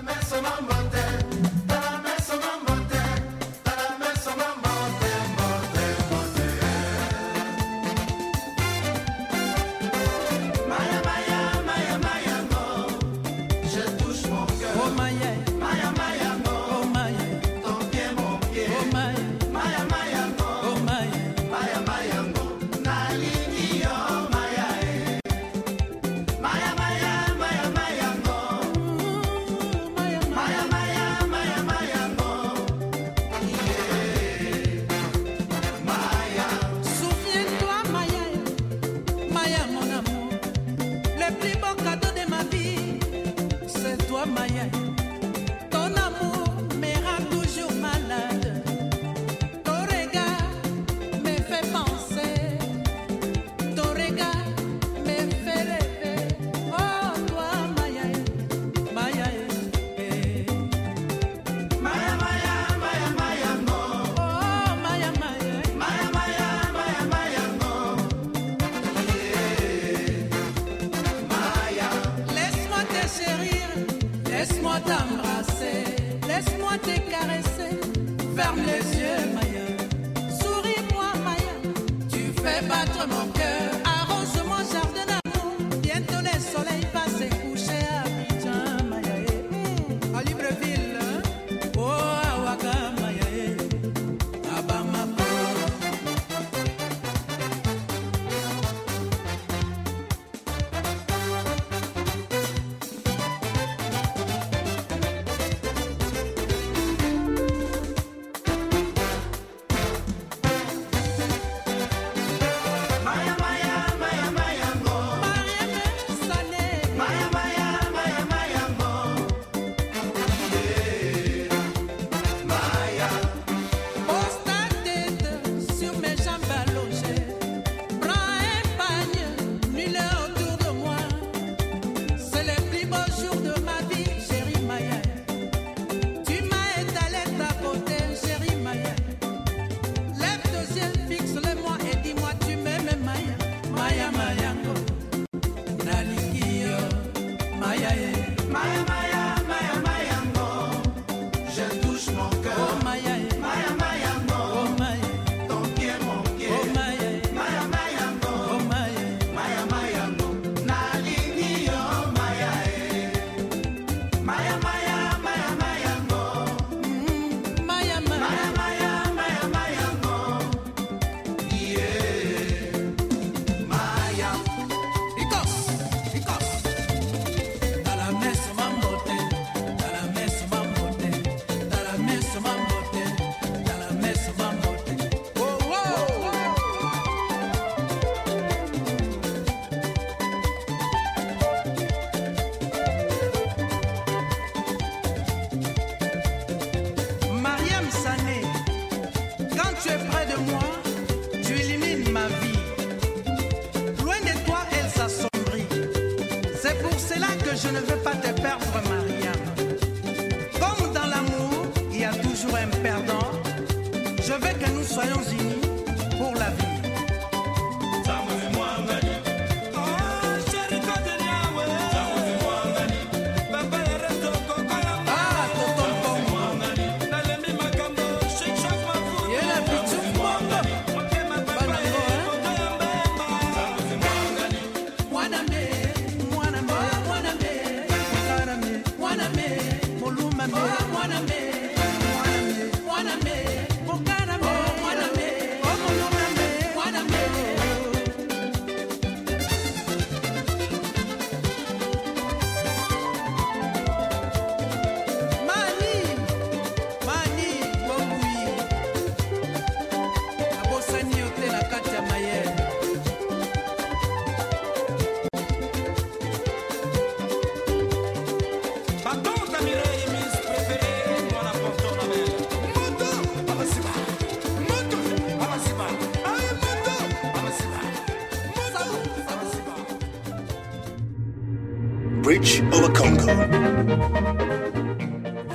Mess on my Monday.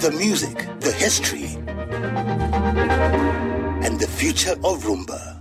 The music, the history, and the future of Rumba.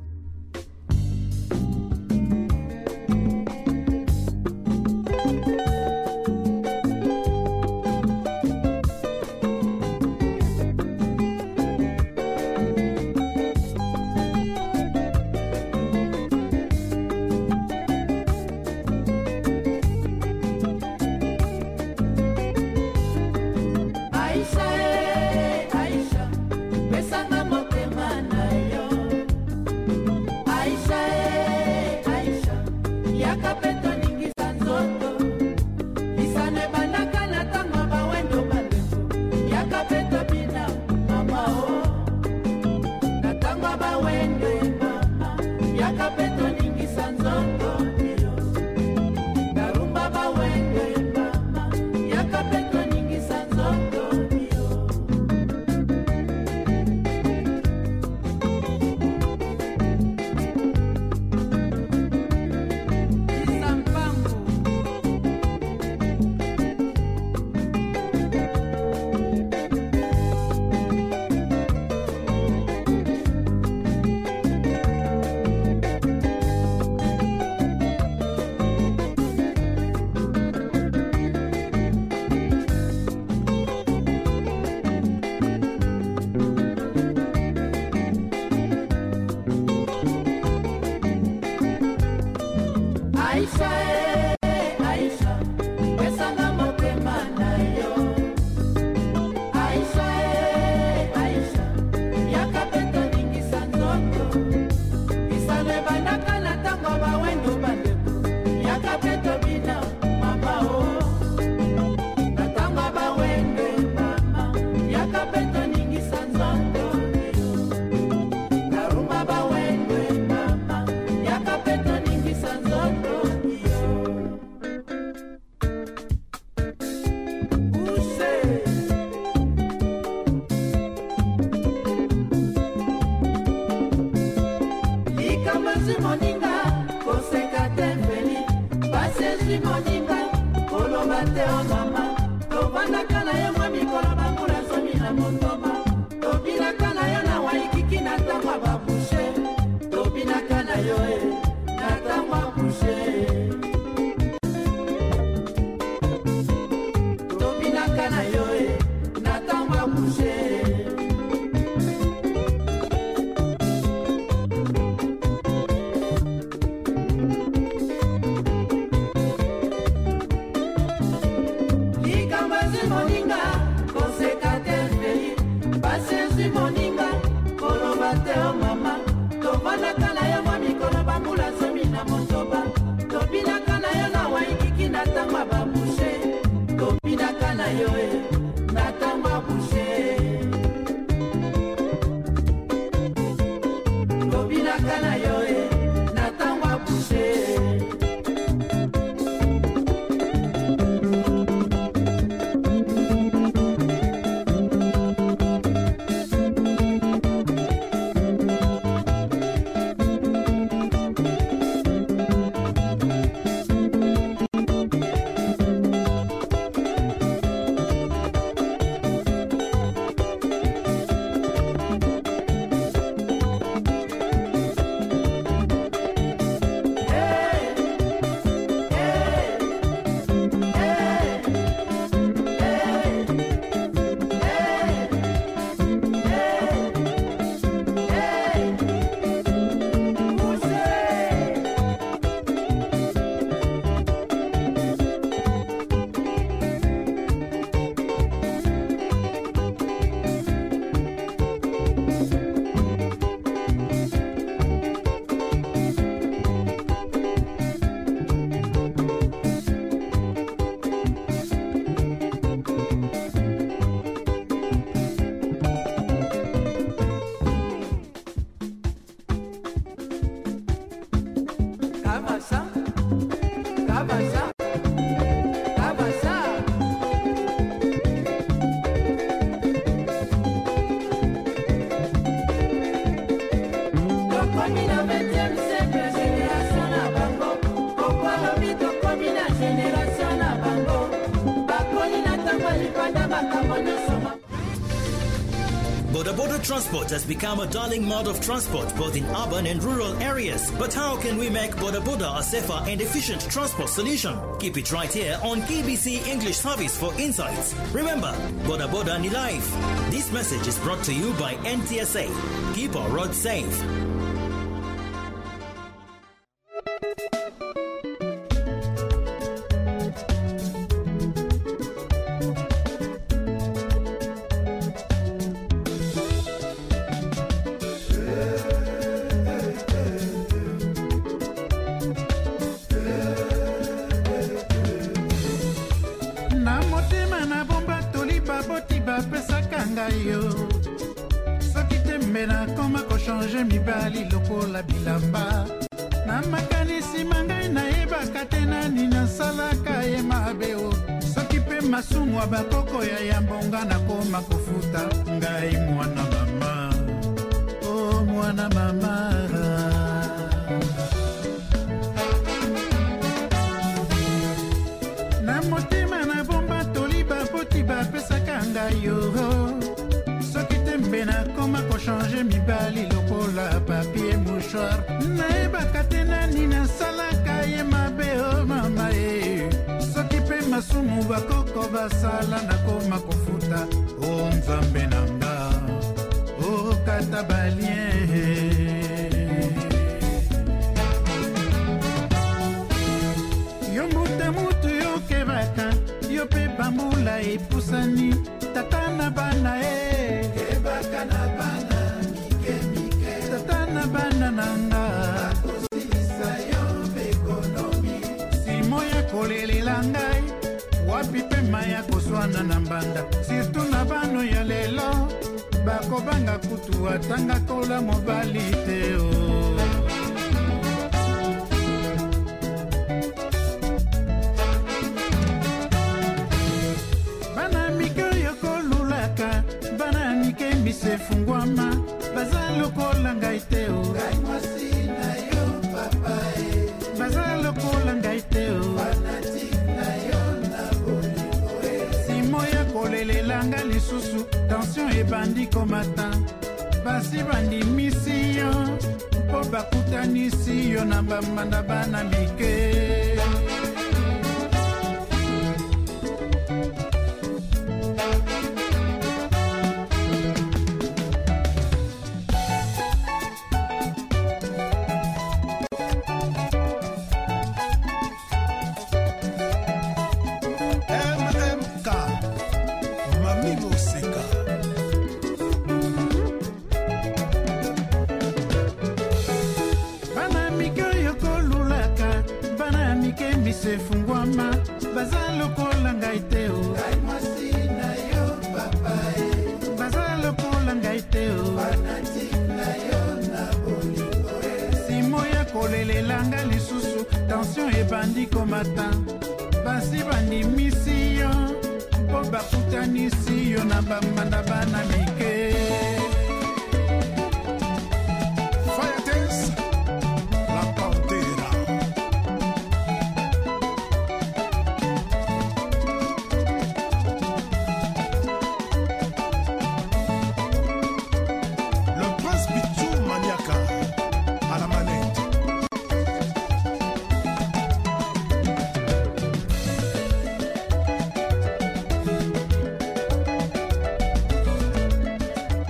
Transport has become a darling mode of transport both in urban and rural areas. But how can we make Boda Boda a safer and efficient transport solution? Keep it right here on KBC English Service for insights. Remember, Boda Boda ni life. This message is brought to you by NTSA. Keep our roads safe.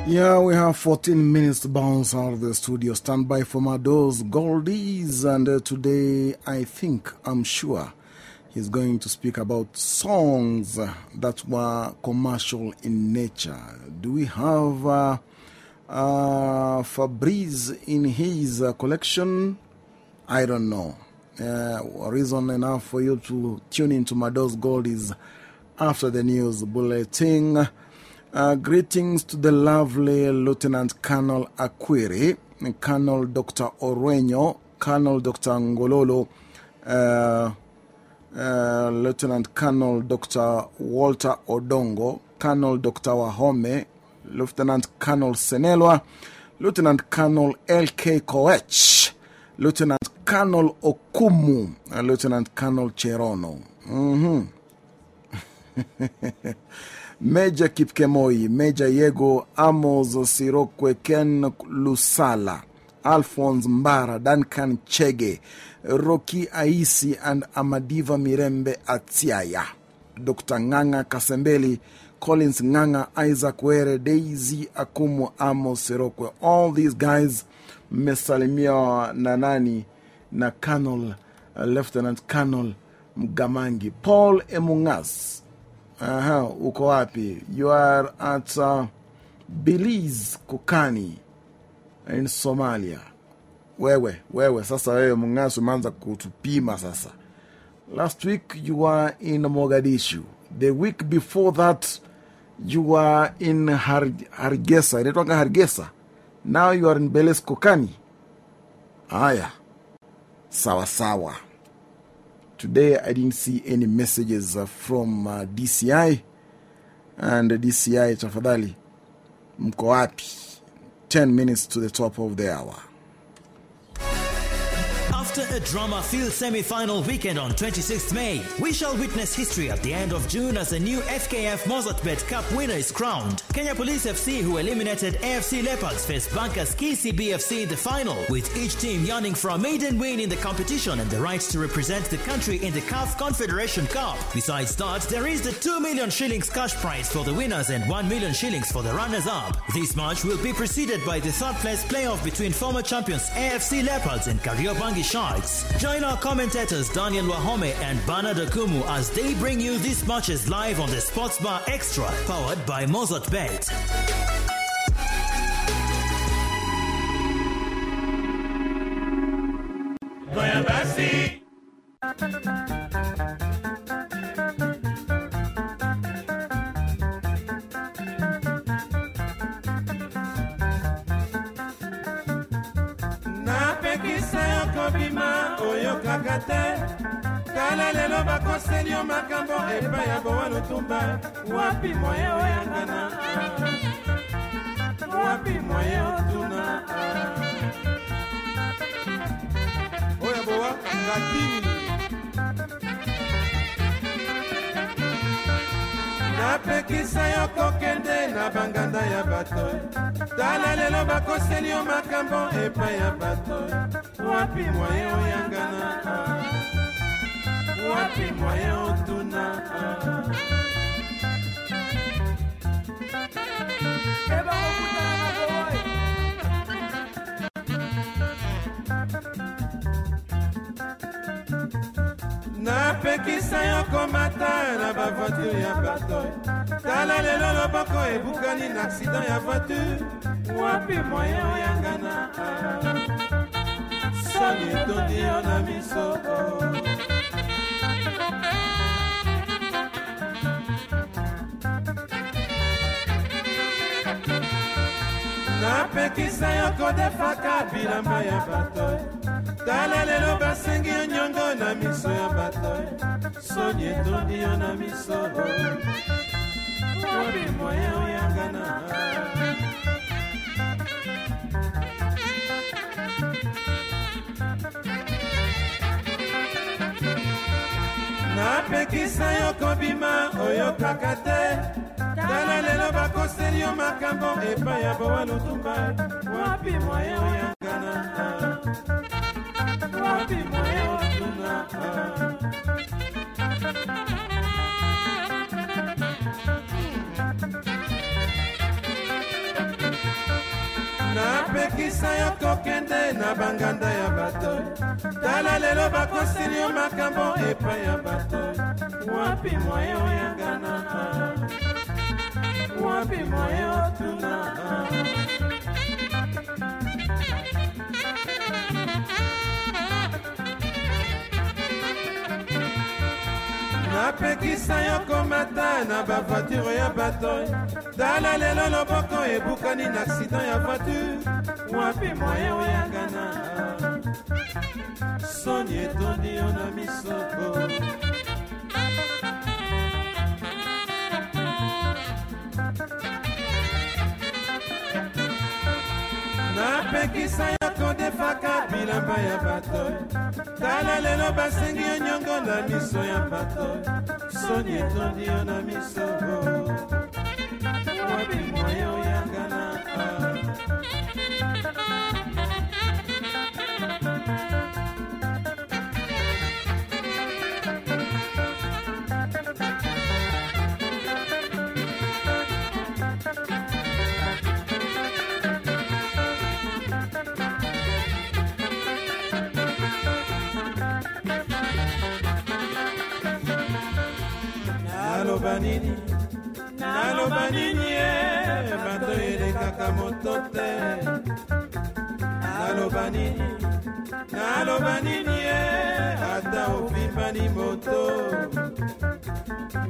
Yeah, we have 14 minutes to bounce out of the studio. Stand by for my those goldies. And uh, today, I think, I'm sure, he's going to speak about songs that were commercial in nature. Do we have uh, uh, Fabrice in his uh, collection? I don't know. Uh, reason enough for you to tune into Mados Goldies after the news bulletin. Uh, greetings to the lovely Lieutenant Colonel Aquiri, Colonel Dr. Orueño, Colonel Dr. Ngololo, uh, uh, Lieutenant Colonel Dr. Walter Odongo, Colonel Dr. Wahome, Lieutenant Colonel Senelwa, Lieutenant Colonel L.K. Koech, Lieutenant Colonel Okumu, and Lieutenant Colonel Cherono. Mm -hmm. Meja Kipkemoi, Meja Yego, Amos Sirokwe, Ken Lusala, Alphonse Mbara, Duncan Chege, Roki Aisi, and Amadiva Mirembe Atiaya. Dr. Nganga Kasembeli, Collins Nganga, Isaac Were, Daisy Akumu, Amos Sirokwe. All these guys mmesalimiwa nanani na Colonel, uh, Lieutenant Colonel Mgamangi. Paul Emungas. Aha, uko wapi? You are at uh, Belize Kukani in Somalia. Wewe, wewe, sasa wewe mngasi, umeanza kutupima sasa. Last week you were in Mogadishu. The week before that you were in Har Hargesa. Inaitwanga Hargesa. Now you are in Belize Kukani. Haya. Sawa sawa. Today. I didn't see any messages from uh, DCI and DCI tafadhali mko wapi? 10 minutes to the top of the hour. After a drama-filled semi-final weekend on 26th May, we shall witness history at the end of June as a new FKF Mozzartbet Cup winner is crowned. Kenya Police FC, who eliminated AFC Leopards, face Bankers KCBFC in the final, with each team yearning for a maiden win in the competition and the right to represent the country in the CAF Confederation Cup. Besides that, there is the 2 million shillings cash prize for the winners and 1 million shillings for the runners-up. This match will be preceded by the third place playoff between former champions AFC Leopards and Kariobangi Sharks. Join our commentators Daniel Wahome and Bernard Akumu as they bring you these matches live on the Sports Bar Extra, powered by Mozzart Bet. Oyokaka te. Tala lelo bakoseli yo makambo epai ya bowa lutumba wapi moye oyangana wapi moye otuna? Oyo bowa ngatini napekisa yo kokende na banganda ya bato. Tala lelo bakoseli yo makambo epai ya bato. Wapi mwaye oyangana wapi mwaye otuna napekisa yo komata na bavoiture ya bato. Tala lelo loboko ebukani na aksida ya voiture. Wapi moye oyangana? Soni etondi yo na miso napekisa yo kodefaka bilamba ya bato tala lelo basengi yo nyongo na miso ya bato soni etondi yo na miso. Wapi moye oyangana napekisa yo kobima oyokaka te. Tala lelo bakoseli yo makambo epai ya bowa lutumba. Wapi moye oyangana napekisa yo kokende na banganda ya bato. Tala lelo bakosili yo makambo epai ya bato. Wapi moye oyangana wapi moye otuna napekisa yo komata na bavoiture ya bato. Tala lelo loboko ebukani na aksida ya voiture. Wapi moye oyangana soni etondi yo na misoko. Napekisa yo kodefaka bilamba ya bato. Tala lelo basengi yo nyongo na miso ya bato. Soni etondi yo na misobo naloba nini? Naloba nini ye? Bato elekaka moto te naloba nini? Naloba nini ye? Ata ofimbani moto.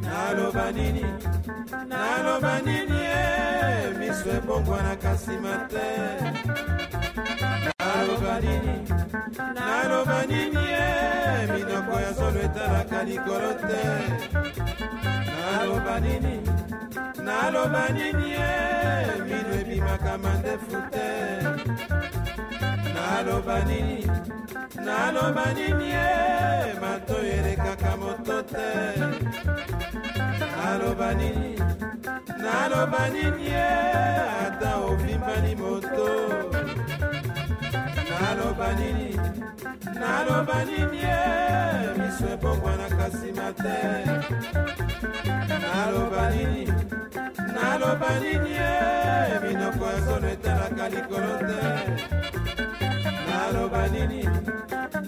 Naloba nini? Naloba nini ye? Miso ebongwanaka nsima te naloba nini? Naloba nini ye? Minoko ya solo etalaka likolo te naloba nini? Naloba nini ye? Mino ebimaka mandefu te. Naloba nini? Naloba nini ye? Mato elekaka moto te. Naloba nini? Naloba nini ye? Ata ovimbani moto. Naloba nini? Naloba nini ye? Miso ebongwanaka nsima te naloba nini? Naloba nini ye minoko ya zolo etalaka likolo te. Naloba nini?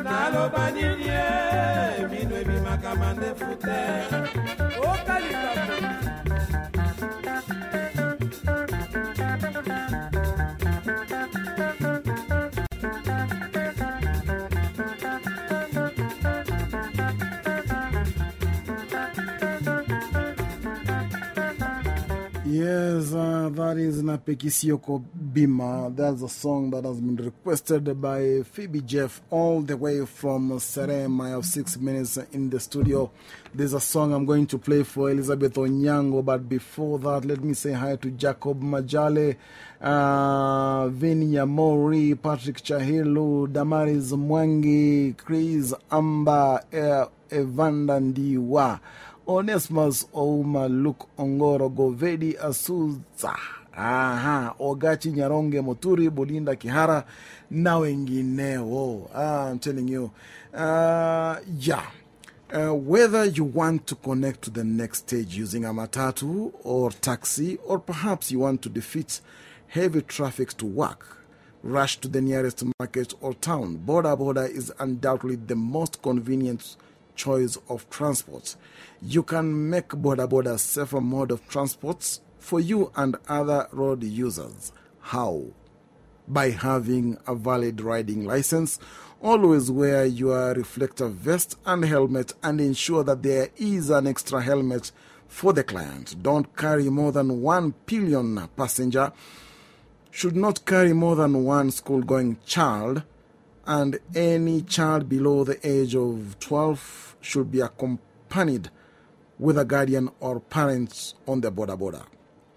Naloba nini ye mino ebimaka mandefu te. Okalikambo Yes, uh, that is Napekisioko Bima. That's a song that has been requested by Phoebe Jeff all the way from Serem. I have six minutes in the studio. There's a song I'm going to play for Elizabeth Onyango, but before that, let me say hi to Jacob Majale, uh, Vinny Patrick Chahilu, Damaris Mwangi, Chris Amba, uh, Evander Ndiwa. Onesmus Ouma, Luke Ongoro, Govedi Asuza, aha, Ogachi Nyaronge Moturi, Bolinda Kihara, na wengineo. Ah, I'm telling you. Uh, yeah. Uh, whether you want to connect to the next stage using a matatu or taxi, or perhaps you want to defeat heavy traffic to work, rush to the nearest market or town, Boda Boda is undoubtedly the most convenient choice of transport. You can make Boda Boda a safer mode of transport for you and other road users. How? By having a valid riding license, always wear your reflector vest and helmet and ensure that there is an extra helmet for the client. Don't carry more than one pillion passenger, should not carry more than one school going child, and any child below the age of 12 should be accompanied with a guardian or parents on the Boda Boda.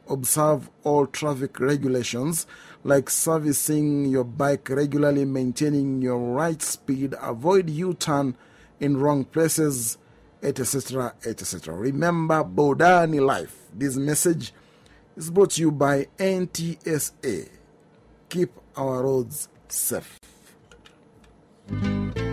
Observe all traffic regulations like servicing your bike regularly, maintaining your right speed, avoid U turn in wrong places, etc. etc. Remember Bodani Life. This message is brought to you by NTSA. Keep our roads safe. Yeah.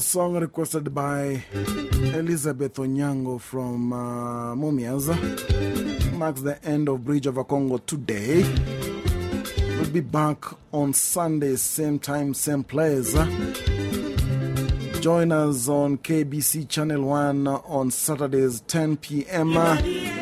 Song requested by Elizabeth Onyango from uh, Mumias marks the end of Bridge over Congo today. We'll be back on Sunday, same time, same place. Join us on KBC Channel 1 on Saturdays, 10 p.m.